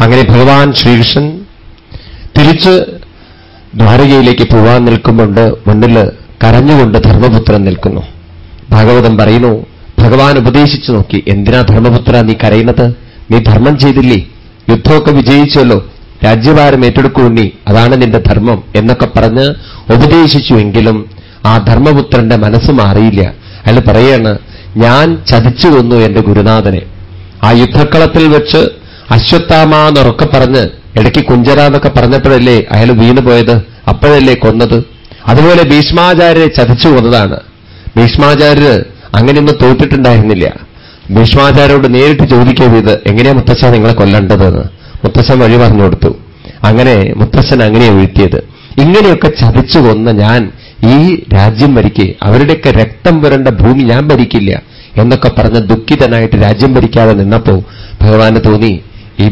അങ്ങനെ ഭഗവാൻ ശ്രീകൃഷ്ണൻ തിരിച്ച് ദ്വാരകയിലേക്ക് പോവാൻ നിൽക്കുമ്പോണ്ട് മുന്നിൽ കരഞ്ഞുകൊണ്ട് ധർമ്മപുത്രൻ നിൽക്കുന്നു. ഭാഗവതം പറയുന്നു ഭഗവാൻ ഉപദേശിച്ചു നോക്കി. എന്തിനാ ധർമ്മപുത്ര നീ കരയുന്നത്? നീ ധർമ്മം ചെയ്തില്ലേ? യുദ്ധമൊക്കെ വിജയിച്ചല്ലോ. രാജ്യഭാരം നീ. അതാണ് നിന്റെ ധർമ്മം. എന്നൊക്കെ പറഞ്ഞ് ഉപദേശിച്ചുവെങ്കിലും ആ ധർമ്മപുത്രന്റെ മനസ്സ് മാറിയില്ല. അയാൾ പറയാണ് ഞാൻ ചതിച്ചു കൊന്നു എന്റെ ഗുരുനാഥനെ. ആ യുദ്ധക്കളത്തിൽ വെച്ച് അശ്വത്ഥാമ എന്നൊക്കെ പറഞ്ഞ് ഇടയ്ക്ക് കുഞ്ചര എന്നൊക്കെ പറഞ്ഞപ്പോഴല്ലേ അയാൾ വീണുപോയത് അപ്പോഴല്ലേ കൊന്നത്? അതുപോലെ ഭീഷ്മാചാര്യരെ ചതിച്ചു കൊന്നതാണ്. ഭീഷ്മാചാര്യര് അങ്ങനെയൊന്നും തോറ്റിട്ടുണ്ടായിരുന്നില്ല. ഭീഷ്മാചാര്യോട് നേരിട്ട് ചോദിക്കുക ഇത് എങ്ങനെയാ മുത്തശ്ശൻ നിങ്ങളെ കൊല്ലേണ്ടതെന്ന്. മുത്തച്ഛൻ വഴി പറഞ്ഞു കൊടുത്തു. അങ്ങനെ മുത്തച്ഛൻ അങ്ങനെയാ വീഴ്ത്തിയത് ഇങ്ങനെയൊക്കെ ചതിച്ചു കൊന്ന ഞാൻ ഈ രാജ്യം ഭരിക്കെ അവരുടെയൊക്കെ രക്തം വരേണ്ട ഭൂമി ഞാൻ ഭരിക്കില്ല എന്നൊക്കെ പറഞ്ഞ് ദുഃഖിതനായിട്ട് രാജ്യം ഭരിക്കാതെ നിന്നപ്പോ ഭഗവാന് തോന്നി ഈ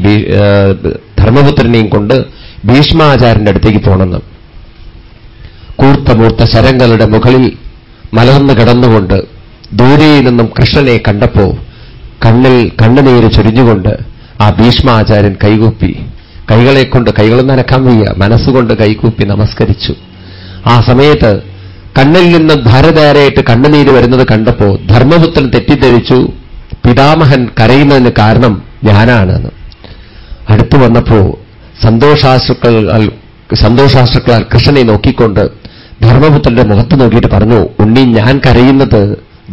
ധർമ്മപുത്രനെയും കൊണ്ട് ഭീഷ്മാചാര്യന്റെ അടുത്തേക്ക് പോകണമെന്ന് കൂർത്ത മൂർത്ത ശരങ്ങളുടെ മുകളിൽ മലർന്നു കിടന്നുകൊണ്ട് ദൂരയിൽ നിന്നും കൃഷ്ണനെ കണ്ടപ്പോ കണ്ണിൽ കണ്ണുനീര് ചൊരിഞ്ഞുകൊണ്ട് ആ ഭീഷ്മാചാര്യൻ കൈകൂപ്പി. കൈകളെ കൊണ്ട് കൈകളൊന്നും അനക്കാൻ വയ്യ. മനസ്സുകൊണ്ട് കൈകൂപ്പി നമസ്കരിച്ചു. ആ സമയത്ത് കണ്ണിൽ നിന്ന് ധാരധാരയായിട്ട് കണ്ണുനീര് വരുന്നത് കണ്ടപ്പോ ധർമ്മപുത്രൻ തെറ്റിദ്ധരിച്ചു. പിതാമഹൻ കരയുന്നതിന് കാരണം ഞാനാണെന്ന്. അടുത്തു വന്നപ്പോ സന്തോഷാശ്രുക്കൾ സന്തോഷാശ്രുക്കളാൽ കൃഷ്ണനെ നോക്കിക്കൊണ്ട് ധർമ്മപുത്രന്റെ മുഖത്ത് നോക്കിയിട്ട് പറഞ്ഞു ഉണ്ണി ഞാൻ കരയുന്നത്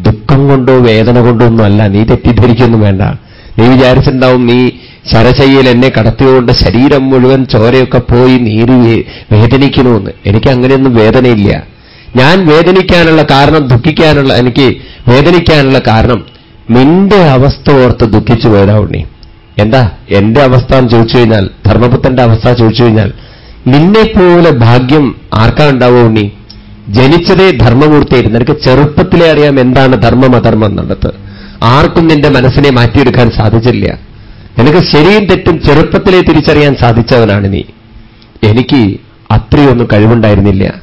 ദുഃഖം കൊണ്ടോ വേദന കൊണ്ടോ ഒന്നുമല്ല നീ തെറ്റിദ്ധരിക്കൊന്നും വേണ്ട. നീ വിചാരിച്ചിട്ടുണ്ടാവും നീ ശരശയ്യയിൽ എന്നെ കടത്തിയോണ്ട് ശരീരം മുഴുവൻ ചോരയൊക്കെ പോയി നീരി വേദനിക്കണമെന്ന് എനിക്ക് അങ്ങനെയൊന്നും വേദനയില്ല. ഞാൻ വേദനിക്കാനുള്ള കാരണം ദുഃഖിക്കാനുള്ള എനിക്ക് വേദനിക്കാനുള്ള കാരണം നിന്റെ അവസ്ഥ ഓർത്ത് ദുഃഖിച്ചു പോയതാ ഉണ്ണി. എന്താ? എന്റെ അവസ്ഥ എന്ന് ചോദിച്ചു കഴിഞ്ഞാൽ ധർമ്മപുത്രന്റെ അവസ്ഥ ചോദിച്ചു കഴിഞ്ഞാൽ നിന്നെപ്പോലെ ഭാഗ്യം ആർക്കാ ഉണ്ടാവോ ഉണ്ണി? ജനിച്ചതേ ധർമ്മമൂർത്തിയായിരുന്നു. നിനക്ക് ചെറുപ്പത്തിലേ അറിയാം എന്താണ് ധർമ്മം അധർമ്മം എന്നുള്ളത്. ആർക്കും നിന്റെ മനസ്സിനെ മാറ്റിയെടുക്കാൻ സാധിച്ചില്ല. നിനക്ക് ശരിയും തെറ്റും ചെറുപ്പത്തിലേ തിരിച്ചറിയാൻ സാധിച്ചവനാണ് നീ. എനിക്ക് അത്രയൊന്നും കഴിവുണ്ടായിരുന്നില്ല.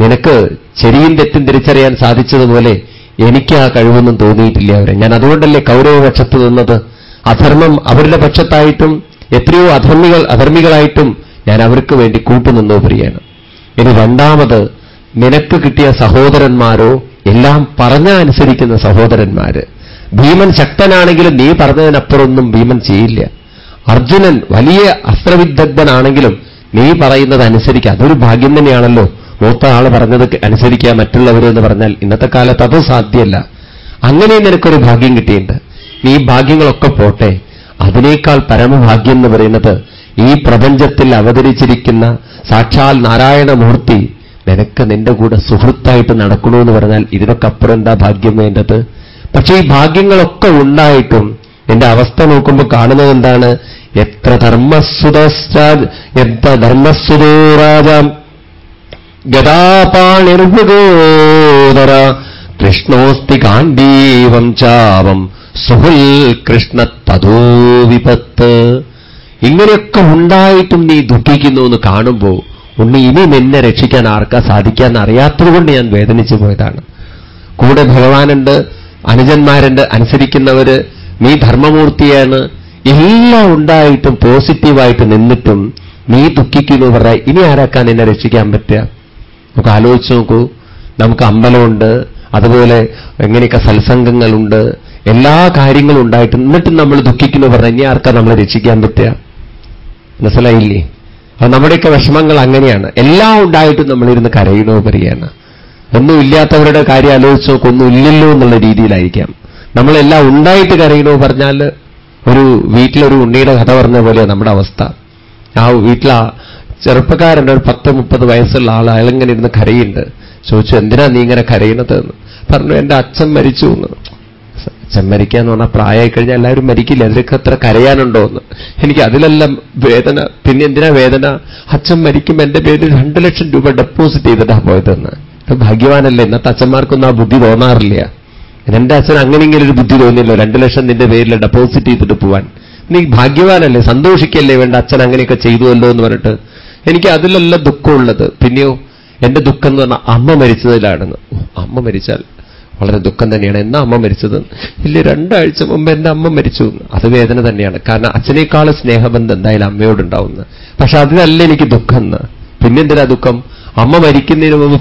നിനക്ക് ശരിയും തെറ്റും തിരിച്ചറിയാൻ സാധിച്ചതുപോലെ എനിക്ക് ആ കഴിവൊന്നും തോന്നിയിട്ടില്ല അവരെ. ഞാൻ അതുകൊണ്ടല്ലേ കൗരവപക്ഷത്ത് നിന്നത്? അധർമ്മം അവരുടെ പക്ഷത്തായിട്ടും എത്രയോ അധർമ്മികൾ അധർമ്മികളായിട്ടും ഞാൻ അവർക്ക് വേണ്ടി കൂട്ടുനിന്നു പ്രിയാണ് ഇനി രണ്ടാമത് നിനക്ക് കിട്ടിയ സഹോദരന്മാരോ എല്ലാം പറഞ്ഞ അനുസരിക്കുന്ന സഹോദരന്മാര്. ഭീമൻ ശക്തനാണെങ്കിലും നീ പറഞ്ഞതിനപ്പുറമൊന്നും ഭീമൻ ചെയ്യില്ല. അർജുനൻ വലിയ അസ്ത്രവിദഗ്ധനാണെങ്കിലും നീ പറയുന്നത് അനുസരിക്കുക. അതൊരു ഭാഗ്യം തന്നെയാണല്ലോ. മൂത്ത ആൾ പറഞ്ഞത് അനുസരിക്കുക മറ്റുള്ളവരെന്ന് പറഞ്ഞാൽ ഇന്നത്തെ കാലത്ത് അത് സാധ്യമല്ല. അങ്ങനെ നിനക്കൊരു ഭാഗ്യം കിട്ടിയിട്ടുണ്ട്. നീ ഭാഗ്യങ്ങളൊക്കെ പോട്ടെ. അതിനേക്കാൾ പരമഭാഗ്യം എന്ന് പറയുന്നത് ഈ പ്രപഞ്ചത്തിൽ അവതരിച്ചിരിക്കുന്ന സാക്ഷാൽ നാരായണമൂർത്തി നിനക്ക് നിന്റെ കൂടെ സുഹൃത്തായിട്ട് നടക്കണമെന്ന് പറഞ്ഞാൽ ഇതിനൊക്കെ അപ്പുറം എന്താ ഭാഗ്യം വേണ്ടത്? പക്ഷേ ഈ ഭാഗ്യങ്ങളൊക്കെ ഉണ്ടായിട്ടും നിന്റെ അവസ്ഥ നോക്കുമ്പോൾ കാണുന്നത് എന്താണ്? എത്ര ധർമ്മസുതാജ് എത്ര ധർമ്മസുതോ രാജാം. ഗതാപാണിർഭുഗോദര കൃഷ്ണോസ്തി കാണ്ഡീവം ചാവം. സുഹുൽ കൃഷ്ണ തതോ വിപത്ത്. ഇങ്ങനെയൊക്കെ ഉണ്ടായിട്ടും നീ ദുഃഖിക്കുന്നു എന്ന് കാണുമ്പോ ഉണ്ണി ഇനി നിന്നെ രക്ഷിക്കാൻ ആർക്കാ സാധിക്കാൻ അറിയാത്തതുകൊണ്ട് ഞാൻ വേദനിച്ചു പോയതാണ്. കൂടെ ഭഗവാനുണ്ട് അനുജന്മാരുണ്ട് അനുസരിക്കുന്നവര് നീ ധർമ്മമൂർത്തിയാണ്. എല്ലാം ഉണ്ടായിട്ടും പോസിറ്റീവായിട്ട് നിന്നിട്ടും നീ ദുഃഖിക്കുന്നു പറഞ്ഞാൽ ഇനി ആരാക്കാൻ നിന്നെ രക്ഷിക്കാൻ പറ്റുക? നമുക്ക് ആലോചിച്ച് നോക്കൂ. നമുക്ക് അമ്പലമുണ്ട് അതുപോലെ എങ്ങനെയൊക്കെ സത്സംഗങ്ങളുണ്ട് എല്ലാ കാര്യങ്ങളും ഉണ്ടായിട്ട് എന്നിട്ടും നമ്മൾ ദുഃഖിക്കുന്നു ഇനി ആർക്കാ നമ്മളെ രക്ഷിക്കാൻ പറ്റുക? മനസ്സിലായില്ലേ? അപ്പൊ നമ്മുടെയൊക്കെ വിഷമങ്ങൾ അങ്ങനെയാണ്. എല്ലാം ഉണ്ടായിട്ടും നമ്മളിരുന്ന് കരയണോ പറയാണ് ഒന്നും ഇല്ലാത്തവരുടെ കാര്യം ആലോചിച്ച് നോക്കൊന്നുമില്ലല്ലോ എന്നുള്ള രീതിയിലായിരിക്കാം. നമ്മളെല്ലാം ഉണ്ടായിട്ട് കരയണോ പറഞ്ഞാൽ ഒരു വീട്ടിലൊരു ഉണ്ണിയുടെ കഥ പറഞ്ഞ പോലെ നമ്മുടെ അവസ്ഥ. ആ വീട്ടിലാ ചെറുപ്പക്കാരന്റെ ഒരു പത്ത് മുപ്പത് വയസ്സുള്ള ആൾ അയാളിങ്ങനെ ഇരുന്ന് കരയുണ്ട് ചോദിച്ചു എന്തിനാ നീ ഇങ്ങനെ കരയണത് എന്ന് പറഞ്ഞു എന്റെ അച്ഛൻ മരിച്ചു എന്ന്. അച്ഛൻ എന്ന് പറഞ്ഞാൽ പ്രായമായി കഴിഞ്ഞാൽ എല്ലാവരും മരിക്കില്ല. അതിലൊക്കെ അത്ര കരയാനുണ്ടോ എന്ന്. എനിക്ക് അതിലെല്ലാം വേദന. പിന്നെ എന്തിനാ വേദന? അച്ഛൻ മരിക്കും എന്റെ പേരിൽ രണ്ടു ലക്ഷം രൂപ ഡെപ്പോസിറ്റ് ചെയ്തിട്ടാ പോയതെന്ന്. ഭാഗ്യവാനല്ലേ? ഇന്നത്തെ അച്ഛന്മാർക്കൊന്നും ആ ബുദ്ധി തോന്നാറില്ല. എന്റെ അച്ഛൻ അങ്ങനെ ഇങ്ങനെ ഒരു ബുദ്ധി തോന്നിയല്ലോ. രണ്ടു ലക്ഷം നിന്റെ പേരിൽ ഡെപ്പോസിറ്റ് ചെയ്തിട്ട് പോവാൻ. നീ ഭാഗ്യവാനല്ലേ? സന്തോഷിക്കല്ലേ വേണ്ട അച്ഛൻ അങ്ങനെയൊക്കെ ചെയ്തുവല്ലോ എന്ന് പറഞ്ഞിട്ട്? എനിക്ക് അതിലല്ല ദുഃഖമുള്ളത് പിന്നെയോ എന്റെ ദുഃഖം എന്ന് പറഞ്ഞാൽ അമ്മ മരിച്ചതിലാണെന്ന്. അമ്മ മരിച്ചാൽ വളരെ ദുഃഖം തന്നെയാണ്. എന്നാ അമ്മ മരിച്ചത്? ഇല്ല രണ്ടാഴ്ച മുമ്പ് എന്റെ അമ്മ മരിച്ചു. അത് വേദന തന്നെയാണ്. കാരണം അച്ഛനേക്കാൾ സ്നേഹബന്ധം എന്തായാലും അമ്മയോടുണ്ടാവുന്നത് പക്ഷെ അതിനല്ല എനിക്ക് ദുഃഖം എന്ന്. പിന്നെന്തിനാ ദുഃഖം? അമ്മ മരിക്കുന്നതിന് മുമ്പ്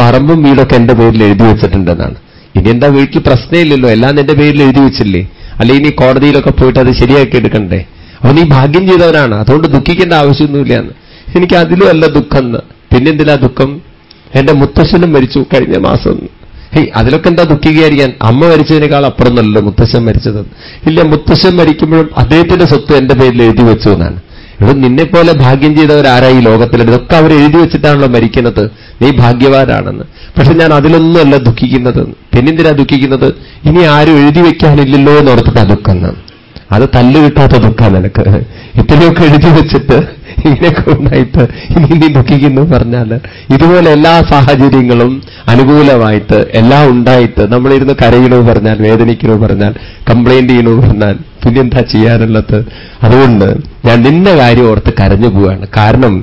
പറമ്പും വീടൊക്കെ എന്റെ പേരിൽ എഴുതി വെച്ചിട്ടുണ്ടെന്നാണ്. ഇനി എന്താ വീട്ടിൽ പ്രശ്നമില്ലല്ലോ? എല്ലാം എന്റെ പേരിൽ എഴുതി വെച്ചില്ലേ? അല്ലെ ഇനി കോടതിയിലൊക്കെ പോയിട്ട് അത് ശരിയാക്കി എടുക്കണ്ടേ? അപ്പൊ നീ ഭാഗ്യം ചെയ്തവനാണ്. അതുകൊണ്ട് ദുഃഖിക്കേണ്ട ആവശ്യമൊന്നുമില്ല എന്ന്. എനിക്ക് അതിലും അല്ല ദുഃഖം എന്ന്. പിന്നെന്തിനാ ദുഃഖം? എന്റെ മുത്തശ്ശനും മരിച്ചു കഴിഞ്ഞ മാസം. ഹേയ് അതിലൊക്കെ എന്താ ദുഃഖീകരിക്കാൻ? അമ്മ മരിച്ചതിനേക്കാൾ അപ്പുറം നല്ലല്ലോ മുത്തശ്ശൻ മരിച്ചത്. ഇല്ല മുത്തശ്ശൻ മരിക്കുമ്പോഴും അദ്ദേഹത്തിന്റെ സ്വത്ത് എന്റെ പേരിൽ എഴുതി വെച്ചു എന്നാണ്. ഇവിടെ നിന്നെപ്പോലെ ഭാഗ്യം ചെയ്തവരാരായി ഈ ലോകത്തിൽ ഇതൊക്കെ അവർ എഴുതി വെച്ചിട്ടാണല്ലോ മരിക്കുന്നത്. നീ ഭാഗ്യവാനാണെന്ന്. പക്ഷെ ഞാൻ അതിലൊന്നുമല്ല ദുഃഖിക്കുന്നത്. പിന്നെന്തിനാ ദുഃഖിക്കുന്നത്? ഇനി ആരും എഴുതി വെക്കാനില്ലല്ലോ എന്ന് ഓർത്തിട്ടാ ദുഃഖം അത് തല്ല് കിട്ടാത്ത ദുഃഖം നിനക്ക്. ഇത്രയൊക്കെ എഴുതി വെച്ചിട്ട് ഇങ്ങനെയൊക്കെ ഉണ്ടായിട്ട് ഇനി നീ ദുഃഖിക്കുന്നു പറഞ്ഞാൽ ഇതുപോലെ എല്ലാ സാഹചര്യങ്ങളും അനുകൂലമായിട്ട് എല്ലാം ഉണ്ടായിട്ട് നമ്മളിരുന്ന് കരയണോ പറഞ്ഞാൽ വേദനിക്കണോ പറഞ്ഞാൽ കംപ്ലൈന്റ് ചെയ്യണോ പറഞ്ഞാൽ പിന്നെ എന്താ ചെയ്യാനുള്ളത്? അതുകൊണ്ട് ഞാൻ നിന്റെ കാര്യം ഓർത്ത് കരഞ്ഞു പോവാണ്. കാരണം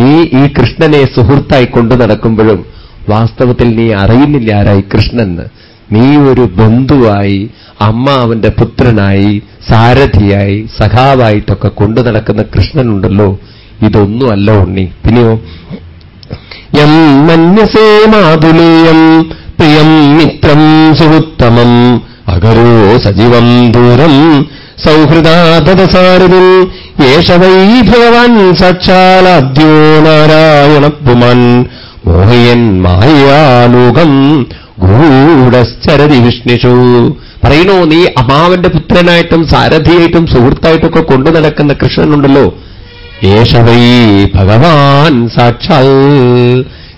നീ ഈ കൃഷ്ണനെ സുഹൃത്തായി കൊണ്ടു നടക്കുമ്പോഴും വാസ്തവത്തിൽ നീ അറിയുന്നില്ല ആരായി കൃഷ്ണന് നീ ഒരു ബന്ധുവായി അമ്മ അവന്റെ പുത്രനായി സാരഥിയായി സഖാവായിട്ടൊക്കെ കൊണ്ടു നടക്കുന്ന കൃഷ്ണനുണ്ടല്ലോ. ഇതൊന്നുമല്ല ഉണ്ണി. പിന്നെയോ യം മന്യസേ പ്രിയം മിത്രം സുഹൃത്തമം അകരോ സജീവം ദൂരം സൗഹൃദാതസാരി യേശ വൈ ഭഗവാൻ സാക്ഷാലാദ്യോ നാരായണ പുമാൻ മോഹയൻ മായാലോകം ഗൂഢശ്ചരതി വിഷ്ണിഷു. പറയണോ നീ അമാവന്റെ പുത്രനായിട്ടും സാരഥിയായിട്ടും സുഹൃത്തായിട്ടൊക്കെ കൊണ്ടു നടക്കുന്ന കൃഷ്ണനുണ്ടല്ലോ. യേശവൈ ഭഗവാൻ സാക്ഷാൽ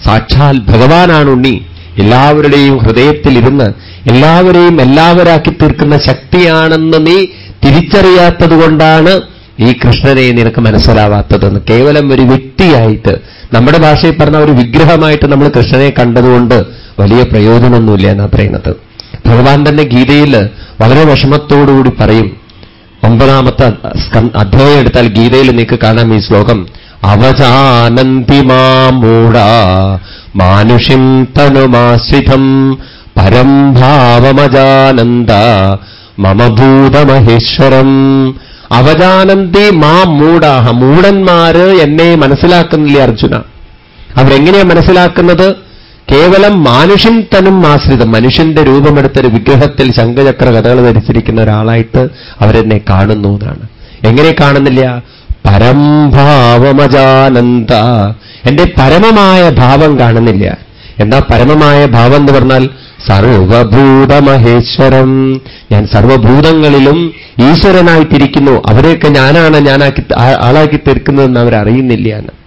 സാക്ഷാൽ ഭഗവാനാണ് ഉണ്ണി എല്ലാവരുടെയും ഹൃദയത്തിലിരുന്ന് എല്ലാവരെയും എല്ലാവരാക്കി തീർക്കുന്ന ശക്തിയാണെന്ന് നീ തിരിച്ചറിയാത്തതുകൊണ്ടാണ് ഈ കൃഷ്ണനെ നിനക്ക് മനസ്സിലാവാത്തതെന്ന്. കേവലം ഒരു വ്യക്തിയായിട്ട് നമ്മുടെ ഭാഷയിൽ പറഞ്ഞ ഒരു വിഗ്രഹമായിട്ട് നമ്മൾ കൃഷ്ണനെ കണ്ടതുകൊണ്ട് വലിയ പ്രയോജനമൊന്നുമില്ല എന്നാ പറയുന്നത്. ഭഗവാൻ തന്നെ ഗീതയിൽ വളരെ വിഷമത്തോടുകൂടി പറയും. ഒമ്പതാമത്തെ അധ്യായം എടുത്താൽ ഗീതയിൽ നിങ്ങൾക്ക് കാണാം ഈ ശ്ലോകം അവജാനന്തി മാമൂട മാനുഷിം തനുമാശ്രിതം പരം ഭാവമജാനന്ദ മമഭൂതമഹേശ്വരം അവജാനന്തി മാ മൂടന്മാര് എന്നെ മനസ്സിലാക്കുന്നില്ല അർജുന? അവരെങ്ങനെയാ മനസ്സിലാക്കുന്നത്? കേവലം മാനുഷ്യൻ തനും ആശ്രിതം. മനുഷ്യന്റെ രൂപമെടുത്തൊരു വിഗ്രഹത്തിൽ ശംഖചക്ര കഥകൾ ധരിച്ചിരിക്കുന്ന ഒരാളായിട്ട് അവരെന്നെ കാണുന്നു എന്നാണ്. എങ്ങനെ കാണുന്നില്ല? പരംഭാവമജാനന്ത എന്റെ പരമമായ ഭാവം കാണുന്നില്ല. എന്താ പരമമായ ഭാവം എന്ന് പറഞ്ഞാൽ സർവഭൂതമഹേശ്വരം. ഞാൻ സർവഭൂതങ്ങളിലും ഈശ്വരനായിട്ടിരിക്കുന്നു. അവരെയൊക്കെ ഞാനാണ് ഞാനാക്കി ആളാക്കി തീർക്കുന്നതെന്ന് അവരറിയുന്നില്ല എന്ന്.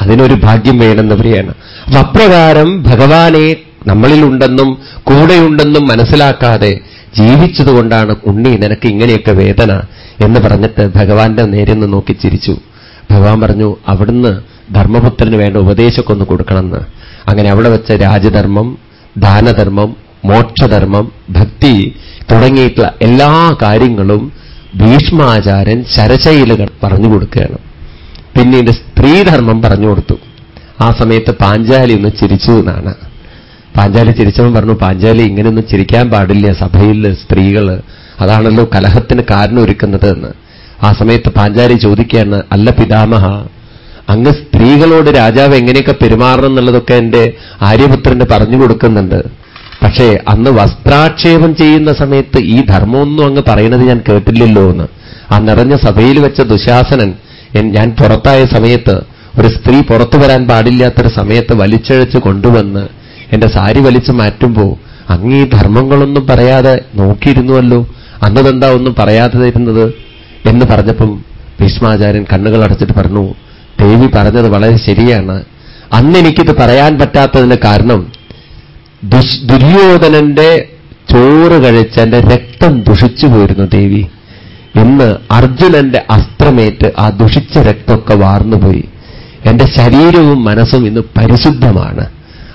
അതിനൊരു ഭാഗ്യം വേണമെന്ന് പറയാണ് അപ്പൊ അപ്രകാരം ഭഗവാനെ നമ്മളിലുണ്ടെന്നും കൂടെയുണ്ടെന്നും മനസ്സിലാക്കാതെ ജീവിച്ചതുകൊണ്ടാണ് ഉണ്ണി നിനക്ക് ഇങ്ങനെയൊക്കെ വേദന എന്ന് പറഞ്ഞിട്ട് ഭഗവാന്റെ നേരെ നോക്കി ചിരിച്ചു. ഭഗവാൻ പറഞ്ഞു അവിടുന്ന് ധർമ്മപുത്രന് വേണ്ട ഉപദേശമൊക്കെ ഒന്ന് കൊടുക്കണമെന്ന്. അങ്ങനെ അവിടെ വെച്ച രാജധർമ്മം ദാനധർമ്മം മോക്ഷധർമ്മം ഭക്തി തുടങ്ങിയിട്ടുള്ള എല്ലാ കാര്യങ്ങളും ഭീഷ്മാചാരൻ ശരശൈലുകൾ പറഞ്ഞു കൊടുക്കുകയാണ്. പിന്നീട് സ്ത്രീധർമ്മം പറഞ്ഞു കൊടുത്തു. ആ സമയത്ത് പാഞ്ചാലി ഒന്ന് ചിരിച്ചു എന്നാണ്. പാഞ്ചാലി ചിരിച്ചവൻ പറഞ്ഞു പാഞ്ചാലി ഇങ്ങനെയൊന്നും ചിരിക്കാൻ പാടില്ല സഭയിൽ സ്ത്രീകൾ അതാണല്ലോ കലഹത്തിന് കാരണമൊരുക്കുന്നത് എന്ന്. ആ സമയത്ത് പാഞ്ചാലി ചോദിക്കുകയാണ് അല്ല പിതാമഹ അങ്ങ് സ്ത്രീകളോട് രാജാവ് എങ്ങനെയൊക്കെ പെരുമാറണം എന്നുള്ളതൊക്കെ എന്റെ ആര്യപുത്രന് പറഞ്ഞു കൊടുക്കുന്നുണ്ട്. പക്ഷേ അന്ന് വസ്ത്രാക്ഷേപം ചെയ്യുന്ന സമയത്ത് ഈ ധർമ്മമൊന്നും അങ്ങ് പറയുന്നത് ഞാൻ കേട്ടില്ലല്ലോ എന്ന്. ആ നിറഞ്ഞ സഭയിൽ വെച്ച ദുശാസനൻ ഞാൻ പുറത്തായ സമയത്ത് ഒരു സ്ത്രീ പുറത്തു വരാൻ പാടില്ലാത്തൊരു സമയത്ത് വലിച്ചഴച്ച് കൊണ്ടുവന്ന് എന്റെ സാരി വലിച്ചു മാറ്റുമ്പോ അങ്ങീ ധർമ്മങ്ങളൊന്നും പറയാതെ നോക്കിയിരുന്നുവല്ലോ. അന്നതെന്താ ഒന്നും പറയാതെ എന്ന് പറഞ്ഞപ്പം ഭീഷ്മാചാര്യൻ കണ്ണുകൾ അടച്ചിട്ട് പറഞ്ഞു ദേവി പറഞ്ഞത് വളരെ ശരിയാണ്. അന്ന് എനിക്കിത് പറയാൻ പറ്റാത്തതിന് കാരണം ദുര്യോധനന്റെ ചോറ് കഴിച്ച എന്റെ രക്തം ദുഷിച്ചു പോയിരുന്നു ദേവി. ഇന്ന് അർജുനന്റെ അസ്ത്രമേറ്റ് ആ ദുഷിച്ച രക്തമൊക്കെ വാർന്നുപോയി. എന്റെ ശരീരവും മനസ്സും ഇന്ന് പരിശുദ്ധമാണ്.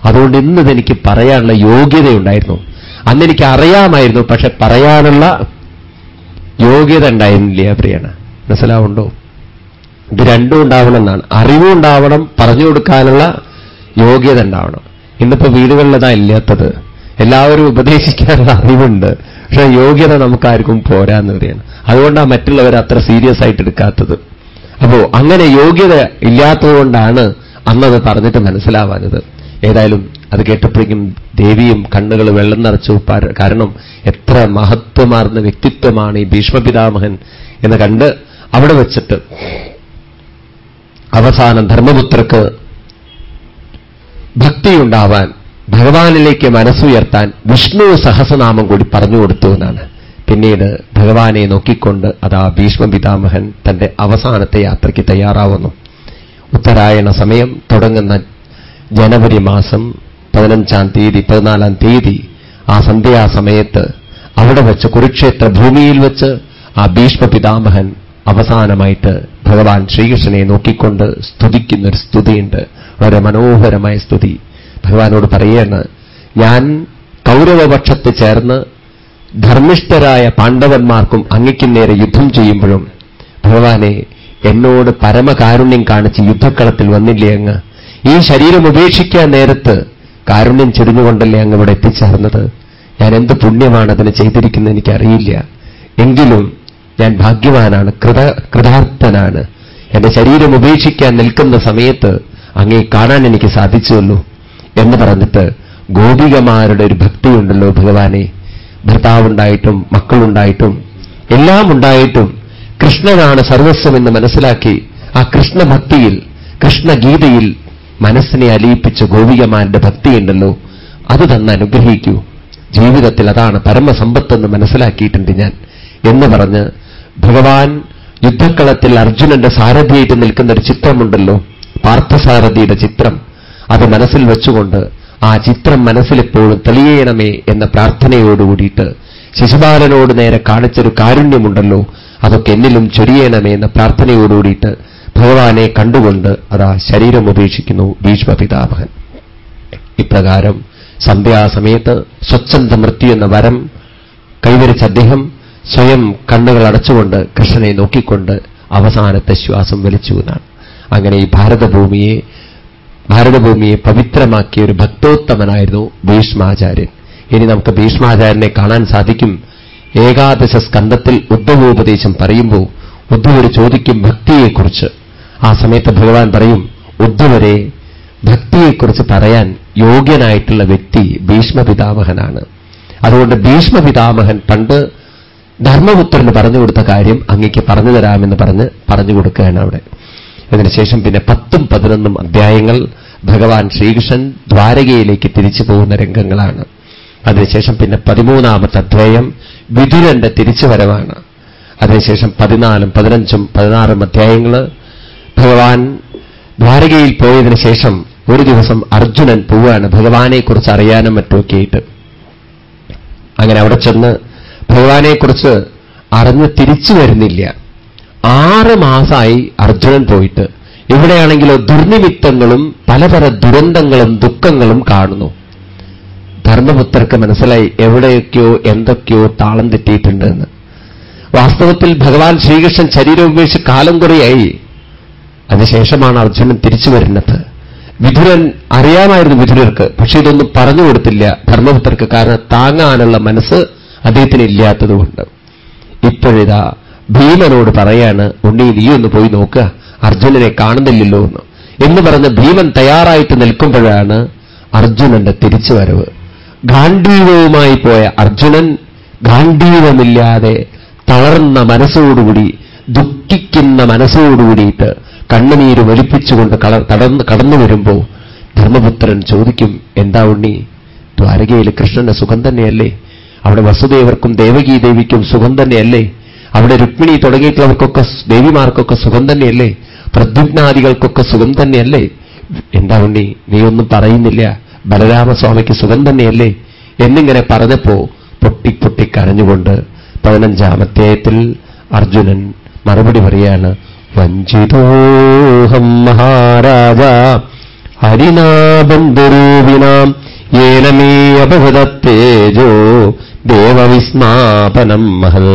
അതുകൊണ്ട് ഇന്ന് ഇതെനിക്ക് പറയാനുള്ള യോഗ്യതയുണ്ടായിരുന്നു. അന്ന് എനിക്ക് അറിയാമായിരുന്നു പക്ഷെ പറയാനുള്ള യോഗ്യത ഉണ്ടായിരുന്നില്ല പ്രിയാണ്. മനസ്സിലാവുണ്ടോ? ഇത് രണ്ടും ഉണ്ടാവണം എന്നാണ് അറിവും ഉണ്ടാവണം പറഞ്ഞു കൊടുക്കാനുള്ള യോഗ്യത ഉണ്ടാവണം. ഇന്നിപ്പോ വീടുകളിലതാ ഇല്ലാത്തത്. എല്ലാവരും ഉപദേശിക്കാനുള്ള അറിവുണ്ട്. പക്ഷെ യോഗ്യത നമുക്കാർക്കും പോരാന്ന് പറയാണ്. അതുകൊണ്ടാണ് മറ്റുള്ളവർ അത്ര സീരിയസ് ആയിട്ട് എടുക്കാത്തത്. അപ്പോ അങ്ങനെ യോഗ്യത ഇല്ലാത്തതുകൊണ്ടാണ് അന്നത് പറഞ്ഞിട്ട് മനസ്സിലാവാഞ്ഞത്. ഏതായാലും അത് കേട്ടപ്പോഴേക്കും ദേവിയും കണ്ണുകൾ വെള്ളം നിറച്ചു കാരണം എത്ര മഹത്വമാർന്ന വ്യക്തിത്വമാണ് ഈ ഭീഷ്മപിതാമഹൻ എന്ന് കണ്ട് അവിടെ വെച്ചിട്ട് അവസാനം ധർമ്മപുത്രക്ക് ഭക്തിയുണ്ടാവാൻ ഭഗവാനിലേക്ക് മനസ്സുയർത്താൻ വിഷ്ണു സഹസനാമം കൂടി പറഞ്ഞു കൊടുത്തു എന്നാണ്. പിന്നീട് ഭഗവാനെ നോക്കിക്കൊണ്ട് അതാ ഭീഷ്മ പിതാമഹൻ തന്റെ അവസാനത്തെ യാത്രയ്ക്ക് തയ്യാറാവുന്നു. ഉത്തരായണ സമയം തുടങ്ങുന്ന ജനുവരി മാസം പതിനഞ്ചാം തീയതി പതിനാലാം തീയതി ആ സന്ധ്യാസമയത്ത് അവിടെ വെച്ച് കുരുക്ഷേത്ര ഭൂമിയിൽ വെച്ച് ആ ഭീഷ്മ പിതാമഹൻ അവസാനമായിട്ട് ഭഗവാൻ ശ്രീകൃഷ്ണനെ നോക്കിക്കൊണ്ട് സ്തുതിക്കുന്നൊരു സ്തുതിയുണ്ട്. വളരെ മനോഹരമായ സ്തുതി. ഭഗവാനോട് പറയാണ് ഞാൻ കൗരവപക്ഷത്ത് ചേർന്ന് ധർമ്മിഷ്ഠരായ പാണ്ഡവന്മാർക്കും അങ്ങയ്ക്കും നേരെ യുദ്ധം ചെയ്യുമ്പോഴും ഭഗവാനെ എന്നോട് പരമകാരുണ്യം കാണിച്ച് യുദ്ധക്കളത്തിൽ വന്നില്ലേ അങ്ങ്? ഈ ശരീരം ഉപേക്ഷിക്കാൻ നേരത്ത് കാരുണ്യം ചൊരിഞ്ഞുകൊണ്ടല്ലേ അങ്ങ് ഇവിടെ എത്തിച്ചേർന്നത്? ഞാൻ എന്ത് പുണ്യമാണ് അതിന് ചെയ്തിരിക്കുന്നത് എനിക്കറിയില്ല. എങ്കിലും ഞാൻ ഭാഗ്യവാനാണ് കൃത കൃതാർത്ഥനാണ്. എന്റെ ശരീരം ഉപേക്ഷിക്കാൻ നിൽക്കുന്ന സമയത്ത് അങ്ങേ കാണാൻ എനിക്ക് സാധിച്ചുവല്ലോ. എന്ന് പറഞ്ഞിട്ട് ഗോപികമാരുടെ ഒരു ഭക്തിയുണ്ടല്ലോ ഭഗവാനെ. ഭർത്താവുണ്ടായിട്ടും മക്കളുണ്ടായിട്ടും എല്ലാം ഉണ്ടായിട്ടും കൃഷ്ണനാണ് സർവസ്വമെന്ന് മനസ്സിലാക്കി ആ കൃഷ്ണഭക്തിയിൽ കൃഷ്ണഗീതയിൽ മനസ്സിനെ അലിയിപ്പിച്ച ഗോപികമാരുടെ ഭക്തിയുണ്ടല്ലോ. അത് തന്നെ അനുഗ്രഹിക്കൂ. ജീവിതത്തിൽ അതാണ് പരമസമ്പത്തെന്ന് മനസ്സിലാക്കിയിട്ടുണ്ട് ഞാൻ എന്ന് പറഞ്ഞ് ഭഗവാൻ യുദ്ധക്കളത്തിൽ അർജുനന്റെ സാരഥിയായിട്ട് നിൽക്കുന്ന ഒരു ചിത്രമുണ്ടല്ലോ പാർത്ഥസാരഥിയുടെ ചിത്രം. അത് മനസ്സിൽ വെച്ചുകൊണ്ട് ആ ചിത്രം മനസ്സിലെപ്പോഴും തെളിയണമേ എന്ന പ്രാർത്ഥനയോടുകൂടിയിട്ട് ശിശുപാലനോട് നേരെ കാണിച്ചൊരു കാരുണ്യമുണ്ടല്ലോ അതൊക്കെ എന്നിലും ചൊരിയണമേ എന്ന പ്രാർത്ഥനയോടുകൂടിയിട്ട് ഭഗവാനെ കണ്ടുകൊണ്ട് അതാ ശരീരം ഉപേക്ഷിക്കുന്നു ഭീഷ്മപിതാമഹൻ ഇപ്രകാരം സന്ധ്യാസമയത്ത് സ്വച്ഛന്ത മൃത്യു എന്ന വരം കൈവരിച്ച അദ്ദേഹം സ്വയം കണ്ണുകൾ അടച്ചുകൊണ്ട് കൃഷ്ണനെ നോക്കിക്കൊണ്ട് അവസാനത്തെ ശ്വാസം വലിച്ചു എന്നാണ്. അങ്ങനെ ഈ ഭാരതഭൂമിയെ ഭാരതഭൂമിയെ പവിത്രമാക്കിയ ഒരു ഭക്തോത്തമനായിരുന്നു ഭീഷ്മാചാര്യൻ. ഇനി നമുക്ക് ഭീഷ്മാചാര്യനെ കാണാൻ സാധിക്കും. ഏകാദശ സ്കന്ധത്തിൽ ഉദ്ധവോപദേശം പറയുമ്പോൾ ഉദ്ധവര് ചോദിക്കും ഭക്തിയെക്കുറിച്ച്. ആ സമയത്ത് ഭഗവാൻ പറയും ഉദ്ധവരെ ഭക്തിയെക്കുറിച്ച് പറയാൻ യോഗ്യനായിട്ടുള്ള വ്യക്തി ഭീഷ്മപിതാമഹനാണ്. അതുകൊണ്ട് ഭീഷ്മപിതാമഹൻ പണ്ട് ധർമ്മപുത്രന് പറഞ്ഞു കൊടുത്ത കാര്യം അങ്ങയ്ക്ക് പറഞ്ഞു തരാമെന്ന് പറഞ്ഞ് പറഞ്ഞു കൊടുക്കുകയാണ് അവിടെ. അതിനുശേഷം പിന്നെ പത്തും പതിനൊന്നും അധ്യായങ്ങൾ ഭഗവാൻ ശ്രീകൃഷ്ണൻ ദ്വാരകയിലേക്ക് തിരിച്ചു പോകുന്ന രംഗങ്ങളാണ്. അതിനുശേഷം പിന്നെ പതിമൂന്നാമത്തെ അധ്യായം വിതുരന്റെ തിരിച്ചുവരവാണ്. അതിനുശേഷം പതിനാലും പതിനഞ്ചും പതിനാറും അധ്യായങ്ങൾ ഭഗവാൻ ദ്വാരകയിൽ പോയതിനു ശേഷം ഒരു ദിവസം അർജുനൻ പോവുകയാണ് ഭഗവാനെക്കുറിച്ച് അറിയാനും മറ്റുമൊക്കെയായിട്ട്. അങ്ങനെ അവിടെ ചെന്ന് ഭഗവാനെക്കുറിച്ച് അറിഞ്ഞ് തിരിച്ചു വരുന്നില്ല. ആറ് മാസമായി അർജുനൻ പോയിട്ട് ഇവിടെയാണെങ്കിലോ ദുർനിമിത്തങ്ങളും പലതര ദുരന്തങ്ങളും ദുഃഖങ്ങളും കാണുന്നു. ധർമ്മപുത്രർക്ക് മനസ്സിലായി എവിടെയൊക്കെയോ എന്തൊക്കെയോ താളം തെറ്റിയിട്ടുണ്ട് എന്ന് വാസ്തവത്തിൽ ഭഗവാൻ ശ്രീകൃഷ്ണൻ ശരീരം ഉപേക്ഷിച്ച് കാലം കുറയായി. അതിനുശേഷമാണ് അർജുനൻ തിരിച്ചു വരുന്നത്. വിധുരൻ അറിയാമായിരുന്നു വിധുരർക്ക് പക്ഷേ ഇതൊന്നും പറഞ്ഞു കൊടുത്തില്ല ധർമ്മപുത്രർക്ക് കാരണം താങ്ങാനുള്ള മനസ്സ് അദ്ദേഹത്തിന് ഇല്ലാത്തതുകൊണ്ട്. ഇപ്പോഴിതാ ഭീമനോട് പറയാണ് ഉണ്ണി നീ ഒന്ന് പോയി നോക്കുക അർജുനനെ കാണുന്നില്ലല്ലോ എന്ന്. എന്ന് പറഞ്ഞ് ഭീമൻ തയ്യാറായിട്ട് നിൽക്കുമ്പോഴാണ് അർജുനന്റെ തിരിച്ചുവരവ്. ഗാന്ധീവവുമായി പോയ അർജുനൻ ഗാന്ധീവമില്ലാതെ തളർന്ന മനസ്സോടുകൂടി ദുഃഖിക്കുന്ന മനസ്സോടുകൂടിയിട്ട് കണ്ണുനീര് വലിപ്പിച്ചുകൊണ്ട് കടന്ന് കടന്നു വരുമ്പോ ധർമ്മപുത്രൻ ചോദിക്കും എന്താ ഉണ്ണി? ദ്വാരകയിൽ കൃഷ്ണന്റെ സുഖം തന്നെയല്ലേ? അവിടെ വസുദേവർക്കും ദേവകീ ദേവിക്കും സുഖം തന്നെയല്ലേ? അവിടെ രുക്മിണി തുടങ്ങിയിട്ടുള്ളവർക്കൊക്കെ ദേവിമാർക്കൊക്കെ സുഖം തന്നെയല്ലേ? പ്രദ്യുഗ്നാദികൾക്കൊക്കെ സുഖം തന്നെയല്ലേ? എന്താ ഉണ്ണി നീ ഒന്നും പറയുന്നില്ല. ബലരാമസ്വാമിക്ക് സുഖം തന്നെയല്ലേ? എന്നിങ്ങനെ പറഞ്ഞപ്പോ പൊട്ടി പൊട്ടി കരഞ്ഞുകൊണ്ട് പതിനഞ്ചാമധ്യായത്തിൽ അർജുനൻ മറുപടി പറയാണ് വഞ്ചിതോഹം മഹാരാജ ഹരിനാബന്ധുരൂപിനാം ഏനമേ അപഹൃതത്തേജോ ദേവവിസ്മാപനം മഹൽ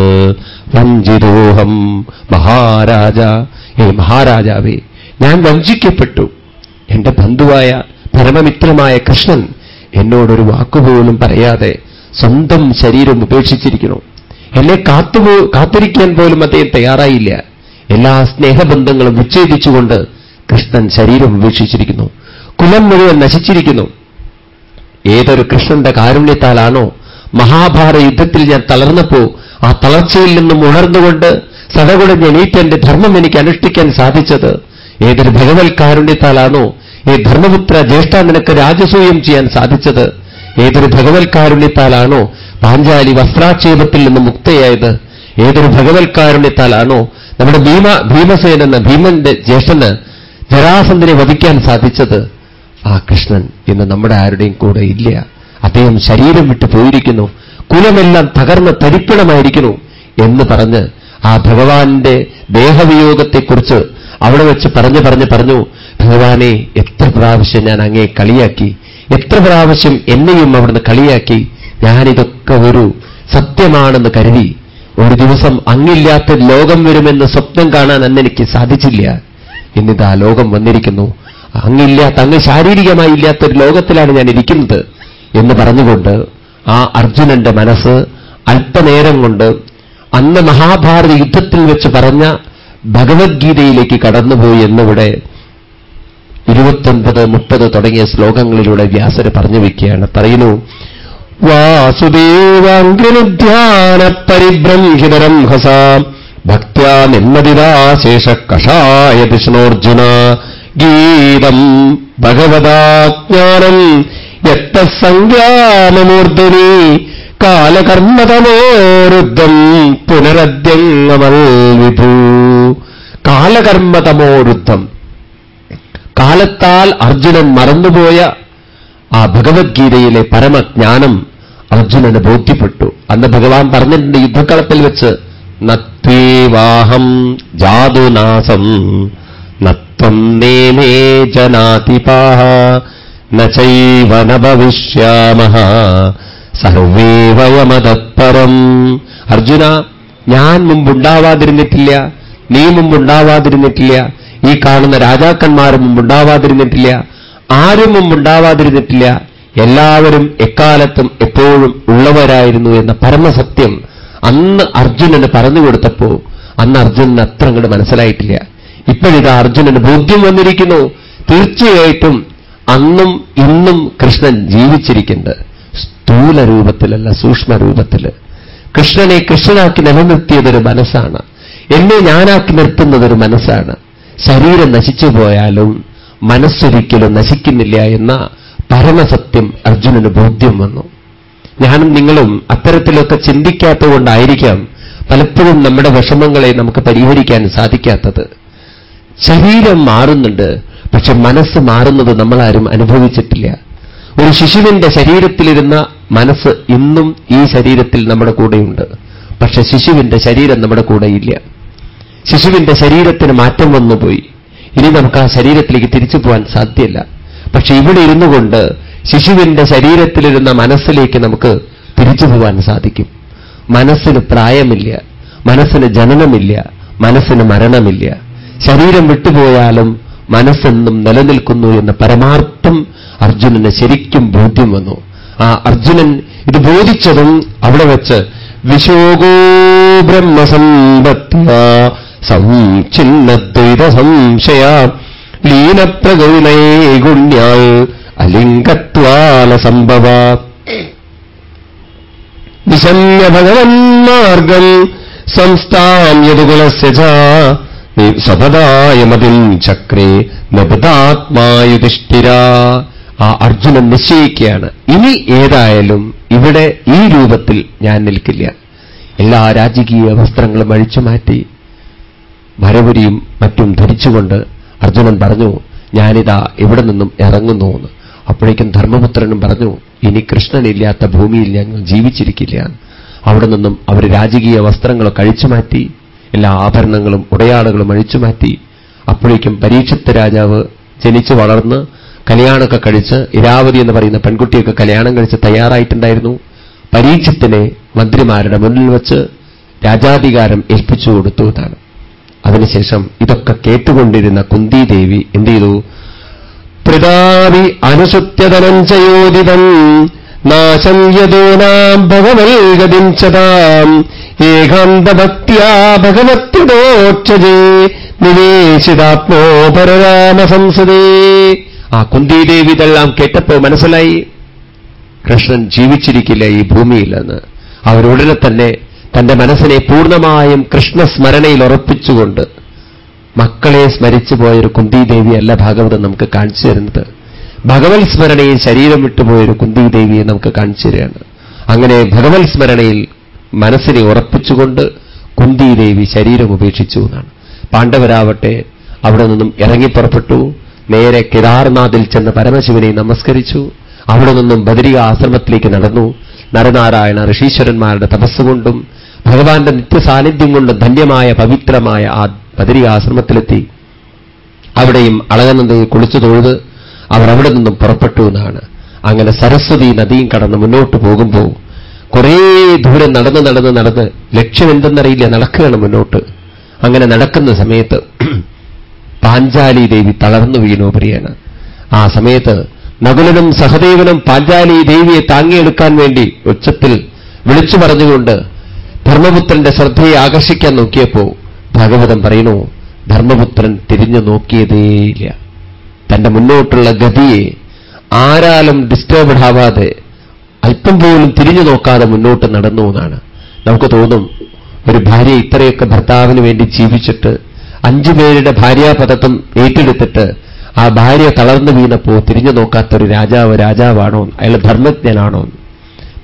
വഞ്ചിതോഹം മഹാരാജ ഏ മഹാരാജാവേ ഞാൻ വഞ്ചിക്കപ്പെട്ടു. എന്റെ ബന്ധുവായ പരമമിത്രമായ കൃഷ്ണൻ എന്നോടൊരു വാക്കുപോലും പറയാതെ സ്വന്തം ശരീരം ഉപേക്ഷിച്ചിരിക്കുന്നു. എന്നെ കാത്തുപോ കാത്തിരിക്കാൻ പോലും അദ്ദേഹം തയ്യാറായില്ല. എല്ലാ സ്നേഹബന്ധങ്ങളും വിച്ഛേദിച്ചുകൊണ്ട് കൃഷ്ണൻ ശരീരം ഉപേക്ഷിച്ചിരിക്കുന്നു. കുലം മുഴുവൻ നശിച്ചിരിക്കുന്നു. ഏതൊരു കൃഷ്ണന്റെ കാരുണ്യത്താലാണോ മഹാഭാരത യുദ്ധത്തിൽ ഞാൻ തളർന്നപ്പോ ആ തളർച്ചയിൽ നിന്നും ഉണർന്നുകൊണ്ട് സടകുടഞ്ഞ് എണീറ്റ് എന്റെ ധർമ്മം എനിക്ക് അനുഷ്ഠിക്കാൻ സാധിച്ചത്. ഏതൊരു ഭഗവത് കാരുണ്യത്താലാണോ ഈ ധർമ്മപുത്ര ജ്യേഷ്ഠ നിനക്ക് രാജസൂയം ചെയ്യാൻ സാധിച്ചത്? ഏതൊരു ഭഗവത് കാരുണ്യത്താലാണോ പാഞ്ചാലി വസ്ത്രാക്ഷേപത്തിൽ നിന്ന് മുക്തയായത്? ഏതൊരു ഭഗവത് കാരുണ്യത്താലാണോ നമ്മുടെ ഭീമ ഭീമസേൻ എന്ന ഭീമന്റെ ജ്യേഷ്ഠന് ജരാസന്ധനെ വധിക്കാൻ സാധിച്ചത്? ആ കൃഷ്ണൻ ഇന്ന് നമ്മുടെ ആരുടെയും കൂടെ ഇല്ല. അദ്ദേഹം ശരീരം വിട്ടു പോയിരിക്കുന്നു. കുലമെല്ലാം തകർന്ന് തരിപ്പണമായിരിക്കുന്നു എന്ന് പറഞ്ഞ് ആ ഭഗവാന്റെ ദേഹവിയോഗത്തെക്കുറിച്ച് അവിടെ വെച്ച് പറഞ്ഞു പറഞ്ഞു പറഞ്ഞു ഭഗവാനെ എത്ര പ്രാവശ്യം ഞാൻ അങ്ങേ കളിയാക്കി. എത്ര പ്രാവശ്യം എന്നെയും അവിടുന്ന് കളിയാക്കി. ഞാനിതൊക്കെ ഒരു സത്യമാണെന്ന് കരുതി. ഒരു ദിവസം അങ്ങില്ലാത്ത ലോകം വരുമെന്ന് സ്വപ്നം കാണാൻ അന്നെനിക്ക് സാധിച്ചില്ല. എന്നിതാ ലോകം വന്നിരിക്കുന്നു. അങ്ങില്ലാത്ത അങ്ങ് ശാരീരികമായി ഇല്ലാത്തൊരു ലോകത്തിലാണ് ഞാൻ ഇരിക്കുന്നത്. എന്ന് പറഞ്ഞുകൊണ്ട് ആ അർജുനന്റെ മനസ്സ് അല്പനേരം കൊണ്ട് അന്ന് മഹാഭാരത യുദ്ധത്തിൽ വെച്ച് പറഞ്ഞ ഭഗവത്ഗീതയിലേക്ക് കടന്നുപോയി എന്നിവിടെ ഇരുപത്തൊൻപത് മുപ്പത് തുടങ്ങിയ ശ്ലോകങ്ങളിലൂടെ വ്യാസര് പറഞ്ഞു വയ്ക്കുകയാണ് പറയുന്നു വാസുദേവാംഗനുധ്യാന പരിബ്രംഹിതരം ഹസാം ഭക്യാ നിർമ്മതിദാശേഷ കഷായ വിഷ്ണോർജുന ഗീതം ഭഗവതാജ്ഞാനം യത്തസംഗ്രാമമൂർധനി കാലകർമ്മതമോരുദ്ധം പുനരദ്യങ്ങമൽ വിഭൂ. കാലകർമ്മതമോരുദ്ധം. കാലത്താൽ അർജുനൻ മറന്നുപോയ ആ ഭഗവത്ഗീതയിലെ പരമജ്ഞാനം അർജുനന് ബോധ്യപ്പെട്ടു. അന്ന് ഭഗവാൻ പറഞ്ഞിട്ടുണ്ട് യുദ്ധക്കളത്തിൽ വെച്ച് നത്വേവാഹം ജാതുനാസം നത്വം നേമേ ജനാതിപാഹ സർവേ വയമതപ്പരം അർജുന ഞാൻ മുമ്പുണ്ടാവാതിരുന്നിട്ടില്ല നീ മുമ്പുണ്ടാവാതിരുന്നിട്ടില്ല ഈ കാണുന്ന രാജാക്കന്മാരും മുമ്പുണ്ടാവാതിരുന്നിട്ടില്ല ആരും മുമ്പുണ്ടാവാതിരുന്നിട്ടില്ല എല്ലാവരും എക്കാലത്തും എപ്പോഴും ഉള്ളവരായിരുന്നു എന്ന പരമസത്യം അന്ന് അർജുനന് പറഞ്ഞു കൊടുത്തപ്പോ അന്ന് അർജുനന് അത്ര അങ്ങോട്ട് മനസ്സിലായിട്ടില്ല. ഇപ്പോഴിത് അർജുനന് ബോധ്യം വന്നിരിക്കുന്നു. തീർച്ചയായിട്ടും അന്നും ഇന്നും കൃഷ്ണൻ ജീവിച്ചിരിക്കുന്നത് സ്ഥൂല രൂപത്തിലല്ല സൂക്ഷ്മ രൂപത്തിൽ കൃഷ്ണനെ കൃഷ്ണനാക്കി നിലനിർത്തിയതൊരു മനസ്സാണ്. എന്നെ ഞാനാക്കി നിർത്തുന്നതൊരു മനസ്സാണ്. ശരീരം നശിച്ചു പോയാലും മനസ്സൊരിക്കലും നശിക്കുന്നില്ല എന്ന പരമസത്യം അർജുനന് ബോധ്യം വന്നു. ഞാനും നിങ്ങളും അത്തരത്തിലൊക്കെ ചിന്തിക്കാത്തതുകൊണ്ടായിരിക്കാം പലപ്പോഴും നമ്മുടെ വിഷമങ്ങളെ നമുക്ക് പരിഹരിക്കാൻ സാധിക്കാത്തത്. ശരീരം മാറുന്നുണ്ട് പക്ഷെ മനസ്സ് മാറുന്നത് നമ്മളാരും അനുഭവിച്ചിട്ടില്ല. ഒരു ശിശുവിന്റെ ശരീരത്തിലിരുന്ന മനസ്സ് ഇന്നും ഈ ശരീരത്തിൽ നമ്മുടെ കൂടെയുണ്ട്. പക്ഷെ ശിശുവിന്റെ ശരീരം നമ്മുടെ കൂടെയില്ല. ശിശുവിന്റെ ശരീരത്തിന് മാറ്റം വന്നുപോയി. ഇനി നമുക്ക് ആ ശരീരത്തിലേക്ക് തിരിച്ചു പോകാൻ സാധ്യല്ല. പക്ഷെ ഇവിടെ ഇരുന്നു കൊണ്ട് ശിശുവിന്റെ ശരീരത്തിലിരുന്ന മനസ്സിലേക്ക് നമുക്ക് തിരിച്ചു പോകാൻ സാധിക്കും. മനസ്സിന് പ്രായമില്ല. മനസ്സിന് ജനനമില്ല. മനസ്സിന് മരണമില്ല. ശരീരം വിട്ടുപോയാലും മനസ്സെന്നും നിലനിൽക്കുന്നു എന്ന പരമാർത്ഥം അർജുനന് ശരിക്കും ബോധ്യം വന്നു. ആ അർജുനൻ ഇത് ബോധിച്ചതും അവിടെ വെച്ച് വിശോകോ ബ്രഹ്മസമ്പത്യ സംഛിന്നദ്വൈത സംശയ ലീനപ്രഗുണൈഗുണ്യാൽ അലിംഗത്വാല സംഭവ നിശമ്യ ഭഗവന്മാർഗം സംസ്ഥാം യതുകുലസ്യ സപദായ മതിം ചക്രേ നബുതാത്മായുധിഷ്ഠിര ആ അർജുനൻ നിശ്ചയിക്കുകയാണ് ഇനി ഏതായാലും ഇവിടെ ഈ രൂപത്തിൽ ഞാൻ നിൽക്കില്ല. എല്ലാ രാജകീയ വസ്ത്രങ്ങളും അഴിച്ചു മാറ്റി ഭരപുരിയും മറ്റും ധരിച്ചുകൊണ്ട് അർജുനൻ പറഞ്ഞു ഞാനിതാ ഇവിടെ നിന്നും ഇറങ്ങുന്നു എന്ന്. അപ്പോഴേക്കും ധർമ്മപുത്രനും പറഞ്ഞു ഇനി കൃഷ്ണനില്ലാത്ത ഭൂമിയിൽ ഞങ്ങൾ ജീവിച്ചിരിക്കില്ല അവിടെ നിന്നും അവർ രാജകീയ വസ്ത്രങ്ങളൊക്കെ അഴിച്ചു മാറ്റി എല്ലാ ആഭരണങ്ങളും ഉടയാളുകളും അഴിച്ചു മാറ്റി അപ്പോഴേക്കും പരീക്ഷത്ത് രാജാവ് ജനിച്ചു വളർന്ന് കല്യാണമൊക്കെ കഴിച്ച് ഇരാവതി എന്ന് പറയുന്ന പെൺകുട്ടിയൊക്കെ കല്യാണം കഴിച്ച് തയ്യാറായിട്ടുണ്ടായിരുന്നു. പരീക്ഷത്തിനെ മന്ത്രിമാരുടെ മുന്നിൽ വച്ച് രാജാധികാരം ഏൽപ്പിച്ചു കൊടുത്തു എന്നാണ്. അതിനുശേഷം ഇതൊക്കെ കേട്ടുകൊണ്ടിരുന്ന കുന്തിദേവി എന്ത് ചെയ്തു? പ്രതാപി അനുസത്യതനം ചയോദിതം നാശം യദൂനാം ഭഗവൽഗതിം ചതാം. ഏകാന്തഭക്തിയാ ഭഗവത്യുദോക്ഷജേ നിവേശിതാത്മോ സംസദേ. ആ കുന്തിദേവി ഇതെല്ലാം കേട്ടപ്പോ മനസ്സിലായി. കൃഷ്ണൻ ജീവിച്ചിരിക്കില്ല ഈ ഭൂമിയിലെന്ന്. അവരുടനെ തന്നെ തന്റെ മനസ്സിനെ പൂർണമായും കൃഷ്ണസ്മരണയിൽ ഉറപ്പിച്ചുകൊണ്ട് മക്കളെ സ്മരിച്ചു പോയൊരു കുന്തിദേവിയല്ല ഭാഗവതം നമുക്ക് കാണിച്ചു തരുന്നത്. ഭഗവത് സ്മരണയിൽ ശരീരം വിട്ടുപോയൊരു കുന്തിദേവിയെ നമുക്ക് കാണിച്ചു തരികയാണ്. അങ്ങനെ ഭഗവത് സ്മരണയിൽ മനസ്സിനെ ഉറപ്പിച്ചുകൊണ്ട് കുന്തിദേവി ശരീരം ഉപേക്ഷിച്ചു എന്നാണ്. പാണ്ഡവരാവട്ടെ അവിടെ നിന്നും ഇറങ്ങിപ്പുറപ്പെട്ടു നേരെ കേദാർനാഥിൽ ചെന്ന് പരമശിവനെ നമസ്കരിച്ചു. അവിടെ നിന്നും ബദരിക ആശ്രമത്തിലേക്ക് നടന്നു. നരനാരായണ ഋഷീശ്വരന്മാരുടെ തപസ്സുകൊണ്ടും ഭഗവാന്റെ നിത്യസാന്നിധ്യം കൊണ്ടും ധന്യമായ പവിത്രമായ ആ ബദരിക ആശ്രമത്തിലെത്തി. അവിടെയും അളകനന്ദയെ കുളിച്ചു തൊഴുത് അവർ അവിടെ നിന്നും പുറപ്പെട്ടു എന്നാണ്. അങ്ങനെ സരസ്വതി നദിയും കടന്ന് മുന്നോട്ട് പോകുമ്പോൾ കുറേ ദൂരം നടന്ന് നടന്ന് നടന്ന് ലക്ഷ്യം എന്തെന്നറിയില്ല നടക്കുകയാണ് മുന്നോട്ട്. അങ്ങനെ നടക്കുന്ന സമയത്ത് പാഞ്ചാലി ദേവി തളർന്നു വീണു പ്രിയാണ് ആ സമയത്ത് നകുലനും സഹദേവനും പാഞ്ചാലി ദേവിയെ താങ്ങിയെടുക്കാൻ വേണ്ടി ഉച്ചത്തിൽ വിളിച്ചു പറഞ്ഞുകൊണ്ട് ധർമ്മപുത്രന്റെ ശ്രദ്ധയെ ആകർഷിക്കാൻ നോക്കിയപ്പോ ഭാഗവതം പറയുന്നു ധർമ്മപുത്രൻ തിരിഞ്ഞു നോക്കിയതേയില്ല. തന്റെ മുന്നോട്ടുള്ള ഗതിയെ ആരാലും ഡിസ്റ്റർബ്ഡ് ആവാതെ അല്പം പോലും തിരിഞ്ഞു നോക്കാതെ മുന്നോട്ട് നടന്നു എന്നാണ്. നമുക്ക് തോന്നും ഒരു ഭാര്യ ഇത്രയൊക്കെ ഭർത്താവിന് വേണ്ടി ജീവിച്ചിട്ട് അഞ്ചു പേരുടെ ഭാര്യാപദത്വം ഏറ്റെടുത്തിട്ട് ആ ഭാര്യ തളർന്നു വീണപ്പോ തിരിഞ്ഞു നോക്കാത്തൊരു രാജാവ് രാജാവാണോ അയാൾ ധർമ്മജ്ഞനാണോ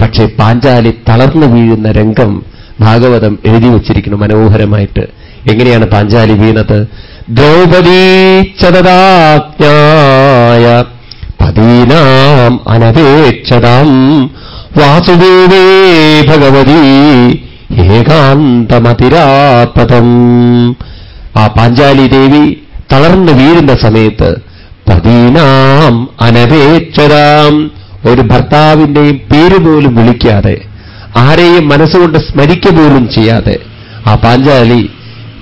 പക്ഷേ പാഞ്ചാലി തളർന്നു വീഴുന്ന രംഗം ഭാഗവതം എഴുതി വച്ചിരിക്കുന്നു മനോഹരമായിട്ട്. എങ്ങനെയാണ് പാഞ്ചാലി വീണത്? ദ്രൗപദീ ചതദാജ്ഞായ പതീനാം അനപേക്ഷതാം വാസുദേവേ ഭഗവതി ഏകാന്തമതിരാപദം. ആ പാഞ്ചാലി ദേവി തളർന്നു വീഴുന്ന സമയത്ത് പതീനാം അനപേക്ഷതാം ഒരു ഭർത്താവിന്റെയും പേര് പോലും വിളിക്കാതെ ആരെയും മനസ്സുകൊണ്ട് സ്മരിക്ക പോലും ചെയ്യാതെ ആ പാഞ്ചാലി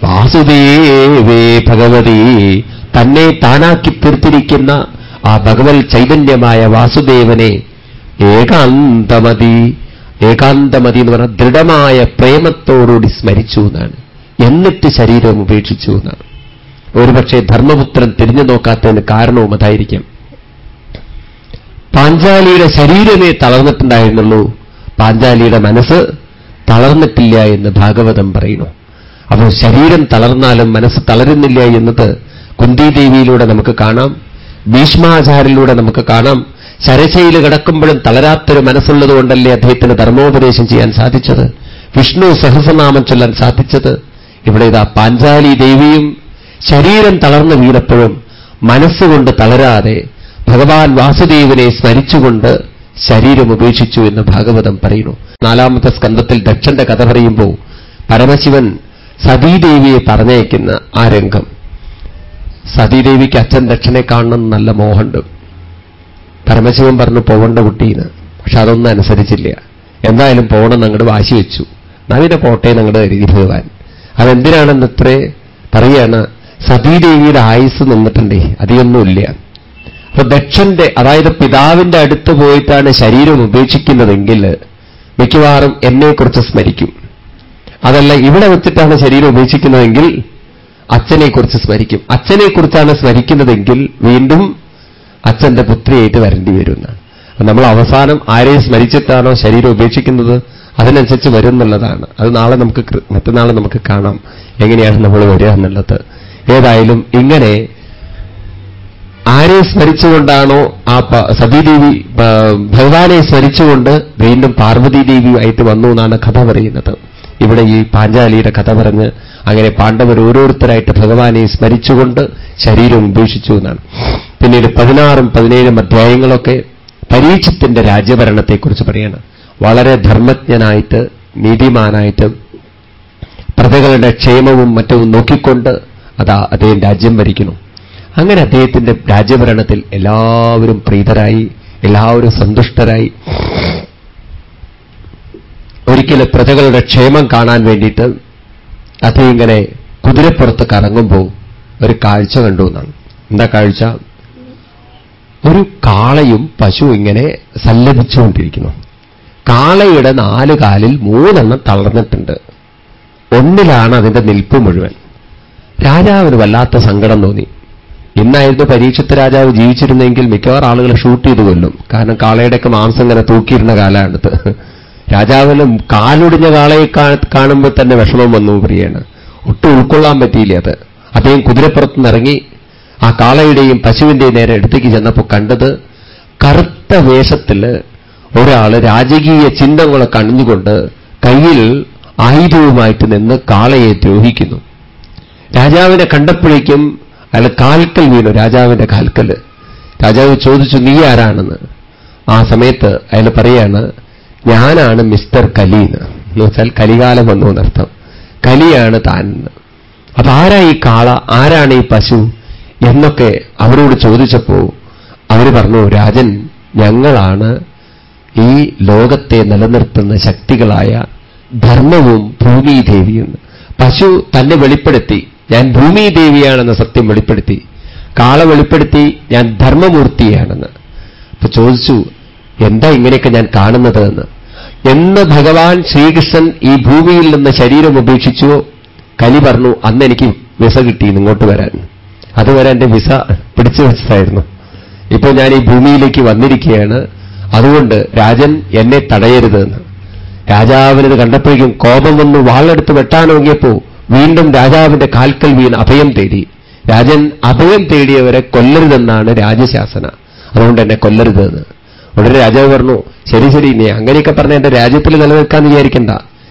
വാസുദേവേ ഭഗവതി തന്നെ താനാക്കി തീർത്തിരിക്കുന്ന ആ ഭഗവത് ചൈതന്യമായ വാസുദേവനെ ഏകാന്തമതി ഏകാന്തമതി എന്ന് പറഞ്ഞാൽ ദൃഢമായ പ്രേമത്തോടുകൂടി സ്മരിച്ചു എന്നാണ്. എന്നിട്ട് ശരീരം ഉപേക്ഷിച്ചു എന്നാണ്. ഒരുപക്ഷെ ധർമ്മപുത്രൻ തിരിഞ്ഞു നോക്കാത്തതിന് കാരണവും അതായിരിക്കാം. പാഞ്ചാലിയുടെ ശരീരമേ തളർന്നിട്ടുണ്ടായിരുന്നുള്ളൂ. പാഞ്ചാലിയുടെ മനസ്സ് തളർന്നിട്ടില്ല എന്ന് ഭാഗവതം പറയുന്നു. അപ്പോൾ ശരീരം തളർന്നാലും മനസ്സ് തളരുന്നില്ല എന്നത് കുന്തിദേവിയിലൂടെ നമുക്ക് കാണാം. ഭീഷ്മാചാരിലൂടെ നമുക്ക് കാണാം. ശരശയിൽ കിടക്കുമ്പോഴും തളരാത്തൊരു മനസ്സുള്ളതുകൊണ്ടല്ലേ അദ്ദേഹത്തിന് ധർമ്മോപദേശം ചെയ്യാൻ സാധിച്ചത്? വിഷ്ണു സഹസ്രനാമം ചൊല്ലാൻ സാധിച്ചത്? ഇവിടെ ഇതാ പാഞ്ചാലി ദേവിയും ശരീരം തളർന്നു വീണപ്പോഴും മനസ്സുകൊണ്ട് തളരാതെ ഭഗവാൻ വാസുദേവനെ സ്മരിച്ചുകൊണ്ട് ശരീരം ഉപേക്ഷിച്ചു എന്ന് ഭാഗവതം പറയുന്നു. നാലാമത്തെ സ്കന്ധത്തിൽ ദക്ഷന്റെ കഥ പറയുമ്പോൾ പരമശിവൻ സതീദേവിയെ പറഞ്ഞയക്കുന്ന ആ രംഗം. സതീദേവിക്ക് അച്ഛൻ ദക്ഷനെ കാണണം നല്ല മോഹമുണ്ട്. പരമശിവൻ പറഞ്ഞു പോകേണ്ട കുട്ടീന്ന് പക്ഷെ അതൊന്നും അനുസരിച്ചില്ല. എന്തായാലും പോകണം അങ്ങോട്ട് വാശി വെച്ചു. നവീന പോട്ടെ ഞങ്ങളുടെ കരുതി ഭഗവാൻ അതെന്തിനാണെന്ന് ഇത്രേ പറയാണ്. സതീദേവിയുടെ ആയുസ് നിന്നിട്ടുണ്ടേ അധികമൊന്നുമില്ല അപ്പൊ ദക്ഷന്റെ അതായത് പിതാവിന്റെ അടുത്ത് പോയിട്ടാണ് ശരീരം ഉപേക്ഷിക്കുന്നതെങ്കിൽ മിക്കവാറും എന്നെക്കുറിച്ച് സ്മരിക്കും. അതല്ല ഇവിടെ വെച്ചിട്ടാണ് ശരീരം ഉപേക്ഷിക്കുന്നതെങ്കിൽ അച്ഛനെക്കുറിച്ച് സ്മരിക്കും. അച്ഛനെക്കുറിച്ചാണ് സ്മരിക്കുന്നതെങ്കിൽ വീണ്ടും അച്ഛന്റെ പുത്രിയായിട്ട് വരേണ്ടി വരുമെന്നാണ്. നമ്മൾ അവസാനം ആരെ സ്മരിച്ചിട്ടാണോ ശരീരം ഉപേക്ഷിക്കുന്നത്? അതിനനുസരിച്ച് വരും എന്നുള്ളതാണ് അത് നാളെ നമുക്ക് മറ്റന്നാളെ നമുക്ക് കാണാം. എങ്ങനെയാണ് നമ്മൾ വരിക എന്നുള്ളത്. ഏതായാലും ഇങ്ങനെ ആരെ സ്മരിച്ചുകൊണ്ടാണോ ആ സതീദേവി ഭഗവാനെ സ്മരിച്ചുകൊണ്ട് വീണ്ടും പാർവതീദേവിയുമായിട്ട് വന്നു എന്നാണ് കഥ പറയുന്നത്. ഇവിടെ ഈ പാഞ്ചാലിയുടെ കഥ പറഞ്ഞ് അങ്ങനെ പാണ്ഡവർ ഓരോരുത്തരായിട്ട് ഭഗവാനെ സ്മരിച്ചുകൊണ്ട് ശരീരം ഉപേക്ഷിച്ചു എന്നാണ്. പിന്നീട് പതിനാറും പതിനേഴും അധ്യായങ്ങളൊക്കെ പരീക്ഷത്തിന്റെ രാജ്യഭരണത്തെക്കുറിച്ച് പറയാണ് വളരെ ധർമ്മജ്ഞനായിട്ട് നീതിമാനായിട്ട് പ്രജകളുടെ ക്ഷേമവും മറ്റും നോക്കിക്കൊണ്ട് അതാ അദ്ദേഹം രാജ്യം ഭരിക്കുന്നു. അങ്ങനെ അദ്ദേഹത്തിന്റെ രാജ്യഭരണത്തിൽ എല്ലാവരും പ്രീതരായി എല്ലാവരും സന്തുഷ്ടരായി. ഒരിക്കലും പ്രജകളുടെ ക്ഷേമം കാണാൻ വേണ്ടിയിട്ട് അദ്ദേഹം ഇങ്ങനെ കുതിരപ്പുറത്ത് കറങ്ങുമ്പോൾ ഒരു കാഴ്ച കണ്ടു എന്നാണ്. എന്താ കാഴ്ച? ഒരു കാളയും പശു ഇങ്ങനെ സല്ലപിച്ചുകൊണ്ടിരിക്കുന്നു. കാളയുടെ നാല് കാലിൽ മൂന്നെണ്ണം തളർന്നിട്ടുണ്ട്. ഒന്നിലാണ് അതിന്റെ നിൽപ്പ് മുഴുവൻ. രാജാവിന് വല്ലാത്ത സങ്കടം തോന്നി. ഇന്നായിരുന്നു പരീക്ഷത്ത് രാജാവ് ജീവിച്ചിരുന്നെങ്കിൽ മിക്കവാറും ആളുകളെ ഷൂട്ട് ചെയ്ത് കൊല്ലും. കാരണം കാളയുടെയൊക്കെ മാംസം ഇങ്ങനെ തൂക്കിയിരുന്ന കാലമാണിത്. രാജാവിന് കാലൊടിഞ്ഞ കാളയെ കാണുമ്പോൾ തന്നെ വിഷമം വന്നു പ്രിയാണ് ഒട്ടും ഉൾക്കൊള്ളാൻ പറ്റിയില്ല അത്. അദ്ദേഹം കുതിരപ്പുറത്ത് നിറങ്ങി ആ കാളയുടെയും പശുവിന്റെയും നേരെ അടുത്തേക്ക് ചെന്നപ്പോൾ കണ്ടത് കറുത്ത വേഷത്തിൽ ഒരാൾ രാജകീയ ചിഹ്നങ്ങളൊക്കെ അണിഞ്ഞുകൊണ്ട് കയ്യിൽ ആയുധവുമായിട്ട് നിന്ന് കാളയെ ദ്രോഹിക്കുന്നു. രാജാവിനെ കണ്ടപ്പോഴേക്കും അയാൾ കാൽക്കൽ വീണു രാജാവിന്റെ കാൽക്കൽ രാജാവ് ചോദിച്ചു നീ ആരാണെന്ന്? ആ സമയത്ത് അയാൾ പറയാണ് ഞാനാണ് മിസ്റ്റർ കലി എന്ന്. വെച്ചാൽ കലികാലം വന്നു എന്നർത്ഥം. കലിയാണ് താൻ അപ്പൊ ആരാ ഈ കാള? ആരാണ് ഈ പശു? എന്നൊക്കെ അവരോട് ചോദിച്ചപ്പോ അവർ പറഞ്ഞു രാജൻ ഞങ്ങളാണ് ഈ ലോകത്തെ നിലനിർത്തുന്ന ശക്തികളായ ധർമ്മവും ഭൂമിദേവിയും പശു തന്നെ വെളിപ്പെടുത്തി ഞാൻ ഭൂമിദേവിയാണെന്ന സത്യം വെളിപ്പെടുത്തി. കാള വെളിപ്പെടുത്തി ഞാൻ ധർമ്മമൂർത്തിയാണെന്ന്. അപ്പൊ ചോദിച്ചു എന്താ ഇങ്ങനെയൊക്കെ ഞാൻ കാണുന്നത് എന്ന്? എന്ന് ഭഗവാൻ ശ്രീകൃഷ്ണൻ ഈ ഭൂമിയിൽ നിന്ന് ശരീരം ഉപേക്ഷിച്ചു. കലി പറഞ്ഞു അന്ന് എനിക്ക് വിസ കിട്ടി ഇങ്ങോട്ട് വരാൻ. അതുവരെ എന്റെ വിസ പിടിച്ചു വെച്ചതായിരുന്നു. ഇപ്പോൾ ഞാൻ ഈ ഭൂമിയിലേക്ക് വന്നിരിക്കുകയാണ്. അതുകൊണ്ട് രാജൻ എന്നെ തടയരുത് എന്ന്. രാജാവിനത് കണ്ടപ്പോഴേക്കും കോപം വന്ന് വാളെടുത്ത് വെട്ടാനോങ്ങിയപ്പോ വീണ്ടും രാജാവിന്റെ കാൽക്കൽ വീണ് അഭയം തേടി. രാജൻ അഭയം തേടിയവരെ കൊല്ലരുതെന്നാണ് രാജശാസന. അതുകൊണ്ട് എന്നെ കൊല്ലരുതെന്ന് ഉടനെ രാജാവ് പറഞ്ഞു ശരി ശരി നീ അങ്ങനെയൊക്കെ പറഞ്ഞ എന്റെ രാജ്യത്തിൽ നിലനിൽക്കാന്ന് വിചാരിക്കണ്ട.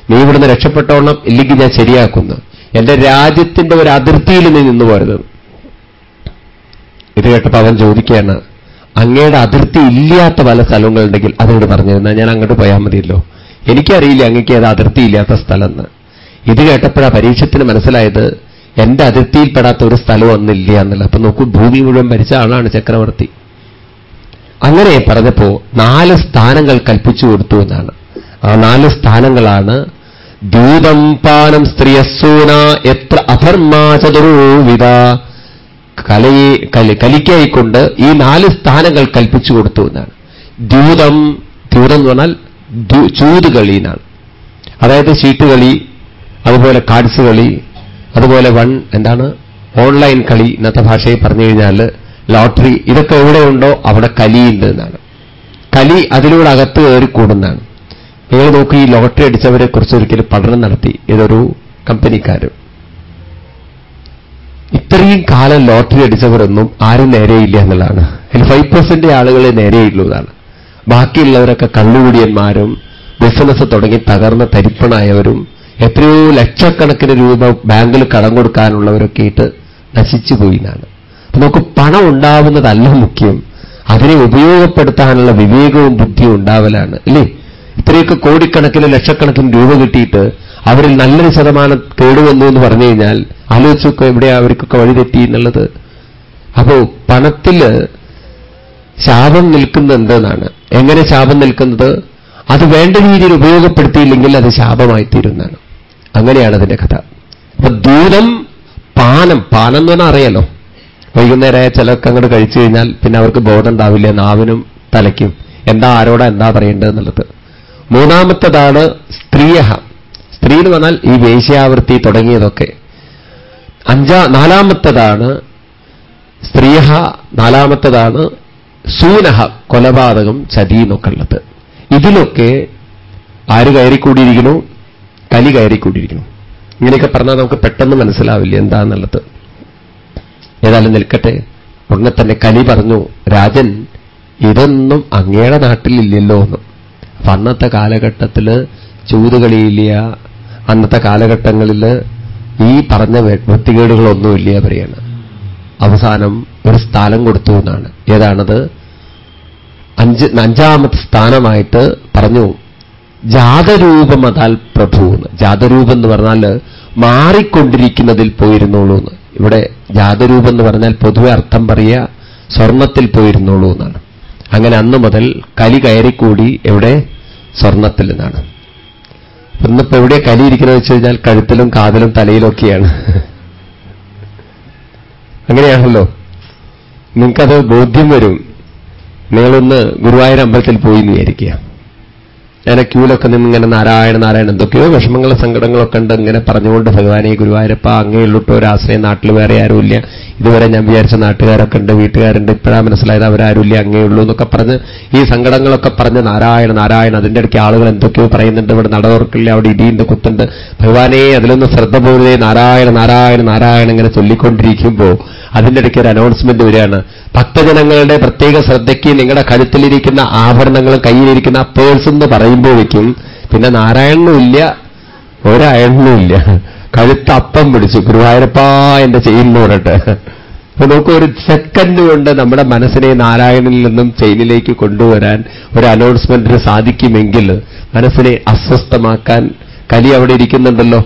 നീ ഇവിടുന്ന് രക്ഷപ്പെട്ടോണം ഇല്ലെങ്കിൽ ഞാൻ ശരിയാക്കുന്നു. എന്റെ രാജ്യത്തിന്റെ ഒരു അതിർത്തിയിൽ നീ നിന്നു പോരുത്. ഇത് കേട്ടപ്പോൾ അവൻ ചോദിക്കുകയാണ് അങ്ങയുടെ അതിർത്തി ഇല്ലാത്ത പല സ്ഥലങ്ങളുണ്ടെങ്കിൽ അതിനോട് പറഞ്ഞിരുന്ന? ഞാൻ അങ്ങോട്ട് പോയാൽ മതിയല്ലോ. എനിക്കറിയില്ല അങ്ങക്ക് അത് അതിർത്തി ഇല്ലാത്ത സ്ഥലമെന്ന്. ഇത് കേട്ടപ്പോഴാ പരീക്ഷത്തിന് മനസ്സിലായത് എന്റെ അതിർത്തിയിൽപ്പെടാത്ത ഒരു സ്ഥലം ഒന്നില്ല എന്നല്ല അപ്പൊ നോക്കൂ ഭൂമി മുഴുവൻ ഭരിച്ച ആളാണ് ചക്രവർത്തി. അങ്ങനെ പറഞ്ഞപ്പോ നാല് സ്ഥാനങ്ങൾ കൽപ്പിച്ചു കൊടുത്തു എന്നാണ്. ആ നാല് സ്ഥാനങ്ങളാണ് ദൂതം പാനം സ്ത്രീയസൂന എത്ര അധർമാചതുർവിധ കലയെ കലി കലിക്കായിക്കൊണ്ട് ഈ നാല് സ്ഥാനങ്ങൾ കൽപ്പിച്ചു കൊടുത്തു എന്നാണ്. ദൂതം ദൂതം എന്ന് പറഞ്ഞാൽ ചൂതുകളി എന്നാണ്. അതായത് ചീട്ടുകളി അതുപോലെ കാർഡ്സ് കളി അതുപോലെ വൺ എന്താണ് ഓൺലൈൻ കളി ഇന്നത്തെ ഭാഷയിൽ പറഞ്ഞു കഴിഞ്ഞാൽ ലോട്ടറി ഇതൊക്കെ എവിടെയുണ്ടോ അവിടെ കലിയുണ്ട് എന്നാണ്. കലി അതിലൂടെ അകത്ത് കയറി കൂടുന്നതാണ്. നിങ്ങൾ നോക്കി ഈ ലോട്ടറി അടിച്ചവരെ കുറിച്ച് ഒരിക്കലും പഠനം നടത്തി. ഇതൊരു കമ്പനിക്കാർ ഇത്രയും കാലം ലോട്ടറി അടിച്ചവരൊന്നും ആരും നേരെയില്ല എന്നുള്ളതാണ്. അതിൽ ഫൈവ് പെർസെന്റ് ആളുകളെ നേരെയുള്ളൂ എന്നാണ്. ബാക്കിയുള്ളവരൊക്കെ കള്ളുകൂടിയന്മാരും ബിസിനസ് തുടങ്ങി തകർന്ന തരിപ്പണായവരും എത്രയോ ലക്ഷക്കണക്കിന് രൂപ ബാങ്കിൽ കടം കൊടുക്കാനുള്ളവരൊക്കെ ഇട്ട് നശിച്ചു പോയി എന്നാണ്. നമുക്ക് പണം ഉണ്ടാവുന്നതല്ല മുഖ്യം. അതിനെ ഉപയോഗപ്പെടുത്താനുള്ള വിവേകവും ബുദ്ധിയും ഉണ്ടാവലാണ് അല്ലേ ഇത്രയൊക്കെ കോടിക്കണക്കിന് ലക്ഷക്കണക്കിന് രൂപ കിട്ടിയിട്ട് അവരിൽ നല്ലൊരു ശതമാനം കേടുവന്നു എന്ന് പറഞ്ഞു കഴിഞ്ഞാൽ ആലോചിച്ചൊക്കെ എവിടെ അവർക്കൊക്കെ വഴിതെറ്റി എന്നുള്ളത്? അപ്പോ പണത്തിൽ ശാപം നിൽക്കുന്നത് എന്തെന്നാണ്? എങ്ങനെ ശാപം നിൽക്കുന്നത്? അത് വേണ്ട രീതിയിൽ ഉപയോഗപ്പെടുത്തിയില്ലെങ്കിൽ അത് ശാപമായി തീരുന്നതാണ് അങ്ങനെയാണ് അതിന്റെ കഥ. അപ്പൊ ദൂരം പാനം പാനം എന്ന് പറഞ്ഞാൽ അറിയാലോ? വൈകുന്നേരമായ ചിലർക്ക് അങ്ങോട്ട് കഴിച്ചു കഴിഞ്ഞാൽ പിന്നെ അവർക്ക് ബോധം ഉണ്ടാവില്ല നാവിനും തലയ്ക്കും. എന്താ ആരോടാ എന്താ പറയേണ്ടതെന്നുള്ളത് മൂന്നാമത്തതാണ് സ്ത്രീയഹ. സ്ത്രീ എന്ന് പറഞ്ഞാൽ ഈ വേശ്യാവൃത്തി തുടങ്ങിയതൊക്കെ. അഞ്ചാ നാലാമത്തതാണ് സ്ത്രീയ നാലാമത്തതാണ് സൂനഹ കൊലപാതകം ചതി എന്നൊക്കെ ഉള്ളത്. ഇതിലൊക്കെ ആര് കയറിക്കൂടിയിരിക്കുന്നു? കലി കയറിക്കൂടിയിരിക്കുന്നു. ഇങ്ങനെയൊക്കെ പറഞ്ഞാൽ നമുക്ക് പെട്ടെന്ന് മനസ്സിലാവില്ല എന്താന്നുള്ളത്. ഏതായാലും നിൽക്കട്ടെ. ഉടനെ തന്നെ കലി പറഞ്ഞു രാജൻ ഇതൊന്നും അങ്ങയുടെ നാട്ടിലില്ലല്ലോ എന്ന്. അപ്പൊ അന്നത്തെ കാലഘട്ടത്തിൽ ചൂതുകളിയില്ല അന്നത്തെ കാലഘട്ടങ്ങളിൽ ഈ പറഞ്ഞ വൃത്തികേടുകളൊന്നുമില്ല പറയാണ്. അവസാനം ഒരു സ്ഥാനം കൊടുത്തു എന്നാണ്. ഏതാണത്? അഞ്ച് അഞ്ചാമത്തെ സ്ഥാനമായിട്ട് പറഞ്ഞു ജാതരൂപമതാൽ പ്രഭു എന്ന്. ജാതരൂപം എന്ന് പറഞ്ഞാൽ മാറിക്കൊണ്ടിരിക്കുന്നതിൽ പോയിരുന്നുള്ളൂ എന്ന്. ഇവിടെ ജാതരൂപം എന്ന് പറഞ്ഞാൽ പൊതുവെ അർത്ഥം പറയുക സ്വർണത്തിൽ പോയിരുന്നുള്ളൂ എന്നാണ്. അങ്ങനെ അന്ന് മുതൽ കലി കയറിക്കൂടി എവിടെ? സ്വർണത്തിൽ നിന്നാണ്. ഇന്നിപ്പോ എവിടെ കലി ഇരിക്കുന്നത് വെച്ച് കഴിഞ്ഞാൽ കഴുത്തിലും കാതിലും തലയിലൊക്കെയാണ് അങ്ങനെയാണല്ലോ. നിങ്ങൾക്കത് ബോധ്യം വരും. നിങ്ങളൊന്ന് ഗുരുവായൂർ അമ്പലത്തിൽ പോയി എന്ന് വിചാരിക്കുക. ഞാൻ ക്യൂലൊക്കെ നിന്ന് ഇങ്ങനെ നാരായണ നാരായണ എന്തൊക്കെയോ വിഷമങ്ങൾ സങ്കടങ്ങളൊക്കെ ഉണ്ട്. ഇങ്ങനെ പറഞ്ഞുകൊണ്ട് ഭഗവാനെ ഗുരുവായൂരപ്പ അങ്ങേയുള്ളിട്ടോ ഒരു ആശ്രയം നാട്ടിൽ വേറെ ആരുമില്ല. ഇതുവരെ ഞാൻ വിചാരിച്ച നാട്ടുകാരൊക്കെ ഉണ്ട് വീട്ടുകാരുണ്ട്. ഇപ്പോഴാ മനസ്സിലായത് അവരാരുമില്ല അങ്ങേയുള്ളൂ എന്നൊക്കെ പറഞ്ഞ് ഈ സങ്കടങ്ങളൊക്കെ പറഞ്ഞ് നാരായണ നാരായണ അതിന്റെ ഇടയ്ക്ക് ആളുകൾ എന്തൊക്കെയോ പറയുന്നുണ്ട്. ഇവിടെ നടവർക്കില്ല അവിടെ ഇടിയുണ്ട് കുത്തുണ്ട്. ഭഗവാനെ അതിലൊന്ന് ശ്രദ്ധ പോരുതേ നാരായണ നാരായണ നാരായണ ഇങ്ങനെ ചൊല്ലിക്കൊണ്ടിരിക്കുമ്പോൾ അതിന്റെ ഇടയ്ക്ക് ഒരു അനൗൺസ്മെന്റ് വരികയാണ്. ഭക്തജനങ്ങളുടെ പ്രത്യേക ശ്രദ്ധയ്ക്ക് നിങ്ങളുടെ കഴുത്തിലിരിക്കുന്ന ആഭരണങ്ങളും കയ്യിലിരിക്കുന്ന പേഴ്സ് എന്ന് പറയുമ്പോഴേക്കും പിന്നെ നാരായണനും ഇല്ല ഒരയണ്ണനും ഇല്ല. കഴുത്ത് അപ്പം പിടിച്ചു. ഗുരുവായൂരപ്പാ എന്റെ ചെയിനിൽ പറഞ്ഞിട്ട്. അപ്പൊ നമുക്ക് ഒരു സെക്കൻഡ് കൊണ്ട് നമ്മുടെ മനസ്സിനെ നാരായണനിൽ നിന്നും ചെയിനിലേക്ക് കൊണ്ടുവരാൻ ഒരു അനൗൺസ്മെന്റിന് സാധിക്കുമെങ്കിൽ മനസ്സിനെ അസ്വസ്ഥമാക്കാൻ കലി അവിടെ ഇരിക്കുന്നുണ്ടല്ലോ.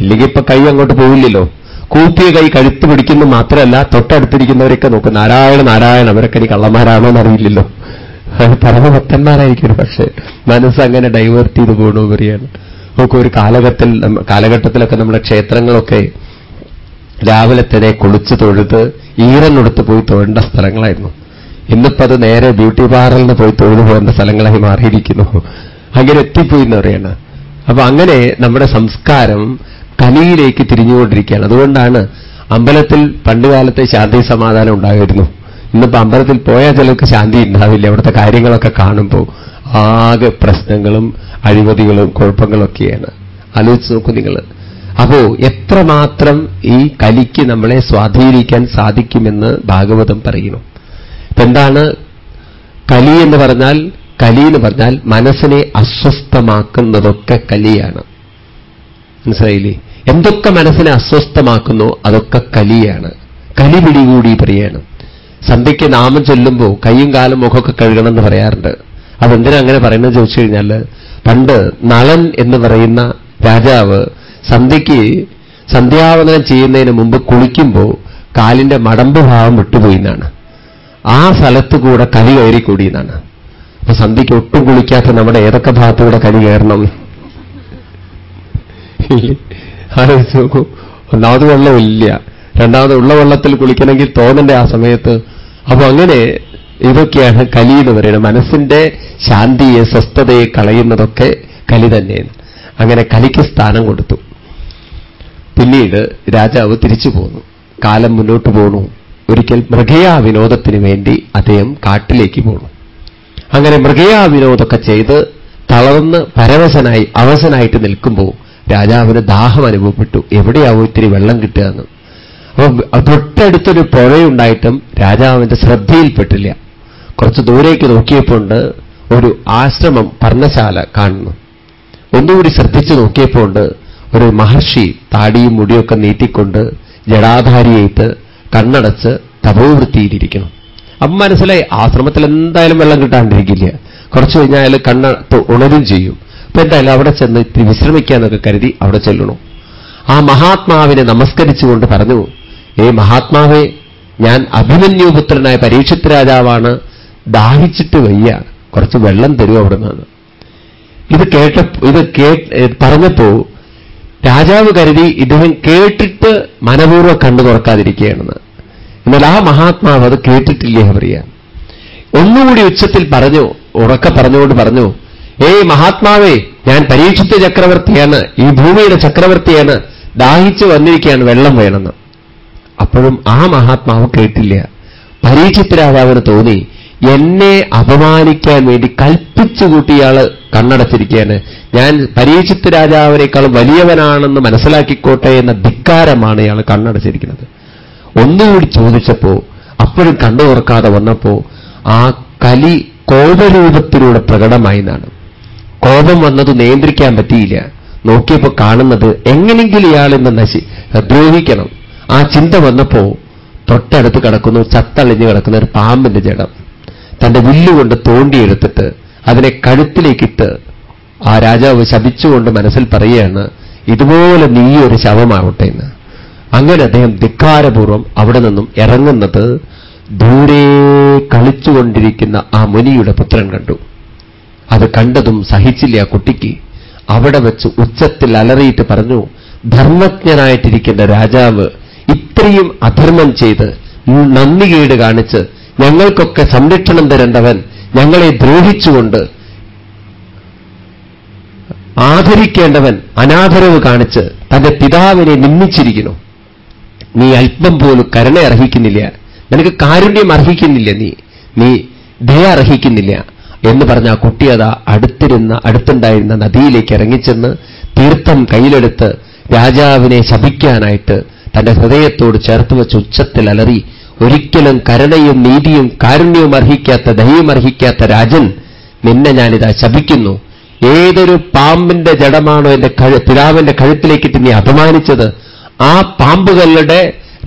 ഇല്ലെങ്കിൽ ഇപ്പൊ കൈ അങ്ങോട്ട് പോവില്ലല്ലോ. കൂപ്പിയ കൈ കഴുത്ത് പിടിക്കുന്ന മാത്രമല്ല തൊട്ടടുത്തിരിക്കുന്നവരൊക്കെ നോക്കും നാരായണ നാരായണ അവരൊക്കെ ഇനി കള്ളന്മാരാണോ എന്നറിയില്ലല്ലോ പരമഭക്തന്മാരായിരിക്കും പക്ഷേ. മനസ്സങ്ങനെ ഡൈവേർട്ട് ചെയ്ത് പോകണു പറയാണ് നമുക്ക് ഒരു കാലഘട്ടത്തിൽ കാലഘട്ടത്തിലൊക്കെ നമ്മുടെ ക്ഷേത്രങ്ങളൊക്കെ രാവിലെ തന്നെ കുളിച്ച് തൊഴുത് ഈറനൊടുത്ത് പോയി തൊഴേണ്ട സ്ഥലങ്ങളായിരുന്നു. ഇന്നിപ്പോ അത് നേരെ ബ്യൂട്ടി പാർലറിന് പോയി തൊഴുതു പോകേണ്ട സ്ഥലങ്ങളായി മാറിയിരിക്കുന്നു. അങ്ങനെ എത്തിപ്പോയി എന്ന് പറയണ. അപ്പൊ അങ്ങനെ നമ്മുടെ സംസ്കാരം കലിയിലേക്ക് തിരിഞ്ഞുകൊണ്ടിരിക്കുകയാണ്. അതുകൊണ്ടാണ് അമ്പലത്തിൽ പണ്ടുകാലത്തെ ശാന്തി സമാധാനം ഉണ്ടായിരുന്നു. ഇന്നിപ്പോ അമ്പലത്തിൽ പോയാൽ ചിലർക്ക് ശാന്തി ഉണ്ടാവില്ല. അവിടുത്തെ കാര്യങ്ങളൊക്കെ കാണുമ്പോൾ ആകെ പ്രശ്നങ്ങളും അഴിമതികളും കുഴപ്പങ്ങളൊക്കെയാണ് ആലോചിച്ച് നോക്കൂ നിങ്ങൾ അപ്പോ എത്രമാത്രം ഈ കലിക്ക് നമ്മളെ സ്വാധീനിക്കാൻ സാധിക്കുമെന്ന് ഭാഗവതം പറയുന്നു. ഇപ്പൊ എന്താണ്? കലി എന്ന് പറഞ്ഞാൽ കലി എന്ന് പറഞ്ഞാൽ മനസ്സിനെ അസ്വസ്ഥമാക്കുന്നതൊക്കെ കലിയാണ്. മനസ്സിലായില്ലേ? എന്തൊക്കെ മനസ്സിനെ അസ്വസ്ഥമാക്കുന്നു അതൊക്കെ കലിയാണ്. കലി പിടികൂടി പറയാണ്. സന്ധ്യയ്ക്ക് നാമം ചൊല്ലുമ്പോൾ കൈയും കാലും മുഖമൊക്കെ കഴുകണമെന്ന് പറയാറുണ്ട്. അതെന്തിനാ അങ്ങനെ പറയുന്നത് ചോദിച്ചു കഴിഞ്ഞാൽ പണ്ട് നളൻ എന്ന് പറയുന്ന രാജാവ് സന്ധ്യയ്ക്ക് സന്ധ്യാവനം ചെയ്യുന്നതിന് മുമ്പ് കുളിക്കുമ്പോൾ കാലിന്റെ മടമ്പ് ഭാവം വിട്ടുപോയി എന്നാണ് ആ സ്ഥലത്ത് കൂടെ കലി കയറിക്കൂടിയെന്നാണ്. അപ്പൊ സന്ധ്യയ്ക്ക് ഒട്ടും കുളിക്കാത്ത നമ്മുടെ ഏതൊക്കെ ഭാഗത്തുകൂടെ കലി കയറണം? ആലോചിച്ച് നോക്കൂ. ഒന്നാമത് വെള്ളമില്ല രണ്ടാമത് ഉള്ള വെള്ളത്തിൽ കുളിക്കണമെങ്കിൽ തോന്നണ്ടേ ആ സമയത്ത്? അപ്പൊ അങ്ങനെ ഇതൊക്കെയാണ് കലി എന്ന് പറയുന്നത്. മനസ്സിന്റെ ശാന്തിയെ സ്വസ്ഥതയെ കളയുന്നതൊക്കെ കലി തന്നെയാണ്. അങ്ങനെ കലിക്ക് സ്ഥാനം കൊടുത്തു. പിന്നീട് രാജാവ് തിരിച്ചു പോന്നു. കാലം മുന്നോട്ട് പോണു. ഒരിക്കൽ മൃഗയാ വിനോദത്തിന് വേണ്ടി അദ്ദേഹം കാട്ടിലേക്ക് പോണു. അങ്ങനെ മൃഗയാ വിനോദമൊക്കെ ചെയ്ത് തളർന്ന് പരവശനായി അവശനായിട്ട് നിൽക്കുമ്പോൾ രാജാവിന് ദാഹം അനുഭവപ്പെട്ടു. എവിടെയാവും ഇത്തിരി വെള്ളം കിട്ടുക എന്ന് അപ്പൊ തൊട്ടടുത്തൊരു പുഴയുണ്ടായിട്ടും രാജാവിന്റെ ശ്രദ്ധയിൽപ്പെട്ടില്ല. കുറച്ച് ദൂരേക്ക് നോക്കിയപ്പോണ്ട് ഒരു ആശ്രമം പർണശാല കാണുന്നു. ഒന്നുകൂടി ശ്രദ്ധിച്ചു നോക്കിയപ്പോണ്ട് ഒരു മഹർഷി താടിയും മുടിയൊക്കെ നീട്ടിക്കൊണ്ട് ജടാധാരിയായിട്ട് കണ്ണടച്ച് തപോവൃത്തിയിലിരിക്കണം അപ്പം മനസ്സിലായി ആശ്രമത്തിൽ എന്തായാലും വെള്ളം കിട്ടാണ്ടിരിക്കില്ല. കുറച്ചു കഴിഞ്ഞാൽ കണ്ണ ഉണരും ചെയ്യും. അപ്പൊ എന്തായാലും അവിടെ ചെന്ന് ഇത്തിരി വിശ്രമിക്കാന്നൊക്കെ കരുതി അവിടെ ചെല്ലണു. ആ മഹാത്മാവിനെ നമസ്കരിച്ചുകൊണ്ട് പറഞ്ഞു ഏ മഹാത്മാവേ ഞാൻ അഭിമന്യുപുത്രനായ പരീക്ഷിത് രാജാവാണ് ദാഹിച്ചിട്ട് വയ്യ. കുറച്ച് വെള്ളം തരും അവിടെ നിന്ന് ഇത് കേട്ട ഇത് കേ പറഞ്ഞപ്പോ രാജാവ് കരുതി ഇദ്ദേഹം കേട്ടിട്ട് മനപൂർവം കണ്ടു തുറക്കാതിരിക്കുകയാണെന്ന്. എന്നാൽ ആ മഹാത്മാവ് അത് കേട്ടിട്ടില്ലേ പറയാൻ ഒന്നുകൂടി ഉച്ചത്തിൽ പറഞ്ഞു ഉറക്ക പറഞ്ഞുകൊണ്ട് പറഞ്ഞു ഏയ് മഹാത്മാവേ ഞാൻ പരീക്ഷിച്ച ചക്രവർത്തിയാണ് ഈ ഭൂമിയുടെ ചക്രവർത്തിയാണ് ദാഹിച്ചു വന്നിരിക്കുകയാണ് വെള്ളം വേണമെന്ന്. അപ്പോഴും ആ മഹാത്മാവ് കേട്ടില്ല. പരീക്ഷിത്ത രാജാവിന് തോന്നി എന്നെ അപമാനിക്കാൻ വേണ്ടി കൽപ്പിച്ചു കൂട്ടിയാൾ കണ്ണടച്ചിരിക്കുകയാണ്. ഞാൻ പരീക്ഷിത്ത രാജാവിനേക്കാൾ വലിയവനാണെന്ന് മനസ്സിലാക്കിക്കോട്ടെ എന്ന ധിക്കാരമാണ് ഇയാൾ കണ്ണടച്ചിരിക്കുന്നത്. ഒന്നുകൂടി ചോദിച്ചപ്പോ അപ്പോഴും കണ്ടു തുറക്കാതെ വന്നപ്പോ ആ കലി കോപരൂപത്തിലൂടെ പ്രകടമായി എന്നാണ്. കോപം വന്നത് നിയന്ത്രിക്കാൻ പറ്റിയില്ല. നോക്കിയപ്പോ കാണുന്നത് എങ്ങനെങ്കിലും ഇയാളിന്ന് നശി ദ്രോഹിക്കണം. ആ ചിന്ത വന്നപ്പോ തൊട്ടടുത്ത് കിടക്കുന്നു ചത്തളിഞ്ഞ് കിടക്കുന്ന ഒരു പാമ്പിന്റെ ജഡം. തന്റെ വില്ലുകൊണ്ട് തോണ്ടിയെടുത്തിട്ട് അതിനെ കഴുത്തിലേക്കിട്ട് ആ രാജാവ് ശപിച്ചുകൊണ്ട് മനസ്സിൽ പറയുകയാണ് ഇതുപോലെ നീ ഒരു ശവമാവട്ടെ എന്ന്. അങ്ങനെ അദ്ദേഹം ധിക്കാരപൂർവം അവിടെ നിന്നും ഇറങ്ങുന്നത് ദൂരെ കളിച്ചുകൊണ്ടിരിക്കുന്ന ആ മുനിയുടെ പുത്രൻ കണ്ടു. അത് കണ്ടതും സഹിച്ചില്ല കുട്ടിക്ക്. അവിടെ വെച്ച് ഉച്ചത്തിൽ അലറിയിട്ട് പറഞ്ഞു ധർമ്മജ്ഞനായിട്ടിരിക്കുന്ന രാജാവ് ഇത്രയും അധർമ്മം ചെയ്ത് നന്ദികേട് കാണിച്ച് ഞങ്ങൾക്കൊക്കെ സംരക്ഷണം തരേണ്ടവൻ ഞങ്ങളെ ദ്രോഹിച്ചുകൊണ്ട് ആദരിക്കേണ്ടവൻ അനാദരവ് കാണിച്ച് തന്റെ പിതാവിനെ നിന്ദിച്ചിരിക്കുന്നു. നീ അല്പം പോലും കരുണ അർഹിക്കുന്നില്ല. നിനക്ക് കാരുണ്യം അർഹിക്കുന്നില്ല നീ. നീ ദയ അർഹിക്കുന്നില്ല. എന്ന് പറഞ്ഞ ആ കുട്ടി അതാ അടുത്തിരുന്ന അടുത്തുണ്ടായിരുന്ന നദിയിലേക്ക് ഇറങ്ങിച്ചെന്ന് തീർത്ഥം കയ്യിലെടുത്ത് രാജാവിനെ ശപിക്കാനായിട്ട് തന്റെ ഹൃദയത്തോട് ചേർത്ത് വെച്ച് ഉച്ചത്തിൽ അലറി ഒരിക്കലും കരുണയും നീതിയും കാരുണ്യവും അർഹിക്കാത്ത ദയയും അർഹിക്കാത്ത രാജൻ നിന്നെ ഞാനിതാ ശപിക്കുന്നു. ഏതൊരു പാമ്പിന്റെ ജഡമാണോ എന്റെ പിതാവിന്റെ കഴുത്തിലേക്കിട്ട് നീ അപമാനിച്ചത്? ആ പാമ്പുകളുടെ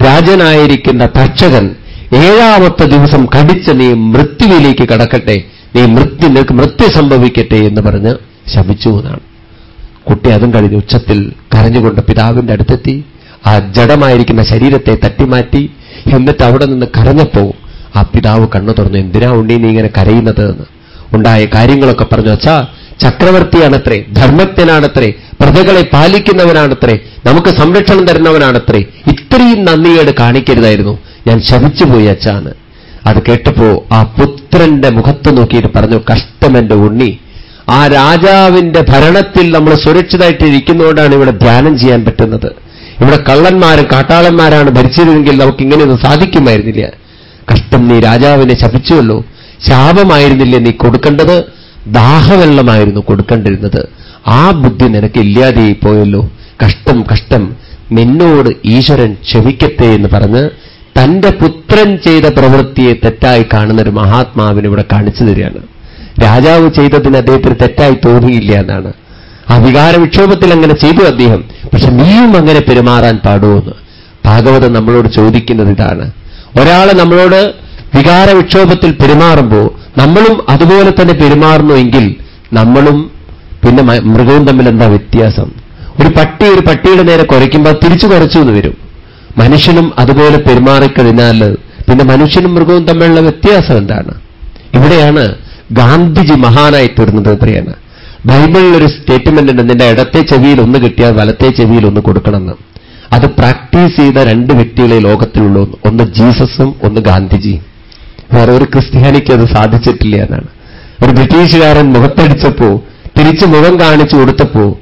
രാജനായിരിക്കുന്ന തക്ഷകൻ ഏഴാമത്തെ ദിവസം കടിച്ച നീ മൃത്യുവിലേക്ക് കടക്കട്ടെ. നീ മൃത്യു നിനക്ക് മൃത്യു സംഭവിക്കട്ടെ എന്ന് പറഞ്ഞ് ശപിച്ചു എന്നാണ്. കുട്ടി അതും കഴിഞ്ഞ് ഉച്ചത്തിൽ കരഞ്ഞുകൊണ്ട് പിതാവിന്റെ അടുത്തെത്തി ആ ജഡമായിരിക്കുന്ന ശരീരത്തെ തട്ടിമാറ്റി എന്നിട്ട് അവിടെ നിന്ന് കരഞ്ഞപ്പോ ആ പിതാവ് കണ്ണു തുറന്നു എന്തിനാ ഉണ്ണി നീ ഇങ്ങനെ കരയുന്നത്? എന്ന്. ഉണ്ടായ കാര്യങ്ങളൊക്കെ പറഞ്ഞു വച്ചാ ചക്രവർത്തിയാണത്രേ ധർമ്മജ്ഞനാണത്രേ പ്രജകളെ പാലിക്കുന്നവനാണത്രേ നമുക്ക് സംരക്ഷണം തരുന്നവനാണത്രേ ഇത്രയും നന്ദിയേട് കാണിക്കരുതായിരുന്നു. ഞാൻ ശമിച്ചുപോയി അച്ഛാന്ന് അത് കേട്ടപ്പോ ആ പുത്രന്റെ മുഖത്ത് നോക്കിയിട്ട് പറഞ്ഞു കഷ്ടമെന്റെ ഉണ്ണി. ആ രാജാവിന്റെ ഭരണത്തിൽ നമ്മൾ സുരക്ഷിതമായിട്ട് ഇരിക്കുന്നതുകൊണ്ടാണ് ഇവിടെ ധ്യാനം ചെയ്യാൻ പറ്റുന്നത്. ഇവിടെ കള്ളന്മാരും കാട്ടാളന്മാരാണ് ഭരിച്ചിരുന്നെങ്കിൽ നമുക്ക് ഇങ്ങനെയൊന്നും സാധിക്കുമായിരുന്നില്ല. കഷ്ടം നീ രാജാവിനെ ശപിച്ചുവല്ലോ. ശാപമായിരുന്നില്ല നീ കൊടുക്കേണ്ടത്? ദാഹവെള്ളമായിരുന്നു കൊടുക്കേണ്ടിരുന്നത്. ആ ബുദ്ധി നിനക്ക് ഇല്ലാതെയായി പോയല്ലോ കഷ്ടം കഷ്ടം. നിന്നോട് ഈശ്വരൻ ക്ഷമിക്കട്ടെ എന്ന് പറഞ്ഞ് തന്റെ പുത്രൻ ചെയ്ത പ്രവൃത്തിയെ തെറ്റായി കാണുന്ന ഒരു മഹാത്മാവിന് ഇവിടെ കാണിച്ചു തരികയാണ്. രാജാവ് ചെയ്തതിന് അദ്ദേഹത്തിന് തെറ്റായി തോന്നിയില്ല എന്നാണ്. ആ വികാര വിക്ഷോഭത്തിൽ അങ്ങനെ ചെയ്തു അദ്ദേഹം. പക്ഷെ നീയും അങ്ങനെ പെരുമാറാൻ പാടുമെന്ന് ഭാഗവതം നമ്മളോട് ചോദിക്കുന്നത് ഇതാണ്. ഒരാളെ നമ്മളോട് വികാര വിക്ഷോഭത്തിൽ പെരുമാറുമ്പോൾ നമ്മളും അതുപോലെ തന്നെ പെരുമാറുന്നു എങ്കിൽ നമ്മളും പിന്നെ മൃഗവും തമ്മിൽ എന്താ വ്യത്യാസം? ഒരു പട്ടി ഒരു പട്ടിയുടെ നേരെ കുറയ്ക്കുമ്പോൾ തിരിച്ചു കുറച്ചു എന്ന് വരും. മനുഷ്യനും അതുപോലെ പെരുമാറിക്കഴിഞ്ഞാൽ പിന്നെ മനുഷ്യനും മൃഗവും തമ്മിലുള്ള വ്യത്യാസം എന്താണ്? ഇവിടെയാണ് ഗാന്ധിജി മഹാനായി തീർന്നത് പറയാണ് ബൈബിളിൽ ഒരു സ്റ്റേറ്റ്മെന്റ് ഉണ്ട് നിന്റെ ഇടത്തെ ചെവിയിൽ ഒന്ന് കിട്ടിയാൽ വലത്തെ ചെവിയിൽ ഒന്ന് കൊടുക്കണമെന്ന്. അത് പ്രാക്ടീസ് ചെയ്ത രണ്ട് വ്യക്തികളെ ലോകത്തിലുള്ളൂ. ഒന്ന് ജീസസും ഒന്ന് ഗാന്ധിജി. വേറെ ഒരു ക്രിസ്ത്യാനിക്ക് അത് സാധിച്ചിട്ടില്ല എന്നാണ്. ഒരു ബ്രിട്ടീഷുകാരൻ മുഖത്തടിച്ചപ്പോ തിരിച്ചു മുഖം കാണിച്ചു കൊടുത്തപ്പോ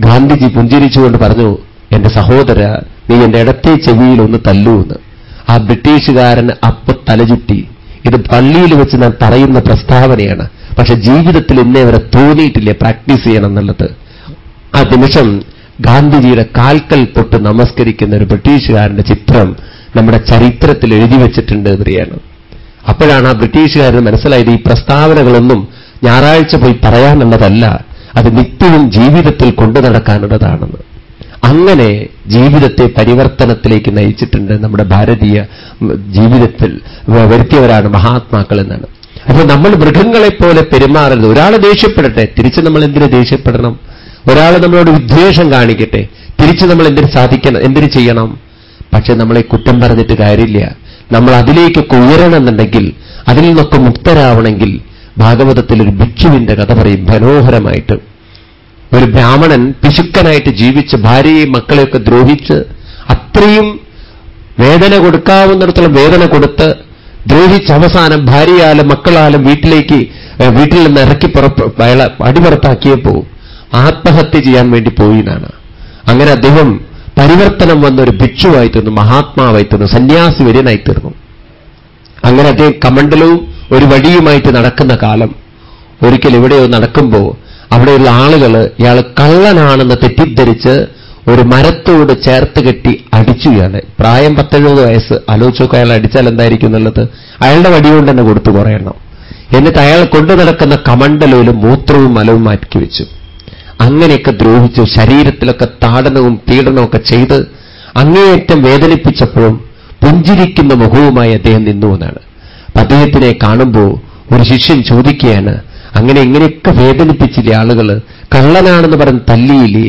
ഗാന്ധിജി പുഞ്ചിരിച്ചുകൊണ്ട് പറഞ്ഞു എന്റെ സഹോദര നീ എന്റെ ഇടത്തെ ചെവിയിൽ ഒന്ന് തല്ലൂന്ന് ആ ബ്രിട്ടീഷുകാരൻ അപ്പ തലചുറ്റി. ഇത് പള്ളിയിൽ വെച്ച് ഞാൻ പറയുന്ന പ്രസ്താവനയാണ്. പക്ഷെ ജീവിതത്തിൽ ഇന്നേ വരെ തോന്നിയിട്ടില്ലേ പ്രാക്ടീസ് ചെയ്യണം എന്നുള്ളത്? ആ നിമിഷം ഗാന്ധിജിയുടെ കാൽക്കൽ പൊട്ട് നമസ്കരിക്കുന്ന ഒരു ബ്രിട്ടീഷുകാരന്റെ ചിത്രം നമ്മുടെ ചരിത്രത്തിൽ എഴുതി വെച്ചിട്ടുണ്ട് എന്നറിയാണ് അപ്പോഴാണ് ആ ബ്രിട്ടീഷുകാരന് മനസ്സിലായത് ഈ പ്രസ്താവനകളൊന്നും ഞായറാഴ്ച പോയി പറയാനുള്ളതല്ല അത് നിത്യവും ജീവിതത്തിൽ കൊണ്ടു നടക്കാനുള്ളതാണെന്ന്. അങ്ങനെ ജീവിതത്തെ പരിവർത്തനത്തിലേക്ക് നയിച്ചിട്ടുണ്ട് നമ്മുടെ ഭാരതീയ ജീവിതത്തിൽ വരുത്തിയവരാണ് മഹാത്മാക്കൾ എന്നാണ്. അപ്പോൾ നമ്മൾ മൃഗങ്ങളെപ്പോലെ പെരുമാറരുത്. ഒരാൾ ദേഷ്യപ്പെടട്ടെ തിരിച്ച് നമ്മൾ എന്തിനു ദേഷ്യപ്പെടണം? ഒരാൾ നമ്മളോട് വിദ്വേഷം കാണിക്കട്ടെ തിരിച്ച് നമ്മൾ എന്തിനു സാധിക്കണം എന്തിനു ചെയ്യണം? പക്ഷെ നമ്മളെ കുറ്റം പറഞ്ഞിട്ട് കാര്യമില്ല. നമ്മൾ അതിലേക്കൊക്കെ ഉയരണമെന്നുണ്ടെങ്കിൽ അതിൽ നിന്നൊക്കെ മുക്തരാവണമെങ്കിൽ ഭാഗവതത്തിൽ ഒരു ഭിക്ഷുവിന്റെ കഥ പറയും മനോഹരമായിട്ട്. ഒരു ബ്രാഹ്മണൻ പിശുക്കനായിട്ട് ജീവിച്ച് ഭാര്യയെയും മക്കളെയൊക്കെ ദ്രോഹിച്ച് അത്രയും വേദന കൊടുക്കാവുന്നിടത്തോളം വേദന കൊടുത്ത് ദ്രോഹിച്ച് അവസാനം ഭാര്യയാലും മക്കളാലും വീട്ടിലേക്ക് വീട്ടിൽ നിന്ന് ഇറക്കി പുറപ്പ് അയാളെ അടിപുറത്താക്കിയപ്പോ ആത്മഹത്യ ചെയ്യാൻ വേണ്ടി പോയി എന്നാണ് അങ്ങനെ അദ്ദേഹം പരിവർത്തനം വന്ന ഒരു ഭിക്ഷുവായി തീർന്നു മഹാത്മാവായി തീർന്നു സന്യാസി വര്യനായി തീർന്നു. അങ്ങനെ അദ്ദേഹം കമണ്ടലവും ഒരു വഴിയുമായിട്ട് നടക്കുന്ന കാലം ഒരിക്കൽ ഇവിടെയോ നടക്കുമ്പോൾ അവിടെയുള്ള ആളുകൾ ഇയാൾ കള്ളനാണെന്ന് തെറ്റിദ്ധരിച്ച് ഒരു മരത്തോട് ചേർത്ത് കെട്ടി അടിച്ചു ഇയാളെ. പ്രായം പത്തെഴുപത് വയസ്സ്. ആലോചിച്ചൊക്കെ അയാൾ അടിച്ചാൽ എന്തായിരിക്കും എന്നുള്ളത്. അയാളുടെ വടികൊണ്ട് തന്നെ കൊടുത്തു കുറയണം എന്നിട്ട് അയാൾ കൊണ്ടു നടക്കുന്ന കമണ്ടലയിലും മൂത്രവും മലവും മാറ്റി വെച്ചു. അങ്ങനെയൊക്കെ ദ്രോഹിച്ചു ശരീരത്തിലൊക്കെ താടനവും പീഡനവും ഒക്കെ ചെയ്ത് അങ്ങേയറ്റം വേദനിപ്പിച്ചപ്പോഴും പുഞ്ചിരിക്കുന്ന മുഖവുമായി അദ്ദേഹം നിന്നു എന്നാണ്. അദ്ദേഹത്തിനെ കാണുമ്പോൾ ഒരു ശിഷ്യൻ ചോദിക്കുകയാണ് അങ്ങനെ ഇങ്ങനെയൊക്കെ വേദനിപ്പിച്ചില്ലേ ആളുകൾ കള്ളനാണെന്ന് പറഞ്ഞ് തല്ലിയില്ലേ?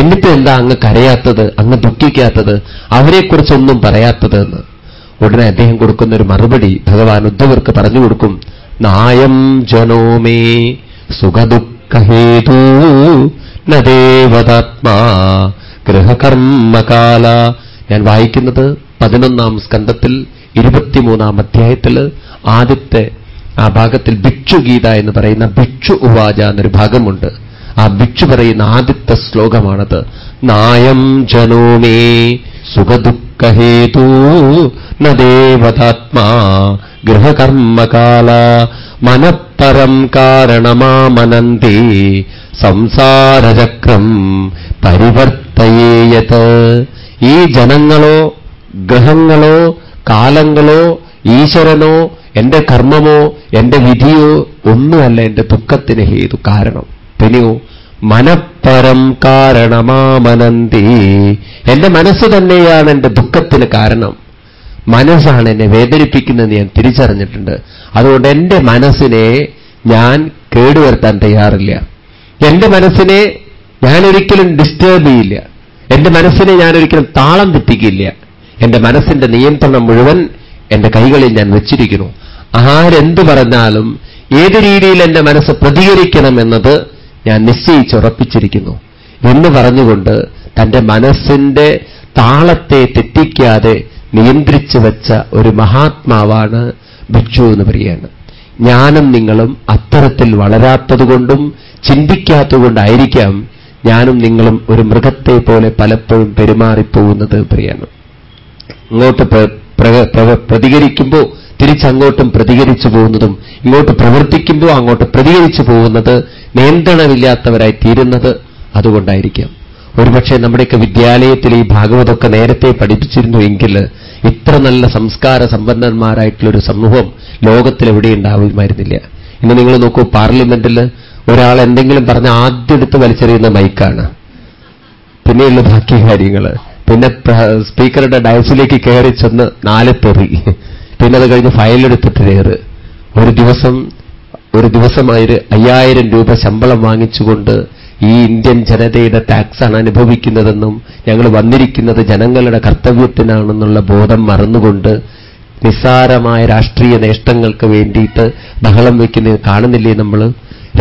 എന്നിട്ട് എന്താ അങ്ങ് കരയാത്തത് അങ്ങ് ദുഃഖിക്കാത്തത് അവരെക്കുറിച്ചൊന്നും പറയാത്തത് എന്ന് ഉടനെ അദ്ദേഹം കൊടുക്കുന്ന ഒരു മറുപടി ഭഗവാൻ ഉദ്ധവർക്ക് പറഞ്ഞു കൊടുക്കും. നായം ജനോമേ സുഖദുഃഖഹേതു നദേവതാത്മാ ഗൃഹകർമ്മകാല. ഞാൻ വായിക്കുന്നത് പതിനൊന്നാം സ്കന്ധത്തിൽ ഇരുപത്തിമൂന്നാം അധ്യായത്തിൽ ആദ്യത്തെ ആ ഭാഗത്തിൽ ഭിക്ഷുഗീത എന്ന് പറയുന്ന ഭിക്ഷു ഉവാച എന്നൊരു ഭാഗമുണ്ട്. ആ ഭിക്ഷു പറയുന്ന ആദ്യത്തെ ശ്ലോകമാണത്. നായം ജനോമേ സുഖദുഃഖഹേതു നദേവതാത്മാ ഗൃഹകർമ്മകാല മനഃപരം കാരണമാമനന്തി സംസാരചക്രം പരിവർത്തയേയത്. ഈ ജനങ്ങളോ ഗ്രഹങ്ങളോ കാലങ്ങളോ ഈശ്വരനോ എന്റെ കർമ്മമോ എന്റെ വിധിയോ ഒന്നുമല്ല എന്റെ ദുഃഖത്തിന് ഹേതു കാരണം. പിന്നെയോ മനപ്പരം കാരണമാമനന്തി. എന്റെ മനസ്സ് തന്നെയാണ് എന്റെ ദുഃഖത്തിന് കാരണം. മനസ്സാണ് എന്നെ വേദനിപ്പിക്കുന്നത് ഞാൻ തിരിച്ചറിഞ്ഞിട്ടുണ്ട്. അതുകൊണ്ട് എന്റെ മനസ്സിനെ ഞാൻ കേടുവരുത്താൻ തയ്യാറില്ല. എന്റെ മനസ്സിനെ ഞാനൊരിക്കലും ഡിസ്റ്റേബ് ചെയ്യില്ല. എന്റെ മനസ്സിനെ ഞാനൊരിക്കലും താളം തെറ്റിക്കില്ല. എന്റെ മനസ്സിന്റെ നിയന്ത്രണം മുഴുവൻ എന്റെ കൈകളിൽ ഞാൻ വെച്ചിരിക്കുന്നു. ആരെന്തു പറഞ്ഞാലും ഏത് രീതിയിൽ എന്റെ മനസ്സ് പ്രതികരിക്കണമെന്നത് ഞാൻ നിശ്ചയിച്ചുറപ്പിച്ചിരിക്കുന്നു എന്ന് പറഞ്ഞുകൊണ്ട് തന്റെ മനസ്സിന്റെ താളത്തെ തെറ്റിക്കാതെ നിയന്ത്രിച്ചു വച്ച ഒരു മഹാത്മാവാണ് ഭിക്ഷു എന്ന് പറയുകയാണ്. ഞാനും നിങ്ങളും അത്തരത്തിൽ വളരാത്തതുകൊണ്ടും ചിന്തിക്കാത്തതുകൊണ്ടായിരിക്കാം ഞാനും നിങ്ങളും ഒരു മൃഗത്തെ പോലെ പലപ്പോഴും പെരുമാറിപ്പോകുന്നത് പ്രിയാണ് ഇങ്ങോട്ട് പ്രതികരിക്കുമ്പോൾ തിരിച്ചങ്ങോട്ടും പ്രതികരിച്ചു പോകുന്നതും ഇങ്ങോട്ട് പ്രവർത്തിക്കുമ്പോൾ അങ്ങോട്ട് പ്രതികരിച്ചു പോകുന്നത് നിയന്ത്രണമില്ലാത്തവരായി തീരുന്നത് അതുകൊണ്ടായിരിക്കാം. ഒരുപക്ഷെ നമ്മുടെയൊക്കെ വിദ്യാലയത്തിൽ ഈ ഭാഗവതമൊക്കെ നേരത്തെ പഠിപ്പിച്ചിരുന്നു എങ്കിൽ ഇത്ര നല്ല സംസ്കാര സമ്പന്നന്മാരായിട്ടുള്ളൊരു സമൂഹം ലോകത്തിൽ എവിടെ ഉണ്ടാവുമായിരുന്നില്ല ഇന്ന് നിങ്ങൾ നോക്കൂ പാർലമെന്റിൽ ഒരാൾ എന്തെങ്കിലും പറഞ്ഞ ആദ്യം എടുത്ത് വലിച്ചെറിയുന്ന മൈക്കാണ്. പിന്നെയുള്ള ബാക്കി കാര്യങ്ങൾ പിന്നെ സ്പീക്കറുടെ ഡയസിലേക്ക് കയറി ചെന്ന് നാല് തെറി. പിന്നെ അത് കഴിഞ്ഞ് ഫയലെടുത്തിട്ട് കയറ്. ഒരു ദിവസം ഒരു ദിവസമായൊരു അയ്യായിരം രൂപ ശമ്പളം വാങ്ങിച്ചുകൊണ്ട് ഈ ഇന്ത്യൻ ജനതയുടെ ടാക്സാണ് അനുഭവിക്കുന്നതെന്നും ഞങ്ങൾ വന്നിരിക്കുന്നത് ജനങ്ങളുടെ കർത്തവ്യത്തിനാണെന്നുള്ള ബോധം മറന്നുകൊണ്ട് നിസ്സാരമായ രാഷ്ട്രീയ നേഷ്ടങ്ങൾക്ക് വേണ്ടിയിട്ട് ബഹളം വയ്ക്കുന്നത് കാണുന്നില്ലേ നമ്മൾ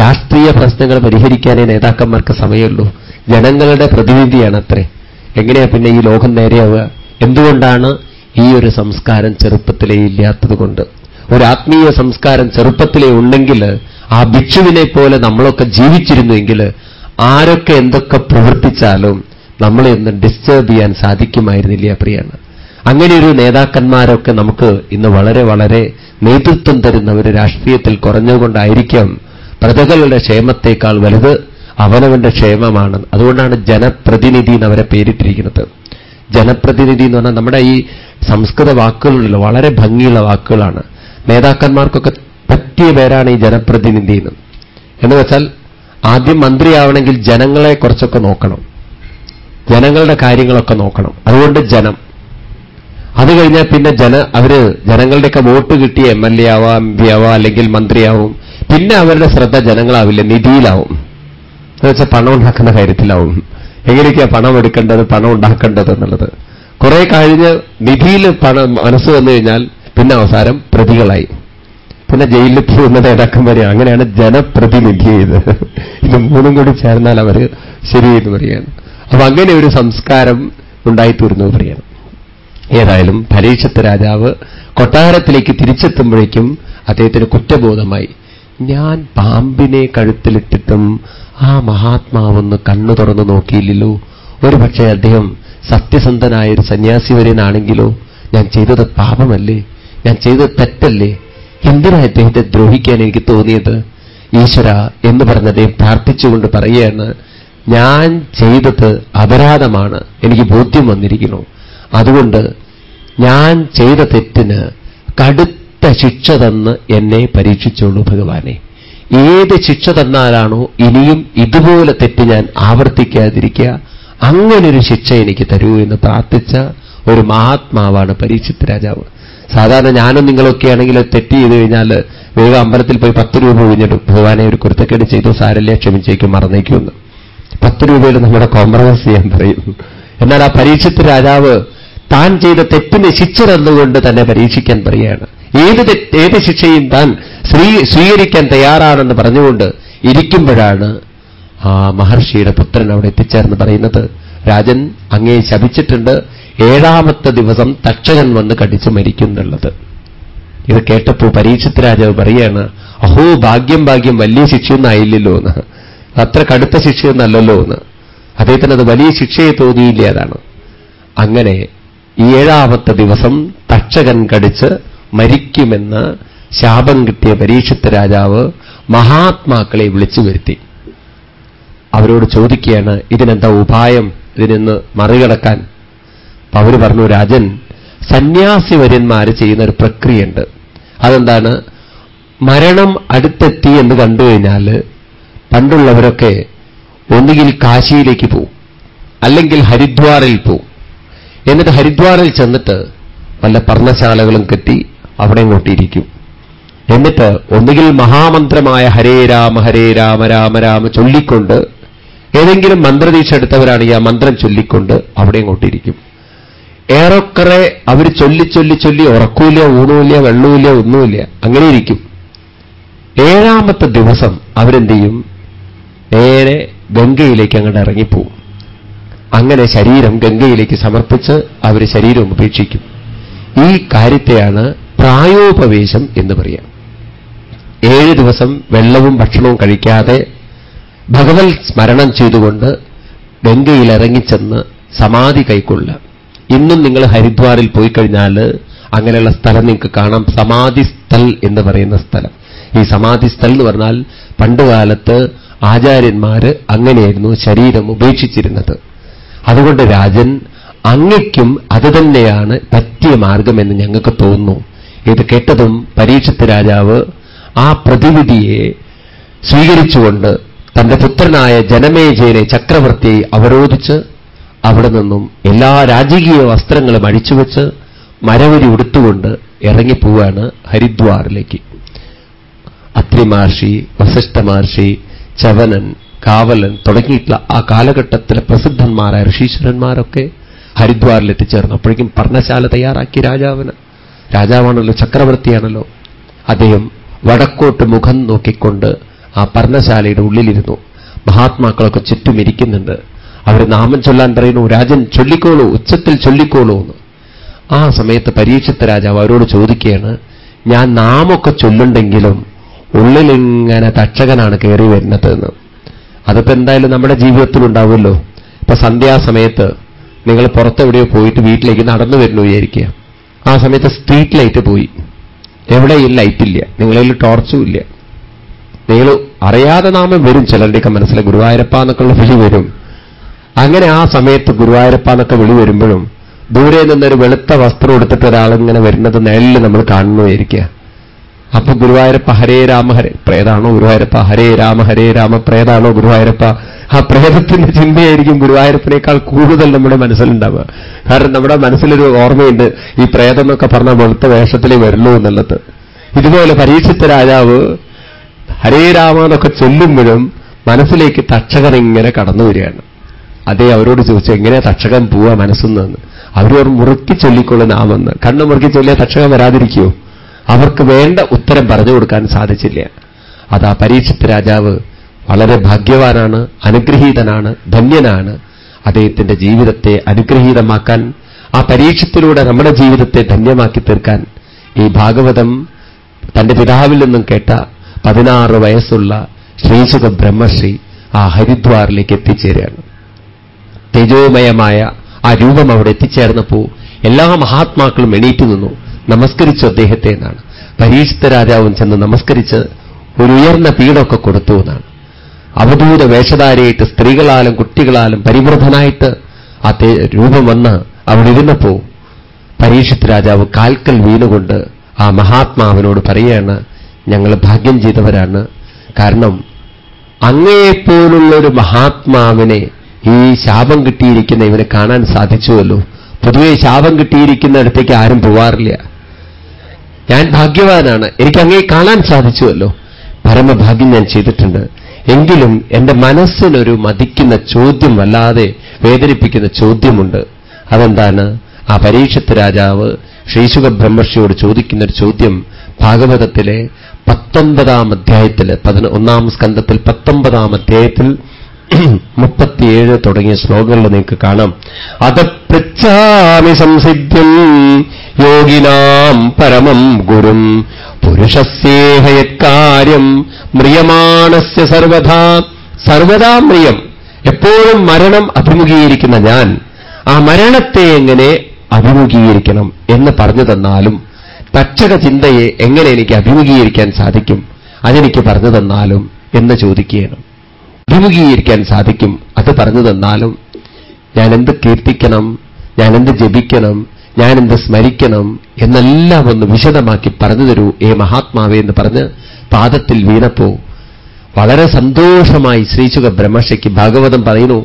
രാഷ്ട്രീയ പ്രശ്നങ്ങൾ പരിഹരിക്കാനേ നേതാക്കന്മാർക്ക് സമയമുള്ളൂ. ജനങ്ങളുടെ പ്രതിനിധിയാണ് അത്രേ എങ്ങനെയാ പിന്നെ ഈ ലോകം നേരെയാവുക? എന്തുകൊണ്ടാണ് ഈ ഒരു സംസ്കാരം ചെറുപ്പത്തിലേ ഇല്ലാത്തതുകൊണ്ട് ഒരു ആത്മീയ സംസ്കാരം ചെറുപ്പത്തിലേ ഉണ്ടെങ്കിൽ ആ ഭിക്ഷുവിനെ പോലെ നമ്മളൊക്കെ ജീവിച്ചിരുന്നുവെങ്കിൽ ആരൊക്കെ എന്തൊക്കെ പ്രവർത്തിച്ചാലും നമ്മളെ ഒന്ന് ഡിസ്റ്റേബ് ചെയ്യാൻ സാധിക്കുമായിരുന്നില്ല പ്രിയാണ്. അങ്ങനെയൊരു നേതാക്കന്മാരൊക്കെ നമുക്ക് ഇന്ന് വളരെ വളരെ നേതൃത്വം തരുന്ന ഒരു രാഷ്ട്രീയത്തിൽ കുറഞ്ഞുകൊണ്ടായിരിക്കാം പ്രജകളുടെ ക്ഷേമത്തേക്കാൾ വലുത് അവനവന്റെ ക്ഷേമമാണ്. അതുകൊണ്ടാണ് ജനപ്രതിനിധി എന്ന് അവരെ പേരിട്ടിരിക്കുന്നത്. ജനപ്രതിനിധി എന്ന് പറഞ്ഞാൽ നമ്മുടെ ഈ സംസ്കൃത വാക്കുകളുണ്ടല്ലോ വളരെ ഭംഗിയുള്ള വാക്കുകളാണ്. നേതാക്കന്മാർക്കൊക്കെ പറ്റിയ പേരാണ് ഈ ജനപ്രതിനിധി എന്ന്. എന്ന് വെച്ചാൽ ആദ്യം മന്ത്രിയാവണമെങ്കിൽ ജനങ്ങളെ കുറച്ചൊക്കെ നോക്കണം. ജനങ്ങളുടെ കാര്യങ്ങളൊക്കെ നോക്കണം. അതുകൊണ്ട് ജനം. അത് കഴിഞ്ഞാൽ പിന്നെ ജന അവർ ജനങ്ങളുടെയൊക്കെ വോട്ട് കിട്ടിയ എം എൽ എ ആവാം എം പി ആവാം അല്ലെങ്കിൽ മന്ത്രിയാവും. പിന്നെ അവരുടെ ശ്രദ്ധ ജനങ്ങളാവില്ല നിധിയിലാവും. എന്നുവെച്ചാൽ പണം ഉണ്ടാക്കുന്ന കാര്യത്തിലാവും. എങ്ങനെയൊക്കെയാ പണം എടുക്കേണ്ടത് പണം ഉണ്ടാക്കേണ്ടത് എന്നുള്ളത്. കുറെ കഴിഞ്ഞ് നിധിയിൽ പണം മനസ്സ് വന്നു കഴിഞ്ഞാൽ പിന്നെ അവസാനം പ്രതികളായി. പിന്നെ ജയിലിൽ പോകുന്ന നേതാക്കന്മാരെ അങ്ങനെയാണ് ജനപ്രതിനിധി ഇത്. ഇത് മൂന്നും കൂടി ചേർന്നാൽ അവർ ശരിയെന്ന് പറയാണ്. അപ്പൊ അങ്ങനെ ഒരു സംസ്കാരം ഉണ്ടായിത്തീർന്നു പറയാണ്. ഏതായാലും പരീക്ഷത്ത് രാജാവ് കൊട്ടാരത്തിലേക്ക് തിരിച്ചെത്തുമ്പോഴേക്കും അദ്ദേഹത്തിന് കുറ്റബോധമായി. ഞാൻ പാമ്പിനെ കഴുത്തിലിട്ടിട്ടും ആ മഹാത്മാവൊന്ന് കണ്ണു തുറന്നു നോക്കിയില്ലല്ലോ. ഒരുപക്ഷെ അദ്ദേഹം സത്യസന്ധനായ ഒരു സന്യാസി വരെയാണെങ്കിലോ ഞാൻ ചെയ്തത് പാപമല്ലേ? ഞാൻ ചെയ്തത് തെറ്റല്ലേ? എന്തിനാ അദ്ദേഹത്തെ ദ്രോഹിക്കാൻ എനിക്ക് തോന്നിയത്? ഈശ്വര എന്ന് പറഞ്ഞ അദ്ദേഹം പ്രാർത്ഥിച്ചുകൊണ്ട് പറയുകയാണ് ഞാൻ ചെയ്തത് അപരാധമാണ്. എനിക്ക് ബോധ്യം വന്നിരിക്കുന്നു. അതുകൊണ്ട് ഞാൻ ചെയ്ത തെറ്റിന് കടുത്ത ശിക്ഷ തന്ന് എന്നെ പരീക്ഷിച്ചോളൂ ഭഗവാനെ. ഏത് ശിക്ഷ തന്നാലാണോ ഇനിയും ഇതുപോലെ തെറ്റ് ഞാൻ ആവർത്തിക്കാതിരിക്കുക. അങ്ങനൊരു ശിക്ഷ എനിക്ക് തരൂ എന്ന് പ്രാർത്ഥിച്ച ഒരു മഹാത്മാവാണ് പരീക്ഷിത് രാജാവ്. സാധാരണ ഞാനും നിങ്ങളൊക്കെ ആണെങ്കിൽ തെറ്റ് ചെയ്ത് കഴിഞ്ഞാൽ വേഗം അമ്പലത്തിൽ പോയി പത്ത് രൂപ കഴിഞ്ഞിട്ട് ഭഗവാനെ ഒരു കുരുത്തക്കേട് ചെയ്തു സാരല്ലേ ക്ഷമിച്ചേക്കും മറന്നേക്കുമെന്ന് പത്ത് രൂപയിൽ നമ്മുടെ കോംപ്രമൈസ് ചെയ്യാൻ പറയും. എന്നാൽ ആ പരീക്ഷിത് രാജാവ് താൻ ചെയ്ത തെറ്റിന് ശിക്ഷ തന്നുകൊണ്ട് തന്നെ പരീക്ഷിക്കാൻ പറയുകയാണ്. ഏത് ഏത് ശിക്ഷയും താൻ ശ്രീ സ്വീകരിക്കാൻ തയ്യാറാണെന്ന് പറഞ്ഞുകൊണ്ട് ഇരിക്കുമ്പോഴാണ് ആ മഹർഷിയുടെ പുത്രൻ അവിടെ എത്തിച്ചേർന്ന് പറയുന്നത്. രാജൻ അങ്ങേ ശപിച്ചിട്ടുണ്ട്. ഏഴാമത്തെ ദിവസം തക്ഷകൻ വന്ന് കടിച്ച് മരിക്കുന്നുള്ളത്. ഇത് കേട്ടപ്പോ പരീക്ഷത്ത് രാജാവ് പറയാണ് അഹോ ഭാഗ്യം ഭാഗ്യം വലിയ ശിക്ഷയൊന്നും ആയില്ലല്ലോ എന്ന്. അത്ര കടുത്ത ശിക്ഷയൊന്നല്ലല്ലോ എന്ന്. അദ്ദേഹത്തിന് അത് വലിയ ശിക്ഷയെ തോന്നിയില്ല അതാണ്. അങ്ങനെ ഏഴാമത്തെ ദിവസം തക്ഷകൻ കടിച്ച് മരിക്കുമെന്ന് ശാപം കിട്ടിയ പരീക്ഷത്ത് രാജാവ് മഹാത്മാക്കളെ വിളിച്ചു വരുത്തി. അവരോട് ചോദിക്കുകയാണ് ഇതിനെന്താ ഉപായം? ഇതിനൊന്ന് മറികടക്കാൻ? അവർ പറഞ്ഞു രാജൻ സന്യാസിവര്യന്മാർ ചെയ്യുന്ന ഒരു പ്രക്രിയയുണ്ട്. അതെന്താണ്? മരണം അടുത്തെത്തി എന്ന് കണ്ടു കഴിഞ്ഞാൽ പണ്ടുള്ളവരൊക്കെ ഒന്നുകിൽ കാശിയിലേക്ക് പോവും അല്ലെങ്കിൽ ഹരിദ്വാറിൽ പോവും. എന്നിട്ട് ഹരിദ്വാറിൽ ചെന്നിട്ട് വല്ല പർണശാലകളും കെട്ടി അവിടെ ഇങ്ങോട്ടിരിക്കും എന്നിട്ട് ഒന്നുകിൽ മഹാമന്ത്രമായ ഹരേ രാമ ഹരേ രാമ രാമ രാമ ചൊല്ലിക്കൊണ്ട് ഏതെങ്കിലും മന്ത്രദീക്ഷ എടുത്തവരാണെങ്കിൽ ആ മന്ത്രം ചൊല്ലിക്കൊണ്ട് അവിടെ ഇങ്ങോട്ടിരിക്കും. ഏറെക്കുറെ അവർ ചൊല്ലി ചൊല്ലി ചൊല്ലി ഉറക്കൂല ഊണുമില്ല വെള്ളവുമില്ല ഒന്നുമില്ല. അങ്ങനെ ഇരിക്കും. ഏഴാമത്തെ ദിവസം അവരെന്ത് ചെയ്യും? നേരെ ഗംഗയിലേക്ക് അങ്ങോട്ട് ഇറങ്ങിപ്പോവും. അങ്ങനെ ശരീരം ഗംഗയിലേക്ക് സമർപ്പിച്ച് അവർ ശരീരം ഉപേക്ഷിക്കും. ഈ കാര്യത്തെയാണ് പ്രായോപവേശം എന്ന് പറയാം. ഏഴ് ദിവസം വെള്ളവും ഭക്ഷണവും കഴിക്കാതെ ഭഗവത് സ്മരണം ചെയ്തുകൊണ്ട് ഗംഗയിൽ ഇറങ്ങിച്ചെന്ന് സമാധി കൈക്കൊള്ളുക. ഇന്നും നിങ്ങൾ ഹരിദ്വാറിൽ പോയി കഴിഞ്ഞാൽ അങ്ങനെയുള്ള സ്ഥലം നിങ്ങൾക്ക് കാണാം. സമാധി സ്ഥൽ എന്ന് പറയുന്ന സ്ഥലം. ഈ സമാധി സ്ഥൽ എന്ന് പറഞ്ഞാൽ പണ്ടുകാലത്ത് ആചാര്യന്മാര് അങ്ങനെയായിരുന്നു ശരീരം ഉപേക്ഷിച്ചിരുന്നത്. അതുകൊണ്ട് രാജൻ അങ്ങയ്ക്കും അത് തന്നെയാണ് പറ്റിയ മാർഗമെന്ന് ഞങ്ങൾക്ക് തോന്നുന്നു. ഇത് കേട്ടതും പരീക്ഷത്ത് രാജാവ് ആ പ്രതിവിധിയെ സ്വീകരിച്ചുകൊണ്ട് തന്റെ പുത്രനായ ജനമേജയനെ ചക്രവർത്തിയെ അവരോധിച്ച് അവിടെ നിന്നും എല്ലാ രാജകീയ വസ്ത്രങ്ങളും അഴിച്ചുവെച്ച് മരവരി ഉടുത്തുകൊണ്ട് ഇറങ്ങിപ്പോവാണ് ഹരിദ്വാറിലേക്ക്. അത്രി മഹർഷി വസിഷ്ഠ മഹർഷി ചവനൻ കാവലൻ തുടങ്ങിയിട്ടുള്ള ആ കാലഘട്ടത്തിലെ പ്രസിദ്ധന്മാരായ ഋഷീശ്വരന്മാരൊക്കെ ഹരിദ്വാറിൽ എത്തിച്ചേർന്നു അപ്പോഴേക്കും പർണശാല തയ്യാറാക്കി രാജാവിന്. രാജാവാണല്ലോ ചക്രവർത്തിയാണല്ലോ. അദ്ദേഹം വടക്കോട്ട് മുഖം നോക്കിക്കൊണ്ട് ആ പർണശാലയുടെ ഉള്ളിലിരുന്നു. മഹാത്മാക്കളൊക്കെ ചുറ്റുമിരിക്കുന്നുണ്ട്. അവർ നാമം ചൊല്ലാൻ പറയുന്നു രാജൻ ചൊല്ലിക്കോളൂ ഉച്ചത്തിൽ ചൊല്ലിക്കോളൂ എന്ന്. ആ സമയത്ത് പരീക്ഷത്ത രാജാവ് അവരോട് ചോദിക്കുകയാണ് ഞാൻ നാമൊക്കെ ചൊല്ലുണ്ടെങ്കിലും ഉള്ളിലിങ്ങനെ തക്ഷകനാണ് കയറി വരുന്നത് എന്ന്. അതിപ്പോ എന്തായാലും നമ്മുടെ ജീവിതത്തിൽ ഉണ്ടാവുമല്ലോ. ഇപ്പൊ സന്ധ്യാസമയത്ത് നിങ്ങൾ പുറത്തെവിടെയോ പോയിട്ട് വീട്ടിലേക്ക് നടന്നു വരുന്നു വിചാരിക്കുക. ആ സമയത്ത് സ്ട്രീറ്റ് ലൈറ്റ് പോയി. എവിടെ ഈ ലൈറ്റില്ല നിങ്ങളിൽ ടോർച്ചും ഇല്ല. നിങ്ങൾ അറിയാതെ നാമം വരും. ചിലരുടെയൊക്കെ മനസ്സിലെ ഗുരുവായൂരപ്പ എന്നൊക്കെയുള്ള വിളി വരും. അങ്ങനെ ആ സമയത്ത് ഗുരുവായൂരപ്പ എന്നൊക്കെ വിളി വരുമ്പോഴും ദൂരെ നിന്നൊരു വെളുത്ത വസ്ത്രം എടുത്തിട്ട് ഒരാളിങ്ങനെ വരുന്നത് നിഴലിൽ നമ്മൾ കാണുന്നതായിരിക്കുക. അപ്പൊ ഗുരുവായൂരപ്പ ഹരേ രാമ ഹരേ. പ്രേതാണോ ഗുരുവായൂരപ്പ? ഹരേ രാമ ഹരേ രാമ. പ്രേതാണോ ഗുരുവായൂരപ്പ? ആ പ്രേതത്തിന്റെ ചിന്തയായിരിക്കും ഗുരുവായൂരപ്പനേക്കാൾ കൂടുതൽ നമ്മുടെ മനസ്സിലുണ്ടാവുക. കാരണം നമ്മുടെ മനസ്സിലൊരു ഓർമ്മയുണ്ട് ഈ പ്രേതം എന്നൊക്കെ പറഞ്ഞ വെളുത്ത വേഷത്തിലേ വരുള്ളൂ എന്നുള്ളത്. ഇതുപോലെ പരീക്ഷിച്ച രാജാവ് ഹരേ രാമ എന്നൊക്കെ ചൊല്ലുമ്പോഴും മനസ്സിലേക്ക് തക്ഷകൻ ഇങ്ങനെ കടന്നു വരികയാണ്. അതേ അവരോട് ചോദിച്ചു എങ്ങനെയാ തക്ഷകൻ പോവാ മനസ്സിൽ നിന്ന്? അവരോർ മുറുക്കി ചൊല്ലിക്കൊള്ളുന്ന നാമെന്ന്. കണ്ണു മുറുക്കി ചൊല്ലിയാൽ തക്ഷകൻ വരാതിരിക്കുമോ അവർക്ക് വേണ്ട ഉത്തരം പറഞ്ഞു കൊടുക്കാൻ സാധിച്ചില്ല. അതാ പരീക്ഷിത് രാജാവ് വളരെ ഭാഗ്യവാനാണ് അനുഗ്രഹീതനാണ് ധന്യനാണ്. അദ്ദേഹത്തിന്റെ ജീവിതത്തെ അനുഗ്രഹീതമാക്കാൻ ആ പരീക്ഷത്തിലൂടെ നമ്മുടെ ജീവിതത്തെ ധന്യമാക്കി തീർക്കാൻ ഈ ഭാഗവതം തന്റെ പിതാവിൽ നിന്നും കേട്ട പതിനാറ് വയസ്സുള്ള ശ്രീസുഖ ബ്രഹ്മശ്രീ ആ ഹരിദ്വാറിലേക്ക് എത്തിച്ചേരുകയാണ്. തേജോമയമായ ആ രൂപം അവിടെ എത്തിച്ചേർന്നപ്പോ എല്ലാ മഹാത്മാക്കളും എണീറ്റു നിന്നു. നമസ്കരിച്ചു അദ്ദേഹത്തെ എന്നാണ്. പരീക്ഷിത രാജാവും ചെന്ന് നമസ്കരിച്ച് ഒരു ഉയർന്ന പീഠമൊക്കെ കൊടുത്തു എന്നാണ്. അവധൂത വേഷധാരിയായിട്ട് സ്ത്രീകളാലും കുട്ടികളാലും പരിമൃതനായിട്ട് ആ രൂപം വന്ന് അവിടെ ഇരുന്നപ്പോ പരീക്ഷിത് രാജാവ് കാൽക്കൽ വീണുകൊണ്ട് ആ മഹാത്മാവിനോട് പറയുകയാണ് ഞങ്ങൾ ഭാഗ്യം ചെയ്തവരാണ്. കാരണം അങ്ങയെപ്പോലുള്ള ഒരു മഹാത്മാവിനെ ഈ ശാപം കിട്ടിയിരിക്കുന്ന ഇവനെ കാണാൻ സാധിച്ചുവല്ലോ. പൊതുവെ ശാപം കിട്ടിയിരിക്കുന്ന അടുത്തേക്ക് ആരും പോവാറില്ല. ഞാൻ ഭാഗ്യവാനാണ്. എനിക്ക് അങ്ങേ കാണാൻ സാധിച്ചുവല്ലോ. പരമഭാഗ്യം ഞാൻ ചെയ്തിട്ടുണ്ട്. എങ്കിലും എന്റെ മനസ്സിനൊരു മതിക്കുന്ന ചോദ്യം വല്ലാതെ വേദനിപ്പിക്കുന്ന ചോദ്യമുണ്ട്. അതെന്താണ്? ആ പരീക്ഷത്ത് രാജാവ് ശ്രീശുഖ ബ്രഹ്മർഷിയോട് ചോദിക്കുന്ന ഒരു ചോദ്യം ഭാഗവതത്തിലെ പത്തൊമ്പതാം അധ്യായത്തിൽ പതിന ഒന്നാം സ്കന്ധത്തിൽ പത്തൊമ്പതാം അധ്യായത്തിൽ മുപ്പത്തിയേഴ് തുടങ്ങിയ ശ്ലോകങ്ങളിൽ നിങ്ങൾക്ക് കാണാം. അത് പൃച്ഛാമി സംസിദ്ധ്യം യോഗിനാം പരമം ഗുരും. പുരുഷസ്യേഹയത്കാര്യം മ്രിയമാണസ്യ സർവഥാ സർവതാ മ്രിയം. എപ്പോഴും മരണം അഭിമുഖീകരിക്കുന്ന ഞാൻ. ആ മരണത്തെ എങ്ങനെ അഭിമുഖീകരിക്കണം എന്ന് പറഞ്ഞു തന്നാലും തച്ചക ചിന്തയെ എങ്ങനെ എനിക്ക് അഭിമുഖീകരിക്കാൻ സാധിക്കും അതെനിക്ക് പറഞ്ഞു തന്നാലും എന്ന് ചോദിക്കുകയാണ്. അഭിമുഖീകരിക്കാൻ സാധിക്കും. അത് പറഞ്ഞു തന്നാലും ഞാനെന്ത് കീർത്തിക്കണം ഞാനെന്ത് ജപിക്കണം ഞാനെന്ത് സ്മരിക്കണം എന്നെല്ലാം ഒന്ന് വിശദമാക്കി പറഞ്ഞു തരൂ ഏ മഹാത്മാവേ എന്ന് പറഞ്ഞ് പാദത്തിൽ വീണപ്പോ വളരെ സന്തോഷമായി ശ്രീശുഖ ബ്രഹ്മശയ്ക്ക് ഭാഗവതം പറയുന്നു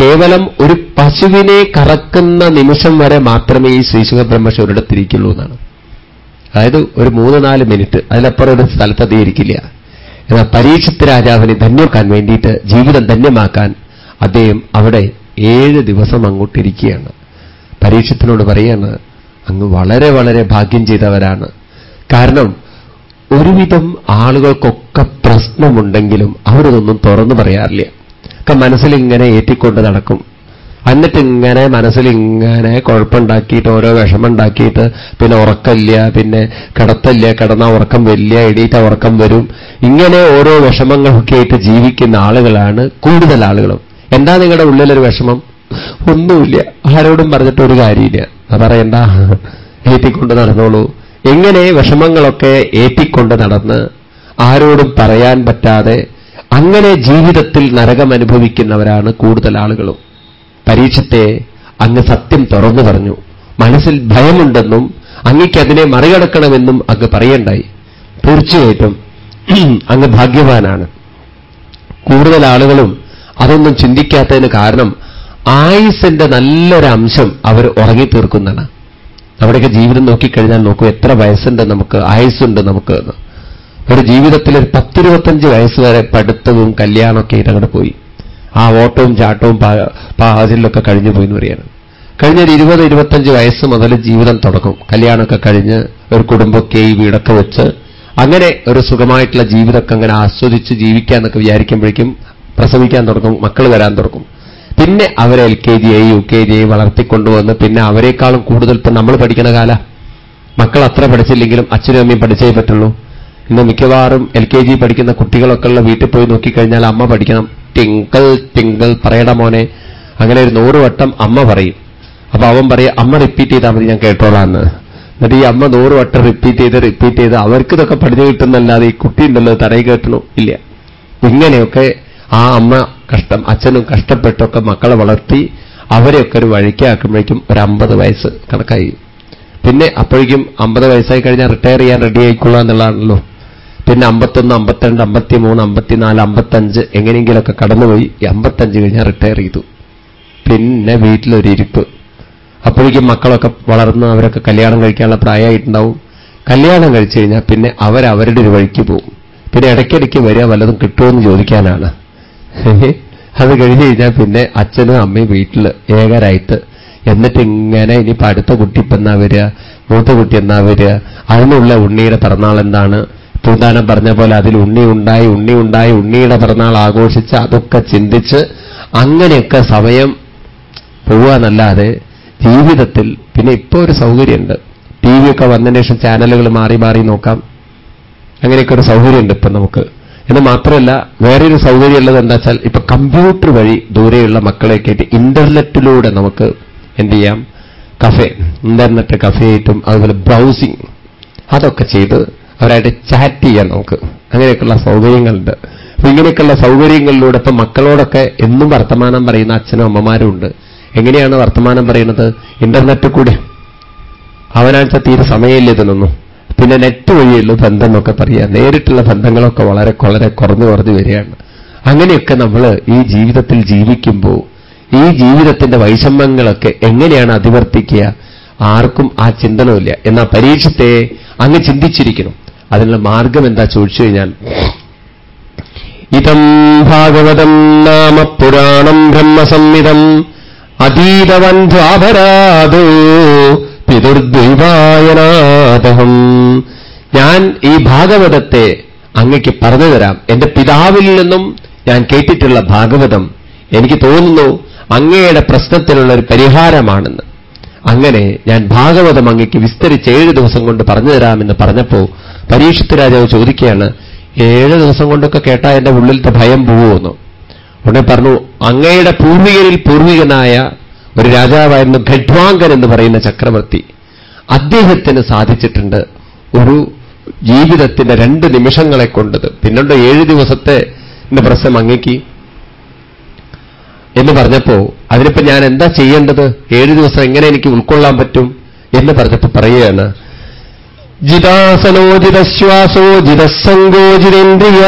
കേവലം ഒരു പശുവിനെ കറക്കുന്ന നിമിഷം വരെ മാത്രമേ ഈ ശ്രീശുഖ ബ്രഹ്മശ ഒരിടത്തിരിക്കുള്ളൂ എന്നാണ്. അതായത് ഒരു മൂന്ന് നാല് മിനിറ്റ് അതിലപ്പുറം ഒരു സ്ഥലത്ത് അതിരിക്കില്ല എന്നാൽ പരീക്ഷത്ത് രാജാവിനെ ധന്യമാക്കാൻ വേണ്ടിയിട്ട് ജീവിതം ധന്യമാക്കാൻ അദ്ദേഹം അവിടെ ഏഴ് ദിവസം അങ്ങോട്ടിരിക്കുകയാണ്. പരീക്ഷത്തിനോട് പറയാണ് അങ്ങ് വളരെ വളരെ ഭാഗ്യം ചെയ്തവരാണ്. കാരണം ഒരുവിധം ആളുകൾക്കൊക്കെ പ്രശ്നമുണ്ടെങ്കിലും അവരതൊന്നും തുറന്നു പറയാറില്ല. ഒക്കെ മനസ്സിലിങ്ങനെ ഏറ്റിക്കൊണ്ട് നടക്കും. എന്നിട്ട് ഇങ്ങനെ മനസ്സിൽ ഇങ്ങനെ കുഴപ്പമുണ്ടാക്കിയിട്ട് ഓരോ വിഷമുണ്ടാക്കിയിട്ട് പിന്നെ ഉറക്കമില്ല പിന്നെ കിടത്തല്ല കിടന്ന ഉറക്കം വരില്ല എണീറ്റ ഉറക്കം വരും. ഇങ്ങനെ ഓരോ വിഷമങ്ങളൊക്കെ ആയിട്ട് ജീവിക്കുന്ന ആളുകളാണ് കൂടുതൽ ആളുകളും. എന്താ നിങ്ങളുടെ ഉള്ളിലൊരു വിഷമം? ഒന്നുമില്ല. ആരോടും പറഞ്ഞിട്ട് ഒരു കാര്യമില്ല. പറയണ്ട. ഏറ്റിക്കൊണ്ട് നടന്നോളൂ. എങ്ങനെ വിഷമങ്ങളൊക്കെ ഏറ്റിക്കൊണ്ട് നടന്ന് ആരോടും പറയാൻ പറ്റാതെ അങ്ങനെ ജീവിതത്തിൽ നരകം അനുഭവിക്കുന്നവരാണ് കൂടുതൽ ആളുകളും. പരീക്ഷത്തെ അങ്ങ് സത്യം തുറന്നു പറഞ്ഞു. മനസ്സിൽ ഭയമുണ്ടെന്നും അങ്ങയ്ക്ക് അതിനെ മറികടക്കണമെന്നും അങ്ങ് പറയണ്ടായി. തീർച്ചയായിട്ടും അങ്ങ് ഭാഗ്യവാനാണ്. കൂടുതൽ ആളുകളും അതൊന്നും ചിന്തിക്കാത്തതിന് കാരണം ആയുസിന്റെ നല്ലൊരു അംശം അവർ ഉറങ്ങിത്തീർക്കുന്നതാണ്. അവിടെയൊക്കെ ജീവിതം നോക്കിക്കഴിഞ്ഞാൽ നോക്കൂ എത്ര വയസ്സുണ്ട് നമുക്ക് ആയുസ്സുണ്ട് നമുക്ക് ഒരു ജീവിതത്തിൽ ഒരു പത്തിരുപത്തഞ്ച് വയസ്സ് വരെ പഠിത്തവും കല്യാണമൊക്കെ ആയിട്ട് പോയി. ആ ഓട്ടവും ചാട്ടവും പാചലിലൊക്കെ കഴിഞ്ഞു പോയി എന്ന് പറയാണ്. കഴിഞ്ഞ ഒരു ഇരുപത് ഇരുപത്തഞ്ച് വയസ്സ് മുതൽ ജീവിതം തുടങ്ങും. കല്യാണമൊക്കെ കഴിഞ്ഞ് ഒരു കുടുംബമൊക്കെ ഈ വീടൊക്കെ വെച്ച് അങ്ങനെ ഒരു സുഖമായിട്ടുള്ള ജീവിതമൊക്കെ അങ്ങനെ ആസ്വദിച്ച് ജീവിക്കാന്നൊക്കെ വിചാരിക്കുമ്പോഴേക്കും പ്രസവിക്കാൻ തുടങ്ങും മക്കൾ വരാൻ തുടങ്ങും. പിന്നെ അവരെ എൽ കെ ജിയെയും യു കെ ജിയെയും വളർത്തിക്കൊണ്ടുവന്ന് പിന്നെ അവരെക്കാളും കൂടുതൽ ഇപ്പം നമ്മൾ പഠിക്കുന്ന കാല. മക്കൾ അത്ര പഠിച്ചില്ലെങ്കിലും അച്ഛനും അമ്മയും പഠിച്ചേ പറ്റുള്ളൂ. ഇന്ന് മിക്കവാറും എൽ കെ ജി പഠിക്കുന്ന കുട്ടികളൊക്കെ ഉള്ള വീട്ടിൽ പോയി നോക്കിക്കഴിഞ്ഞാൽ അമ്മ പഠിക്കണം. ടിങ്കിൾ ടിങ്കിൾ പറയട മോനെ. അങ്ങനെ ഒരു നൂറ് വട്ടം അമ്മ പറയും. അപ്പൊ അവൻ പറയും അമ്മ റിപ്പീറ്റ് ചെയ്താൽ മതി ഞാൻ കേട്ടോളാന്ന്. എന്നിട്ട് ഈ അമ്മ നൂറ് വട്ടം റിപ്പീറ്റ് ചെയ്ത് റിപ്പീറ്റ് ചെയ്ത് അവർക്ക് ഇതൊക്കെ പഠിച്ചു കിട്ടുന്നല്ലാതെ ഈ കുട്ടി ഉണ്ടല്ലോ തടയി കേട്ടണോ. ഇല്ല. ഇങ്ങനെയൊക്കെ ആ അമ്മ കഷ്ടം അച്ഛനും കഷ്ടപ്പെട്ടൊക്കെ മക്കളെ വളർത്തി അവരെയൊക്കെ ഒരു വഴിക്കാക്കുമ്പോഴേക്കും ഒരു അമ്പത് വയസ്സ് കണക്കായി. പിന്നെ അപ്പോഴേക്കും അമ്പത് വയസ്സായി കഴിഞ്ഞാൽ റിട്ടയർ ചെയ്യാൻ റെഡി ആയിക്കൊള്ളാം എന്നുള്ളതാണല്ലോ. പിന്നെ അമ്പത്തൊന്ന് അമ്പത്തിരണ്ട് അമ്പത്തിമൂന്ന് അമ്പത്തിനാല് അമ്പത്തഞ്ച് എങ്ങനെയെങ്കിലൊക്കെ കടന്നുപോയി. അമ്പത്തഞ്ച് കഴിഞ്ഞാൽ റിട്ടയർ ചെയ്തു. പിന്നെ വീട്ടിലൊരു ഇരിപ്പ് അപ്പോഴേക്കും മക്കളൊക്കെ വളർന്ന് അവരൊക്കെ കല്യാണം കഴിക്കാനുള്ള പ്രായമായിട്ടുണ്ടാവും. കല്യാണം കഴിച്ചു കഴിഞ്ഞാൽ പിന്നെ അവരവരുടെ ഒരു വഴിക്ക് പോകും. പിന്നെ ഇടയ്ക്കിടയ്ക്ക് വരിക വല്ലതും കിട്ടുമെന്ന് ചോദിക്കാനാണ്. അത് കഴിഞ്ഞു കഴിഞ്ഞാൽ പിന്നെ അച്ഛനും അമ്മയും വീട്ടിൽ ഏകരായിട്ട് എന്നിട്ട് ഇങ്ങനെ ഇനിയിപ്പോൾ അടുത്ത കുട്ടി ഇപ്പം എന്നാ വരിക? മൂത്ത കുട്ടി എന്നാ വരിക? അതിനുള്ള ഉണ്ണിയുടെ പിറന്നാൾ എന്താണ്? പൂന്താനം പറഞ്ഞ പോലെ അതിൽ ഉണ്ണി ഉണ്ടായി ഉണ്ണി ഉണ്ടായി ഉണ്ണിയുടെ പിറന്നാൾ ആഘോഷിച്ച് അതൊക്കെ ചിന്തിച്ച് അങ്ങനെയൊക്കെ സമയം പോവാന്നല്ലാതെ ജീവിതത്തിൽ പിന്നെ ഇപ്പോൾ ഒരു സൗകര്യമുണ്ട്. ടി വി ഒക്കെ വന്നതിന് ശേഷം ചാനലുകൾ മാറി മാറി നോക്കാം. അങ്ങനെയൊക്കെ ഒരു സൗകര്യമുണ്ട് ഇപ്പം നമുക്ക്. എന്ന് മാത്രമല്ല വേറൊരു സൗകര്യമുള്ളത് എന്താ വെച്ചാൽ ഇപ്പൊ കമ്പ്യൂട്ടർ വഴി ദൂരെയുള്ള മക്കളെ കയറ്റി ഇന്റർനെറ്റിലൂടെ നമുക്ക് എന്ത് ചെയ്യാം? കഫേ ഇന്റർനെറ്റ് കഫേ ആയിട്ടും അതുപോലെ ബ്രൗസിങ് അതൊക്കെ ചെയ്ത് അവരായിട്ട് ചാറ്റ് ചെയ്യാം നമുക്ക് അങ്ങനെയൊക്കെയുള്ള സൗകര്യങ്ങളുണ്ട്. അപ്പൊ ഇങ്ങനെയൊക്കെയുള്ള സൗകര്യങ്ങളിലൂടെ ഇപ്പൊ മക്കളോടൊക്കെ എന്നും വർത്തമാനം പറയുന്ന അച്ഛനും അമ്മമാരും ഉണ്ട് എങ്ങനെയാണ് വർത്തമാനം പറയുന്നത്? ഇന്റർനെറ്റ് കൂടെ അവനാഴ്ച തീരെ സമയമില്ല ഇതിനൊന്നും പിന്നെ നെറ്റ് വഴിയുള്ള ബന്ധം എന്നൊക്കെ നേരിട്ടുള്ള ബന്ധങ്ങളൊക്കെ വളരെ വളരെ കുറഞ്ഞു കുറഞ്ഞു വരികയാണ്. അങ്ങനെയൊക്കെ നമ്മൾ ഈ ജീവിതത്തിൽ ജീവിക്കുമ്പോൾ ഈ ജീവിതത്തിന്റെ വൈഷമ്യങ്ങളൊക്കെ എങ്ങനെയാണ് അതിവർത്തിക്കുക? ആർക്കും ആ ചിന്തനമില്ല എന്നാൽ പരീക്ഷത്തെ അങ്ങ് ചിന്തിച്ചിരിക്കണം. അതിനുള്ള മാർഗം എന്താ ചോദിച്ചു കഴിഞ്ഞാൽ ഇതം ഭാഗവതം നാമ പുരാണം ബ്രഹ്മസംഹിതം അതീതവന്ധ്വാപരാധോ പിതൃദ്വൈവായനാദഹം ഞാൻ ഈ ഭാഗവതത്തെ അങ്ങയ്ക്ക് പറഞ്ഞു തരാം. എന്റെ പിതാവിൽ നിന്നും ഞാൻ കേട്ടിട്ടുള്ള ഭാഗവതം എനിക്ക് തോന്നുന്നു അങ്ങയുടെ പ്രശ്നത്തിനുള്ള ഒരു പരിഹാരമാണെന്ന്. അങ്ങനെ ഞാൻ ഭാഗവതം അങ്ങയ്ക്ക് വിസ്തരിച്ച് ഏഴ് ദിവസം കൊണ്ട് പറഞ്ഞു തരാമെന്ന് പറഞ്ഞപ്പോ പരീക്ഷത്ത് രാജാവ് ചോദിക്കുകയാണ് ഏഴ് ദിവസം കൊണ്ടൊക്കെ കേട്ടാ എന്റെ ഉള്ളിലത്തെ ഭയം പോവുമെന്ന്? ഉടനെ പറഞ്ഞു അങ്ങയുടെ പൂർവികരിൽ പൂർവികനായ ഒരു രാജാവായിരുന്നു ഖഡ്വാങ്കൻ എന്ന് പറയുന്ന ചക്രവർത്തി. അദ്ദേഹത്തിന് സാധിച്ചിട്ടുണ്ട് ഒരു ജീവിതത്തിന്റെ രണ്ട് നിമിഷങ്ങളെ കൊണ്ടത്. പിന്നുണ്ട് ഏഴ് ദിവസത്തെ പ്രശ്നം അങ്ങേക്ക്? എന്ന് പറഞ്ഞപ്പോ അതിനിപ്പോ ഞാൻ എന്താ ചെയ്യേണ്ടത്? ഏഴു ദിവസം എങ്ങനെ എനിക്ക് ഉൾക്കൊള്ളാൻ പറ്റും എന്ന് പറഞ്ഞപ്പോ പറയുകയാണ്. ജിതാസനോജിതശ്വാസോ ജിതസംഗോജിതേന്ദ്രിയ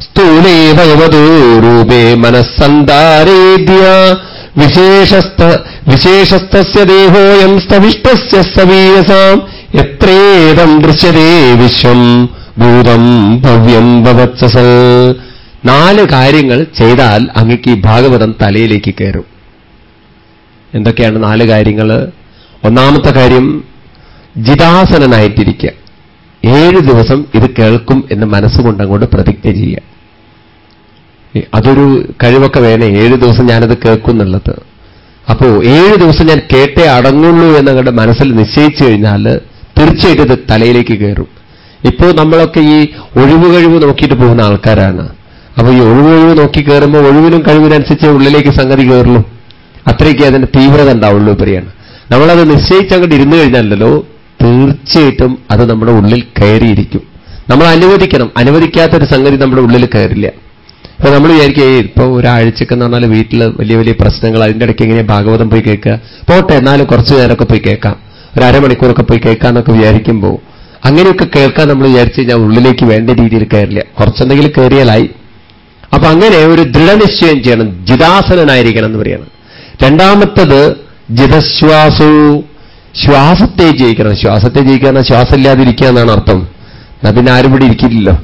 സ്ഥൂലേ ഭഗവതോ രൂപേ മനസ്സന്താരേദ്യ. വിശേഷസ്ഥ വിശേഷസ്ഥ ദേഹോയം സ്തവിഷ്ടസ്യ സവീയസാം. എത്രേതം ദൃശ്യതേ വിശ്വം ഭൂതം ഭവ്യം ഭവത്സസൽ. നാല് കാര്യങ്ങൾ ചെയ്താൽ അങ്ങക്ക് ഈ ഭാഗവതം തലയിലേക്ക് കയറും. എന്തൊക്കെയാണ് നാല് കാര്യങ്ങൾ? ഒന്നാമത്തെ കാര്യം ജിതാസനനായിട്ടിരിക്കുക ഏഴ് ദിവസം ഇത് കേൾക്കും എന്ന് മനസ്സുകൊണ്ട് അങ്ങോട്ട് പ്രതിജ്ഞ ചെയ്യുക. അതൊരു കഴിവൊക്കെ വേണേ ഏഴ് ദിവസം ഞാനത് കേൾക്കും എന്നുള്ളത് അപ്പോ ഏഴ് ദിവസം ഞാൻ കേട്ടേ അടങ്ങുള്ളൂ എന്നങ്ങടെ മനസ്സിൽ നിശ്ചയിച്ചു കഴിഞ്ഞാൽ തീർച്ചയായിട്ടും ഇത് തലയിലേക്ക് കയറും. ഇപ്പോ നമ്മളൊക്കെ ഈ ഒഴിവ് കഴിവ് നോക്കിയിട്ട് പോകുന്ന ആൾക്കാരാണ്. അപ്പൊ ഈ ഒഴിവ് ഒഴിവ് നോക്കി കയറുമ്പോൾ ഒഴിവിനും കഴിവിനനുസരിച്ച് ഉള്ളിലേക്ക് സംഗതി കയറുള്ളൂ അത്രയ്ക്ക് അതിന്റെ തീവ്രത ഉണ്ടാവുള്ളൂ പറയാണ് നമ്മളത് നിശ്ചയിച്ചങ്ങോട്ട് ഇരുന്നു കഴിഞ്ഞാലല്ലോ തീർച്ചയായിട്ടും അത് നമ്മുടെ ഉള്ളിൽ കയറിയിരിക്കും. നമ്മൾ അനുവദിക്കണം. അനുവദിക്കാത്തൊരു സംഗതി നമ്മുടെ ഉള്ളിൽ കയറില്ല. ഇപ്പൊ നമ്മൾ വിചാരിക്കുക ഇപ്പൊ ഒരാഴ്ചക്ക് എന്ന് പറഞ്ഞാൽ വീട്ടിൽ വലിയ വലിയ പ്രശ്നങ്ങൾ അതിന്റെ ഇടയ്ക്ക് എങ്ങനെ ഭാഗവതം പോയി കേൾക്കുക? പോട്ടെ എന്നാലും കുറച്ചു നേരമൊക്കെ പോയി കേൾക്കാം. ഒരു അരമണിക്കൂറൊക്കെ പോയി കേൾക്കാന്നൊക്കെ വിചാരിക്കുമ്പോൾ അങ്ങനെയൊക്കെ കേൾക്കാൻ നമ്മൾ വിചാരിച്ചു കഴിഞ്ഞാൽ ഉള്ളിലേക്ക് വേണ്ട രീതിയിൽ കയറില്ല. കുറച്ചെന്തെങ്കിലും കയറിയാലായി. അപ്പൊ അങ്ങനെ ഒരു ദൃഢനിശ്ചയം ചെയ്യണം. ജിതാസനായിരിക്കണം എന്ന് പറയണം. രണ്ടാമത്തത് ജിതശ്വാസവും ശ്വാസത്തെ ജയിക്കണം. ശ്വാസത്തെ ജയിക്കുക ശ്വാസമില്ലാതിരിക്കുക എന്നാണ് അർത്ഥം. എന്നാ പിന്നെ ആരും ഇവിടെ ഇരിക്കില്ലല്ലോ.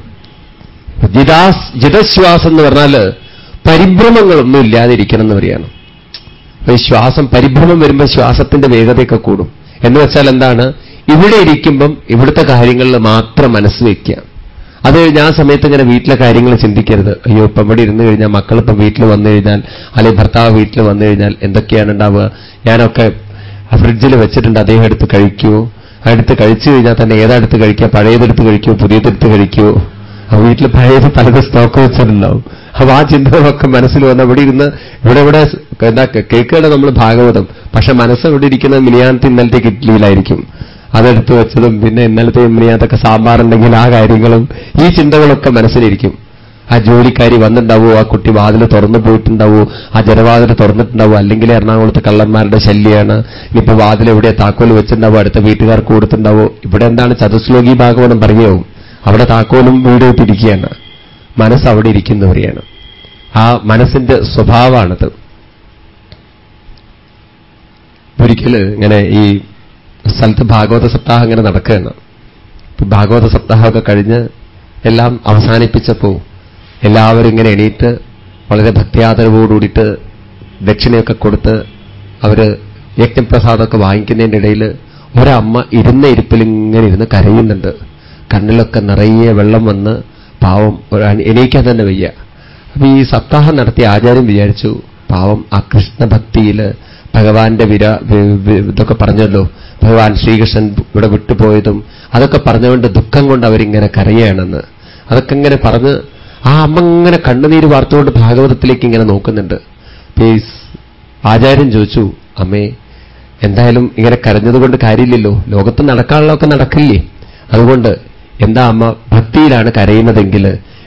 ജിതാസ് ജിതശ്വാസം എന്ന് പറഞ്ഞാൽ പരിഭ്രമങ്ങളൊന്നും ഇല്ലാതിരിക്കണം എന്ന് പറയാണ്. ശ്വാസം പരിഭ്രമം വരുമ്പോൾ ശ്വാസത്തിന്റെ വേഗതയൊക്കെ കൂടും. എന്ന് വെച്ചാൽ എന്താണ്? ഇവിടെ ഇരിക്കുമ്പം ഇവിടുത്തെ കാര്യങ്ങളിൽ മാത്രം മനസ്സ് വയ്ക്കുക അത് കഴിഞ്ഞ് ആ സമയത്ത് ഇങ്ങനെ വീട്ടിലെ കാര്യങ്ങൾ ചിന്തിക്കരുത്. അയ്യോ ഇപ്പം ഇവിടെ ഇരുന്ന് കഴിഞ്ഞാൽ മക്കളിപ്പം വീട്ടിൽ വന്നു കഴിഞ്ഞാൽ അല്ലെങ്കിൽ ഭർത്താവ് വീട്ടിൽ വന്നു കഴിഞ്ഞാൽ എന്തൊക്കെയാണ് ഉണ്ടാവുക? ഞാനൊക്കെ ഫ്രിഡ്ജിൽ വെച്ചിട്ടുണ്ട് അദ്ദേഹം എടുത്ത് കഴിക്കൂ. അടുത്ത് കഴിച്ചു കഴിഞ്ഞാൽ തന്നെ ഏതാടുത്ത് കഴിക്കുക? പഴയതെടുത്ത് കഴിക്കൂ പുതിയതെടുത്ത് കഴിക്കൂ. ആ വീട്ടിൽ പഴയത് പലത് സ്റ്റോക്ക് വെച്ചിട്ടുണ്ടാവും. അപ്പൊ ആ ചിന്തകളൊക്കെ മനസ്സിൽ വന്ന ഇവിടെ ഇരുന്ന് ഇവിടെ ഇവിടെ എന്താ കേൾക്കുകയാണ് നമ്മൾ ഭാഗവതം. പക്ഷെ മനസ്സ് ഇവിടെ ഇരിക്കുന്നത് മിനിയാനത്തെ ഇന്നലത്തെ ഇഡ്ലിയിലായിരിക്കും അതെടുത്ത് വെച്ചതും പിന്നെ ഇന്നലത്തെ മിനിയാത്തൊക്കെ സാമ്പാറുണ്ടെങ്കിൽ ആ കാര്യങ്ങളും ഈ ചിന്തകളൊക്കെ മനസ്സിലിരിക്കും. ആ ജോലിക്കാരി വന്നിട്ടുണ്ടാവോ ആ കുട്ടി വാതിൽ തുറന്നു പോയിട്ടുണ്ടാവോ ആ ജനവാതിൽ തുറന്നിട്ടുണ്ടാവോ അല്ലെങ്കിൽ എറണാകുളത്ത് കള്ളന്മാരുടെ ശല്യമാണ് ഇനിയിപ്പോ വാതിൽ എവിടെ താക്കോൽ വെച്ചിട്ടുണ്ടാവോ അടുത്ത വീട്ടുകാർക്ക് കൊടുത്തിട്ടുണ്ടാവോ. ഇവിടെ എന്താണ് ചതുശ്ലോകി ഭാഗവനം പറയുകയാവും അവിടെ താക്കോലും വീട് ഇട്ടിരിക്കുകയാണ് മനസ്സ് അവിടെ ഇരിക്കുന്നവരെയാണ് ആ മനസ്സിന്റെ സ്വഭാവമാണത്. ഒരിക്കൽ ഇങ്ങനെ ഈ സ്ഥലത്ത് ഭാഗവത സപ്താഹം ഇങ്ങനെ നടക്കുകയാണ്. ഭാഗവത സപ്താഹമൊക്കെ കഴിഞ്ഞ് എല്ലാം അവസാനിപ്പിച്ചപ്പോ എല്ലാവരും ഇങ്ങനെ എണീറ്റ് വളരെ ഭക്തിയാദരവോടുകൂടിയിട്ട് ദക്ഷിണയൊക്കെ കൊടുത്ത് അവർ യജ്ഞപ്രസാദമൊക്കെ വാങ്ങിക്കുന്നതിന്റെ ഇടയിൽ ഒരമ്മ ഇരുന്ന ഇരിപ്പിൽ ഇങ്ങനെ ഇരുന്ന് കരയുന്നുണ്ട്. കണ്ണിലൊക്കെ നിറയെ വെള്ളം വന്ന് പാവം എണീക്കാൻ തന്നെ വയ്യ. അപ്പൊ ഈ സപ്താഹം നടത്തിയ ആചാര്യം വിചാരിച്ചു. പാവം ആ കൃഷ്ണഭക്തിയിൽ ഭഗവാന്റെ വിര ഇതൊക്കെ പറഞ്ഞല്ലോ. ഭഗവാൻ ശ്രീകൃഷ്ണൻ ഇവിടെ വിട്ടുപോയതും അതൊക്കെ പറഞ്ഞുകൊണ്ട് ദുഃഖം കൊണ്ട് അവരിങ്ങനെ കരയാണെന്ന് അതൊക്കെ ഇങ്ങനെ പറഞ്ഞ് ആ അമ്മ ഇങ്ങനെ കണ്ണുനീര് വാർത്തുകൊണ്ട് ഭാഗവതത്തിലേക്ക് ഇങ്ങനെ നോക്കുന്നുണ്ട്. പ്ലീസ് ആചാര്യൻ ചോദിച്ചു അമ്മേ എന്തായാലും ഇങ്ങനെ കരഞ്ഞതുകൊണ്ട് കാര്യമില്ലല്ലോ. ലോകത്ത് നടക്കാനുള്ളതൊക്കെ നടക്കില്ലേ? അതുകൊണ്ട് എന്താ അമ്മ ഭക്തിയിലാണ് കരയുന്നതെങ്കിൽ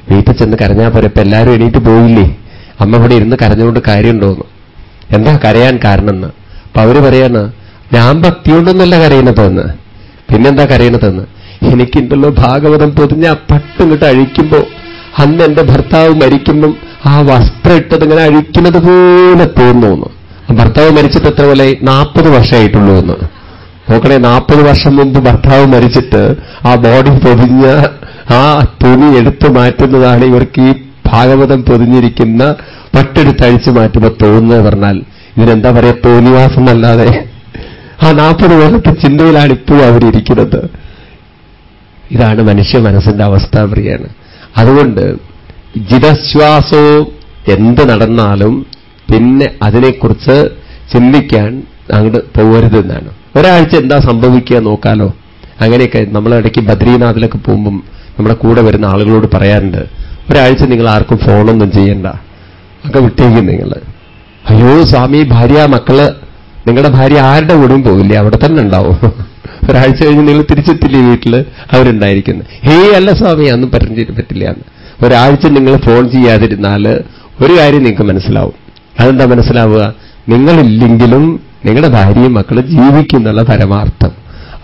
വീട്ടിൽ ചെന്ന് കരഞ്ഞാൽ പോരെ ഇപ്പൊ എല്ലാവരും എണീറ്റ് പോയില്ലേ? അമ്മ ഇവിടെ ഇരുന്ന് കരഞ്ഞുകൊണ്ട് കാര്യമുണ്ടോന്ന്? എന്താ കരയാൻ കാരണം എന്ന് അപ്പൊ അവർ പറയാണ് ഞാൻ ഭക്തി ഭക്തിയുണ്ടെന്നല്ല കരയണതെന്ന് പിന്നെന്താ കരയണതെന്ന്? എനിക്കുണ്ടല്ലോ ഭാഗവതം പൊതിഞ്ഞ പട്ടിങ്ങിട്ട് അഴിക്കുമ്പോ അന്ന് എന്റെ ഭർത്താവ് മരിക്കുമ്പം ആ വസ്ത്രം ഇട്ടത് ഇങ്ങനെ അഴിക്കുന്നത് പോലെ തോന്നുന്നു. ഭർത്താവ് മരിച്ചിട്ട് എത്ര പോലെ നാൽപ്പത് വർഷമായിട്ടുള്ളൂ എന്ന്. നോക്കണേ നാൽപ്പത് വർഷം മുമ്പ് ഭർത്താവ് മരിച്ചിട്ട് ആ ബോഡി പൊതിഞ്ഞ ആ തുണി എടുത്തു മാറ്റുന്നതാണ് ഇവർക്ക് ഈ ഭാഗവതം പൊതിഞ്ഞിരിക്കുന്ന മറ്റൊരു തഴിച്ചു മാറ്റുമ്പോൾ തോന്നുന്നത് പറഞ്ഞാൽ ഇതിനെന്താ പറയാ തോന്നിവാസം അല്ലാതെ ആ നാൽപ്പത് കൊല്ലത്തെ ചിന്തയിലാണ് ഇപ്പോഴും അവരിയ്ക്കുന്നത് ഇതാണ് മനുഷ്യ മനസ്സിന്റെ അവസ്ഥ പ്രിയാണ്. അതുകൊണ്ട് ജിതശ്വാസോ എന്ത് നടന്നാലും പിന്നെ അതിനെക്കുറിച്ച് ചിന്തിക്കാൻ അങ്ങോട്ട് പോകരുതെന്നാണ് ഒരാഴ്ച എന്താ സംഭവിക്കുക നോക്കാലോ. അങ്ങനെയൊക്കെ നമ്മളിടയ്ക്ക് ബദ്രീനാഥിലൊക്കെ പോകുമ്പം നമ്മുടെ കൂടെ വരുന്ന ആളുകളോട് പറയാറുണ്ട്. ഒരാഴ്ച നിങ്ങൾ ആർക്കും ഫോണൊന്നും ചെയ്യണ്ട. ഒക്കെ വിട്ടേക്കും നിങ്ങൾ അയ്യോ സ്വാമി ഭാര്യ മക്കൾ നിങ്ങളുടെ ഭാര്യ ആരുടെ കൂടെയും പോകില്ല അവിടെ തന്നെ ഉണ്ടാവും. ഒരാഴ്ച കഴിഞ്ഞ് നിങ്ങൾ തിരിച്ചെത്തില്ലേ വീട്ടിൽ അവരുണ്ടായിരിക്കുന്നു. ഹേ അല്ല സ്വാമി അന്നും പറഞ്ഞു പറ്റില്ല എന്ന്. ഒരാഴ്ച നിങ്ങൾ ഫോൺ ചെയ്യാതിരുന്നാൽ ഒരു കാര്യം നിങ്ങൾക്ക് മനസ്സിലാവും. അതെന്താ മനസ്സിലാവുക? നിങ്ങളില്ലെങ്കിലും നിങ്ങളുടെ ഭാര്യയും മക്കളും ജീവിക്കുന്നുള്ള പരമാർത്ഥം.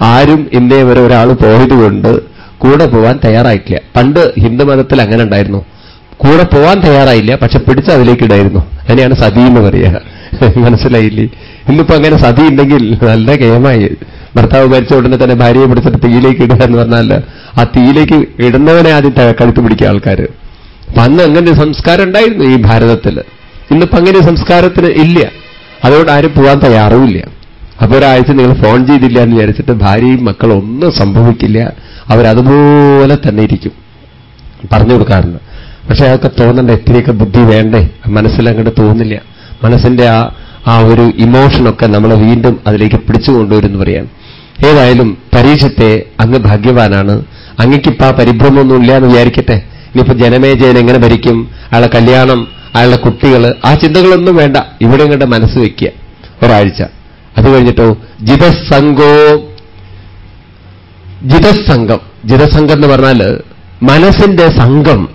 ആരും ഇന്നേ വരെ ഒരാൾ പോയതുകൊണ്ട് കൂടെ പോവാൻ തയ്യാറായിട്ടില്ല. പണ്ട് ഹിന്ദുമതത്തിൽ അങ്ങനെ ഉണ്ടായിരുന്നു. കൂടെ പോവാൻ തയ്യാറായില്ല പക്ഷെ പിടിച്ച് അതിലേക്ക് ഇടായിരുന്നു. അതിനെയാണ് സതി എന്ന് പറയുക. മനസ്സിലായില്ലേ? ഇന്നിപ്പോ അങ്ങനെ സതി ഉണ്ടെങ്കിൽ നല്ല കേമായി ഭർത്താവ് മരിച്ച ഉടനെ തന്നെ ഭാര്യയെ പിടിച്ചിട്ട് തീയിലേക്ക് ഇടുക എന്ന് പറഞ്ഞാൽ ആ തീയിലേക്ക് ഇടുന്നവനെ ആദ്യം കഴുത്ത് പിടിക്കുക ആൾക്കാർ അപ്പൊ അന്ന് അങ്ങനെ സംസ്കാരം ഉണ്ടായിരുന്നു ഈ ഭാരതത്തിൽ. ഇന്നിപ്പോ അങ്ങനെ സംസ്കാരത്തിന് ഇല്ല. അതുകൊണ്ട് ആരും പോകാൻ തയ്യാറുമില്ല. അപ്പൊ ഒരാഴ്ച നിങ്ങൾ ഫോൺ ചെയ്തില്ല എന്ന് വിചാരിച്ചിട്ട് ഭാര്യയും മക്കളും ഒന്നും സംഭവിക്കില്ല. അവരതുപോലെ തന്നെ ഇരിക്കും. പറഞ്ഞു കൊടുക്കാറുണ്ട്. പക്ഷേ അതൊക്കെ തോന്നണ്ട? എത്രയൊക്കെ ബുദ്ധി വേണ്ടേ? മനസ്സിലങ്ങോട്ട് തോന്നില്ല. മനസ്സിന്റെ ആ ആ ഒരു ഇമോഷനൊക്കെ നമ്മൾ വീണ്ടും അതിലേക്ക് പിടിച്ചു കൊണ്ടുവരുമെന്ന് പറയാം ഏതായാലും പരീക്ഷത്തെ അങ്ങ് ഭാഗ്യവാനാണ്. അങ്ങക്കിപ്പോ ആ പരിഭ്രമമൊന്നുമില്ല എന്ന് വിചാരിക്കട്ടെ? ഇനിയിപ്പോ ജനമേജയൻ എങ്ങനെ ഭരിക്കും? അയാളെ കല്യാണം അയാളുടെ കുട്ടികൾ ആ ചിന്തകളൊന്നും വേണ്ട. ഇവിടെ ഇങ്ങോട്ട് മനസ്സ് വയ്ക്കുക. ഒരാഴ്ച. അത് കഴിഞ്ഞിട്ടോ? ജിതസംഗോ ജിതസംഘം. ജിതസംഘം എന്ന് പറഞ്ഞാൽ മനസ്സിന്റെ സംഘം.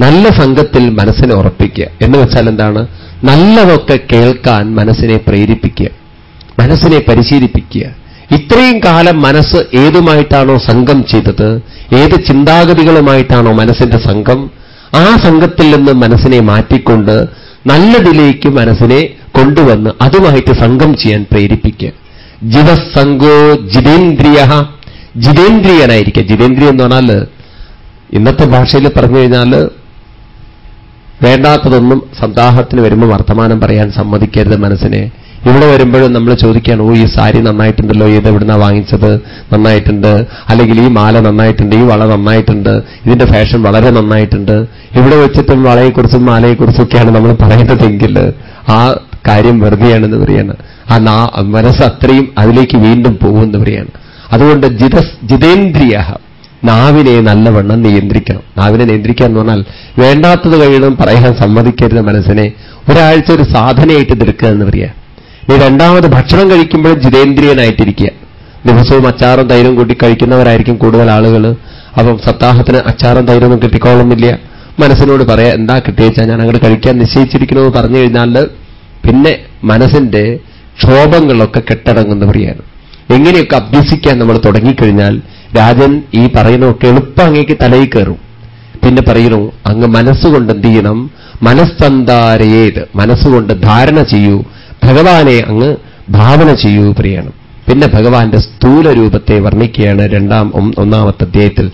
നല്ല സംഘത്തിൽ മനസ്സിനെ ഉറപ്പിക്കുക. എന്ന് വെച്ചാൽ എന്താണ്? നല്ലതൊക്കെ കേൾക്കാൻ മനസ്സിനെ പ്രേരിപ്പിക്കുക. മനസ്സിനെ പരിശീലിപ്പിക്കുക. ഇത്രയും കാലം മനസ്സ് ഏതുമായിട്ടാണോ സംഘം ചെയ്തത്? ഏത് ചിന്താഗതികളുമായിട്ടാണോ മനസ്സിന്റെ സംഘം? ആ സംഘത്തിൽ നിന്ന് മനസ്സിനെ മാറ്റിക്കൊണ്ട് നല്ലതിലേക്ക് മനസ്സിനെ കൊണ്ടുവന്ന് അതുമായിട്ട് സംഘം ചെയ്യാൻ പ്രേരിപ്പിക്കുക. ജിതസംഗോ ജിതേന്ദ്രിയ ജിതേന്ദ്രിയനായിരിക്കുക. ജിതേന്ദ്രിയ എന്ന് പറഞ്ഞാൽ ഇന്നത്തെ ഭാഷയിൽ പറഞ്ഞു കഴിഞ്ഞാൽ വേണ്ടാത്തതൊന്നും സന്താഹത്തിന് വരുമ്പോൾ വർത്തമാനം പറയാൻ സമ്മതിക്കരുത് മനസ്സിനെ. ഇവിടെ വരുമ്പോഴും നമ്മൾ ചോദിക്കുകയാണ് ഓ ഈ സാരി നന്നായിട്ടുണ്ടല്ലോ ഇത് എവിടുന്നാ വാങ്ങിച്ചത്? നന്നായിട്ടുണ്ട്. അല്ലെങ്കിൽ ഈ മാല നന്നായിട്ടുണ്ട് ഈ വള നന്നായിട്ടുണ്ട്. ഇതിന്റെ ഫാഷൻ വളരെ നന്നായിട്ടുണ്ട്. ഇവിടെ വെച്ചിട്ടും വളയെക്കുറിച്ചും മാലയെക്കുറിച്ചൊക്കെയാണ് നമ്മൾ പറയുന്നതെങ്കിൽ ആ കാര്യം വെറുതെയാണെന്ന് പറയാണ്. ആ മനസ്സ് അത്രയും അതിലേക്ക് വീണ്ടും പോകുമെന്ന് പറയാണ്. അതുകൊണ്ട് ജിത ജിതേന്ദ്രിയ. നാവിനെ നല്ലവണ്ണം നിയന്ത്രിക്കണം. നാവിനെ നിയന്ത്രിക്കുക എന്ന് പറഞ്ഞാൽ വേണ്ടാത്തത് കഴിയണം പറയാൻ സമ്മതിക്കരുത് മനസ്സിനെ. ഒരാഴ്ച ഒരു സാധനയായിട്ട് ഇതെടുക്കുക എന്ന് പറയുക നീ രണ്ടാമത് ഭക്ഷണം കഴിക്കുമ്പോഴും ജിതേന്ദ്രിയനായിട്ടിരിക്കുക. ദിവസവും അച്ചാറും തൈരും കൂട്ടി കഴിക്കുന്നവരായിരിക്കും കൂടുതൽ ആളുകൾ അപ്പം സപ്താഹത്തിന് അച്ചാറും തൈരൊന്നും കിട്ടിക്കോളുന്നില്ല. മനസ്സിനോട് പറയാ എന്താ കിട്ടിയേച്ചാൽ ഞാൻ അങ്ങോട്ട് കഴിക്കാൻ നിശ്ചയിച്ചിരിക്കണമെന്ന് പറഞ്ഞു കഴിഞ്ഞാൽ പിന്നെ മനസ്സിന്റെ ക്ഷോഭങ്ങളൊക്കെ കെട്ടടങ്ങുന്ന പറയാണ് എങ്ങനെയൊക്കെ അഭ്യസിക്കാൻ നമ്മൾ തുടങ്ങിക്കഴിഞ്ഞാൽ രാജൻ ഈ പറയുന്നതൊക്കെ എളുപ്പം അങ്ങേക്ക് തലയിൽ കയറും. പിന്നെ പറയുന്നു അങ്ങ് മനസ്സുകൊണ്ട് എന്ത് ചെയ്യണം? മനസ്സന്താരയേത്. മനസ്സുകൊണ്ട് ധാരണ ചെയ്യൂ. ഭഗവാനെ അങ്ങ് ഭാവന ചെയ്യൂ പ്രിയണം. പിന്നെ ഭഗവാന്റെ സ്ഥൂല രൂപത്തെ വർണിക്കുകയാണ് രണ്ടാം ഒന്നാമത്തെ അധ്യായത്തിൽ.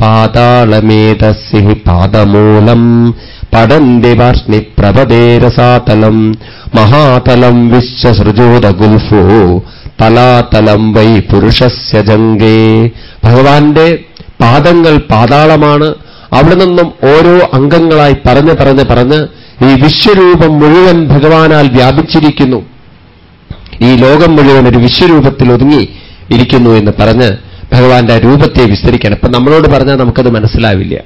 പാതാളമേതസ്യ പാദമൂലം പടന്തി വാർഷ്ണി പ്രപദേരസാതലം മഹാതലം വിശ്വസൃജോദഗുൽഫോ തലാതലം വൈ പുരുഷസ്യ ജംഗേ. ഭഗവാന്റെ പാദങ്ങൾ പാതാളമാണ്. അവിടെ നിന്നും ഓരോ അംഗങ്ങളായി പറഞ്ഞ് പറഞ്ഞ് പറഞ്ഞ് ഈ വിശ്വരൂപം മുഴുവൻ ഭഗവാനാൽ വ്യാപിച്ചിരിക്കുന്നു. ഈ ലോകം മുഴുവൻ ഒരു വിശ്വരൂപത്തിൽ ഒതുങ്ങി ഇരിക്കുന്നു എന്ന് പറഞ്ഞ് ഭഗവാന്റെ രൂപത്തെ വിസ്തരിക്കണം. ഇപ്പൊ നമ്മളോട് പറഞ്ഞാൽ നമുക്കത് മനസ്സിലാവില്ല.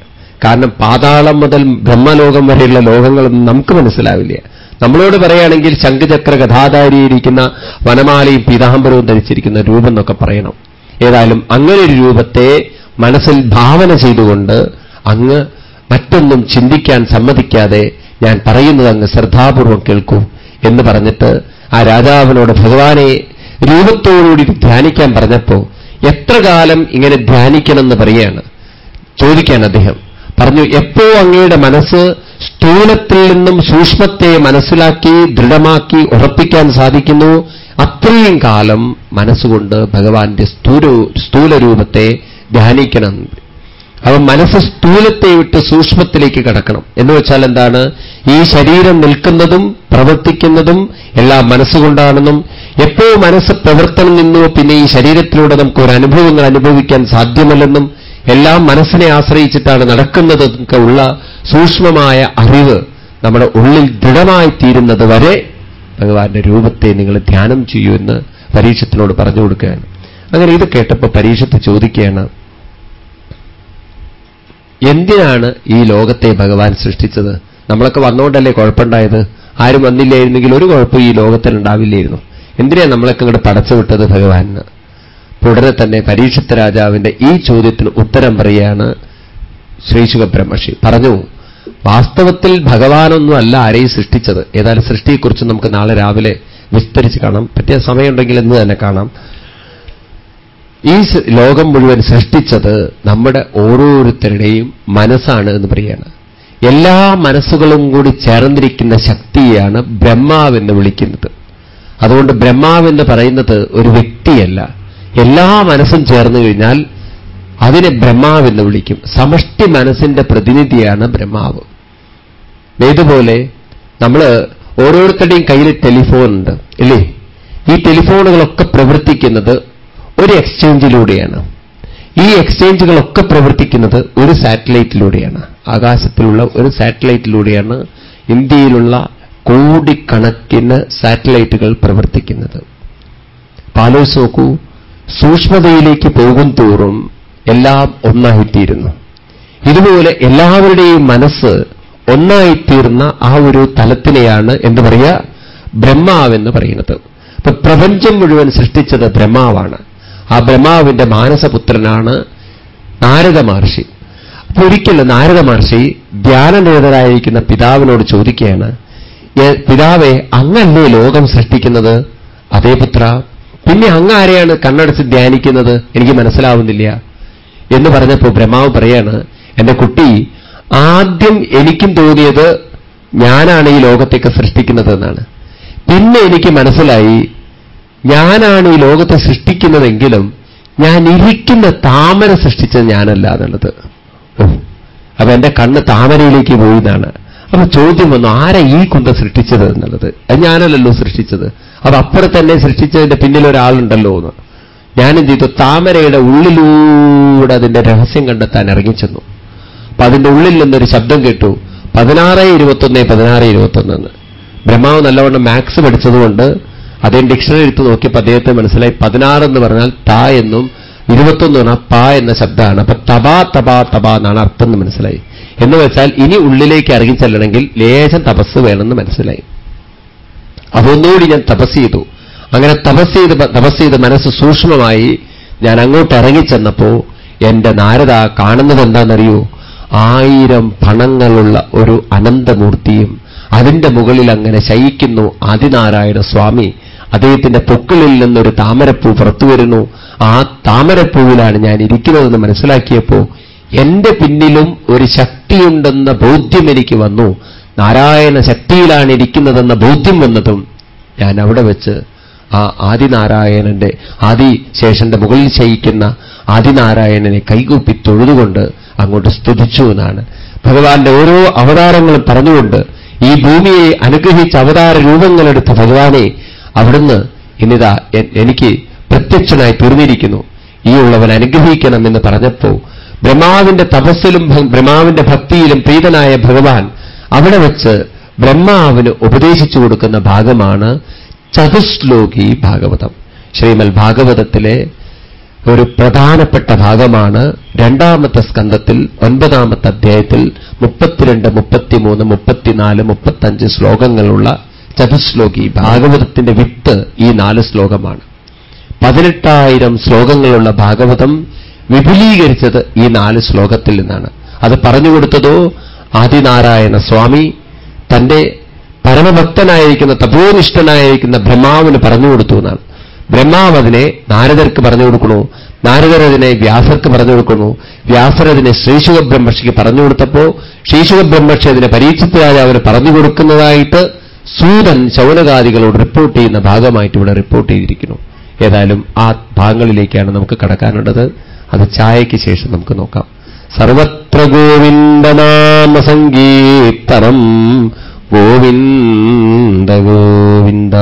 കാരണം പാതാളം മുതൽ ബ്രഹ്മലോകം വരെയുള്ള ലോകങ്ങളൊന്നും നമുക്ക് മനസ്സിലാവില്ല. നമ്മളോട് പറയുകയാണെങ്കിൽ ശംഖചക്ര കഥാധാരിയിരിക്കുന്ന വനമാലയും പീതാംബരവും ധരിച്ചിരിക്കുന്ന രൂപം എന്നൊക്കെ പറയണം. ഏതായാലും അങ്ങനെ ഒരു രൂപത്തെ മനസ്സിൽ ഭാവന ചെയ്തുകൊണ്ട് അങ്ങ് മറ്റൊന്നും ചിന്തിക്കാൻ സമ്മതിക്കാതെ ഞാൻ പറയുന്നത് അങ്ങ് ശ്രദ്ധാപൂർവം കേൾക്കൂ എന്ന് പറഞ്ഞിട്ട് ആ രാജാവിനോട് ഭഗവാനെ രൂപത്തോടുകൂടി ധ്യാനിക്കാൻ പറഞ്ഞപ്പോ എത്ര കാലം ഇങ്ങനെ ധ്യാനിക്കണമെന്ന് പറയുകയാണ്. ചോദിക്കാൻ അദ്ദേഹം. പറഞ്ഞു എപ്പോ അങ്ങയുടെ മനസ്സ് സ്ഥൂലത്തിൽ നിന്നും സൂക്ഷ്മത്തെ മനസ്സിലാക്കി ദൃഢമാക്കി ഉറപ്പിക്കാൻ സാധിക്കുന്നു അത്രയും കാലം മനസ്സുകൊണ്ട് ഭഗവാന്റെ സ്ഥൂല സ്ഥൂലരൂപത്തെ ധ്യാനിക്കണം. അവൻ മനസ്സ് സ്ഥൂലത്തെ വിട്ട് സൂക്ഷ്മത്തിലേക്ക് കടക്കണം. എന്ന് വെച്ചാൽ എന്താണ്? ഈ ശരീരം നിൽക്കുന്നതും പ്രവർത്തിക്കുന്നതും എല്ലാം മനസ്സുകൊണ്ടാണെന്നും എപ്പോ മനസ്സ് പ്രവർത്തനം നിന്നോ പിന്നെ ഈ ശരീരത്തിലൂടെ നമുക്ക് ഒരു അനുഭവങ്ങൾ അനുഭവിക്കാൻ സാധ്യമല്ലെന്നും എല്ലാം മനസ്സിനെ ആശ്രയിച്ചിട്ടാണ് നടക്കുന്നതൊക്കെ ഉള്ള സൂക്ഷ്മമായ അറിവ് നമ്മുടെ ഉള്ളിൽ ദൃഢമായി തീരുന്നത് വരെ ഭഗവാന്റെ രൂപത്തെ നിങ്ങൾ ധ്യാനം ചെയ്യൂ എന്ന് പരീക്ഷത്തിനോട് പറഞ്ഞു കൊടുക്കുകയാണ്. അങ്ങനെ ഇത് കേട്ടപ്പോൾ പരീക്ഷത്ത് ചോദിക്കുകയാണ് എന്തിനാണ് ഈ ലോകത്തെ ഭഗവാൻ സൃഷ്ടിച്ചത്? നമ്മളൊക്കെ വന്നുകൊണ്ടല്ലേ കുഴപ്പമുണ്ടായത്? ആരും വന്നില്ലായിരുന്നെങ്കിൽ ഒരു കുഴപ്പം ഈ ലോകത്തിൽ ഉണ്ടാവില്ലായിരുന്നു. എന്തിനാണ് നമ്മളൊക്കെ ഇങ്ങോട്ട് പടച്ചു വിട്ടത് ഭഗവാന് ഉടനെ തന്നെ പരീക്ഷിത്ത രാജാവിന്റെ ഈ ചോദ്യത്തിന് ഉത്തരം പറയുകയാണ് ശ്രീശുഖ ബ്രഹ്മഷി പറഞ്ഞു വാസ്തവത്തിൽ ഭഗവാനൊന്നും അല്ല ആരെയും സൃഷ്ടിച്ചത്. ഏതായാലും സൃഷ്ടിയെക്കുറിച്ച് നമുക്ക് നാളെ രാവിലെ വിസ്തരിച്ച് കാണാം. പറ്റിയ സമയമുണ്ടെങ്കിൽ എന്ന് തന്നെ കാണാം. ഈ ലോകം മുഴുവൻ സൃഷ്ടിച്ചത് നമ്മുടെ ഓരോരുത്തരുടെയും മനസ്സാണ് എന്ന് പറയാണ് എല്ലാ മനസ്സുകളും കൂടി ചേർന്നിരിക്കുന്ന ശക്തിയാണ് ബ്രഹ്മാവെന്ന് വിളിക്കുന്നത്. അതുകൊണ്ട് ബ്രഹ്മാവെന്ന് പറയുന്നത് ഒരു വ്യക്തിയല്ല. എല്ലാ മനസ്സും ചേർന്നു കഴിഞ്ഞാൽ അതിനെ ബ്രഹ്മാവെന്ന് വിളിക്കും. സമഷ്ടി മനസ്സിന്റെ പ്രതിനിധിയാണ് ബ്രഹ്മാവ്. ഇതുപോലെ നമ്മൾ ഓരോരുത്തരുടെയും കയ്യിൽ ടെലിഫോൺ ഉണ്ട് ഇല്ലേ? ഈ ടെലിഫോണുകളൊക്കെ പ്രവർത്തിക്കുന്നത് ഒരു എക്സ്ചേഞ്ചിലൂടെയാണ്. ഈ എക്സ്ചേഞ്ചുകളൊക്കെ പ്രവർത്തിക്കുന്നത് ഒരു സാറ്റലൈറ്റിലൂടെയാണ്. ആകാശത്തിലുള്ള ഒരു സാറ്റലൈറ്റിലൂടെയാണ് ഇന്ത്യയിലുള്ള കോടിക്കണക്കിന് സാറ്റലൈറ്റുകൾ പ്രവർത്തിക്കുന്നത്. പാലോസ് നോക്കൂ സൂക്ഷ്മതയിലേക്ക് പോകും തോറും എല്ലാം ഒന്നായിത്തീരുന്നു. ഇതുപോലെ എല്ലാവരുടെയും മനസ്സ് ഒന്നായിത്തീർന്ന ആ ഒരു തലത്തിനെയാണ് എന്ന് പറയുക? ബ്രഹ്മാവെന്ന് പറയുന്നത്. അപ്പൊ പ്രപഞ്ചം മുഴുവൻ സൃഷ്ടിച്ചത് ബ്രഹ്മാവാണ്. ആ ബ്രഹ്മാവിന്റെ മാനസപുത്രനാണ് നാരദ മഹർഷി. അപ്പൊ ഒരിക്കലും നാരദ മഹർഷി ധ്യാനനിരതരായിരിക്കുന്ന പിതാവിനോട് ചോദിക്കുകയാണ് പിതാവെ അങ്ങല്ലേ ലോകം സൃഷ്ടിക്കുന്നത്? അതേ പുത്ര പിന്നെ അങ്ങ് ആരെയാണ് കണ്ണടച്ച് ധ്യാനിക്കുന്നത്? എനിക്ക് മനസ്സിലാവുന്നില്ല. എന്ന് പറഞ്ഞപ്പോൾ ബ്രഹ്മാവ് പറയാണ് എന്റെ കുട്ടി ആദ്യം എനിക്കും തോന്നിയത് ഞാനാണ് ഈ ലോകത്തേക്ക് സൃഷ്ടിക്കുന്നത് എന്നാണ് പിന്നെ എനിക്ക് മനസ്സിലായി ഞാനാണ് ഈ ലോകത്തെ സൃഷ്ടിക്കുന്നതെങ്കിലും ഞാൻ ഇരിക്കുന്ന താമര സൃഷ്ടിച്ചത് ഞാനല്ല എന്നുള്ളത്. അപ്പൊ എന്റെ കണ്ണ് താമരയിലേക്ക് പോയി എന്നാണ്. അപ്പൊ ചോദ്യം വന്നു ആരാ ഈ കുന്ത സൃഷ്ടിച്ചത് എന്നുള്ളത്? അത് ഞാനല്ലല്ലോ സൃഷ്ടിച്ചത്. അത് അപ്പുറം തന്നെ സൃഷ്ടിച്ചതിന്റെ പിന്നിൽ ഒരാളുണ്ടല്ലോ എന്ന്. ഞാനെന്ത് ചെയ്തു. താമരയുടെ ഉള്ളിലൂടെ അതിന്റെ രഹസ്യം കണ്ടെത്താൻ ഇറങ്ങിച്ചെന്നു. അപ്പൊ അതിന്റെ ഉള്ളിൽ നിന്നൊരു ശബ്ദം കേട്ടു. പതിനാറ് ഇരുപത്തൊന്ന് പതിനാറ് ഇരുപത്തൊന്ന്. ബ്രഹ്മാവ് നല്ലവണ്ണം മാത്സ് പഠിച്ചതുകൊണ്ട് അദ്ദേഹം ഡിക്ഷണറി എടുത്ത് നോക്കിയപ്പോൾ അദ്ദേഹത്തെ മനസ്സിലായി പതിനാറ് എന്ന് പറഞ്ഞാൽ ത എന്നും ഇരുപത്തൊന്ന് പറഞ്ഞാൽ പ എന്ന ശബ്ദമാണ്. അപ്പൊ തപാ തപാ തപാ എന്നാണ് അർത്ഥം എന്ന് മനസ്സിലായി. എന്ന് വെച്ചാൽ ഇനി ഉള്ളിലേക്ക് ഇറങ്ങിച്ചെല്ലണമെങ്കിൽ ലേശം തപസ് വേണമെന്ന് മനസ്സിലായി. അതൊന്നുകൂടി ഞാൻ തപസ് ചെയ്തു. അങ്ങനെ തപസ് ചെയ്ത് തപസ് ചെയ്ത് മനസ്സ് സൂക്ഷ്മമായി ഞാൻ അങ്ങോട്ട് ഇറങ്ങിച്ചെന്നപ്പോ എന്റെ നാരദ കാണുന്നത് എന്താണെന്നറിയോ? ആയിരം പണങ്ങളുള്ള ഒരു അനന്തമൂർത്തിയും അതിന്റെ മുകളിൽ അങ്ങനെ ശയിക്കുന്നു ആദിനാരായണ സ്വാമി. അദ്ദേഹത്തിന്റെ പൊക്കിളിൽ നിന്നൊരു താമരപ്പൂ പുറത്തു വരുന്നു. ആ താമരപ്പൂവിലാണ് ഞാൻ ഇരിക്കുന്നതെന്ന് മനസ്സിലാക്കിയപ്പോ എന്റെ പിന്നിലും ഒരു ശക്തിയുണ്ടെന്ന ബോധ്യം എനിക്ക് വന്നു. നാരായണ ശക്തിയിലാണ് ഇരിക്കുന്നതെന്ന ബോധ്യം വന്നതും ഞാൻ അവിടെ വെച്ച് ആ ആദിനാരായണന്റെ ആദിശേഷന്റെ മുകളിൽ ശയിക്കുന്ന ആദിനാരായണനെ കൈകൂപ്പി തൊഴുതുകൊണ്ട് അങ്ങോട്ട് സ്തുതിച്ചു എന്നാണ്. ഭഗവാന്റെ ഓരോ അവതാരങ്ങളും പറഞ്ഞുകൊണ്ട് ഈ ഭൂമിയെ അനുഗ്രഹിച്ച അവതാര രൂപങ്ങളെടുത്ത് ഭഗവാനെ അവിടുന്ന് ഇന്നിതാ എനിക്ക് പ്രത്യക്ഷനായി തീർന്നിരിക്കുന്നു. ഈ ഉള്ളവൻ അനുഗ്രഹിക്കണം എന്ന് പറഞ്ഞപ്പോ ബ്രഹ്മാവിന്റെ തപസ്സിലും ബ്രഹ്മാവിന്റെ ഭക്തിയിലും പ്രീതനായ ഭഗവാൻ അവിടെ വെച്ച് ബ്രഹ്മാവിന് ഉപദേശിച്ചു കൊടുക്കുന്ന ഭാഗമാണ് ചതുശ്ലോകി ഭാഗവതം. ശ്രീമൽ ഭാഗവതത്തിലെ ഒരു പ്രധാനപ്പെട്ട ഭാഗമാണ് രണ്ടാമത്തെ സ്കന്ധത്തിൽ ഒൻപതാമത്തെ അധ്യായത്തിൽ മുപ്പത്തിരണ്ട് മുപ്പത്തിമൂന്ന് മുപ്പത്തിനാല് മുപ്പത്തഞ്ച് ശ്ലോകങ്ങളുള്ള ചതുശ്ലോകി ഭാഗവതത്തിന്റെ വിത്ത് ഈ നാല് ശ്ലോകമാണ്. പതിനെട്ടായിരം ശ്ലോകങ്ങളുള്ള ഭാഗവതം വിപുലീകരിച്ചത് ഈ നാല് ശ്ലോകത്തിൽ നിന്നാണ്. അത് പറഞ്ഞുകൊടുത്തതോ ആദിനാരായണ സ്വാമി തന്റെ പരമഭക്തനായിരിക്കുന്ന തപോനിഷ്ഠനായിരിക്കുന്ന ബ്രഹ്മാവിന് പറഞ്ഞു കൊടുത്തു എന്നാണ്. ബ്രഹ്മാവ് അതിനെ നാരദർക്ക് പറഞ്ഞു കൊടുക്കണു നാരദർ അതിനെ വ്യാസർക്ക് പറഞ്ഞു കൊടുക്കുന്നു. വ്യാസർ അതിനെ ശ്രീശുഖ ബ്രഹ്മർഷിക്ക് പറഞ്ഞു കൊടുത്തപ്പോ ശ്രീശുഖ ബ്രഹ്മർഷി അതിനെ പരീക്ഷത്തിലായ രാജാവിന് പറഞ്ഞു കൊടുക്കുന്നതായിട്ട് സൂതൻ ശൗനകാദികളോട് റിപ്പോർട്ട് ചെയ്യുന്ന ഭാഗമായിട്ട് ഇവിടെ റിപ്പോർട്ട് ചെയ്തിരിക്കുന്നു. ഏതായാലും ആ ഭാഗങ്ങളിലേക്കാണ് നമുക്ക് കടക്കാനുള്ളത്. അത് ചായയ്ക്ക് ശേഷം നമുക്ക് നോക്കാം. സർവത്ര ഗോവിന്ദനാമ സങ്കീർത്തനം ഗോവിന്ദ ഗോവിന്ദ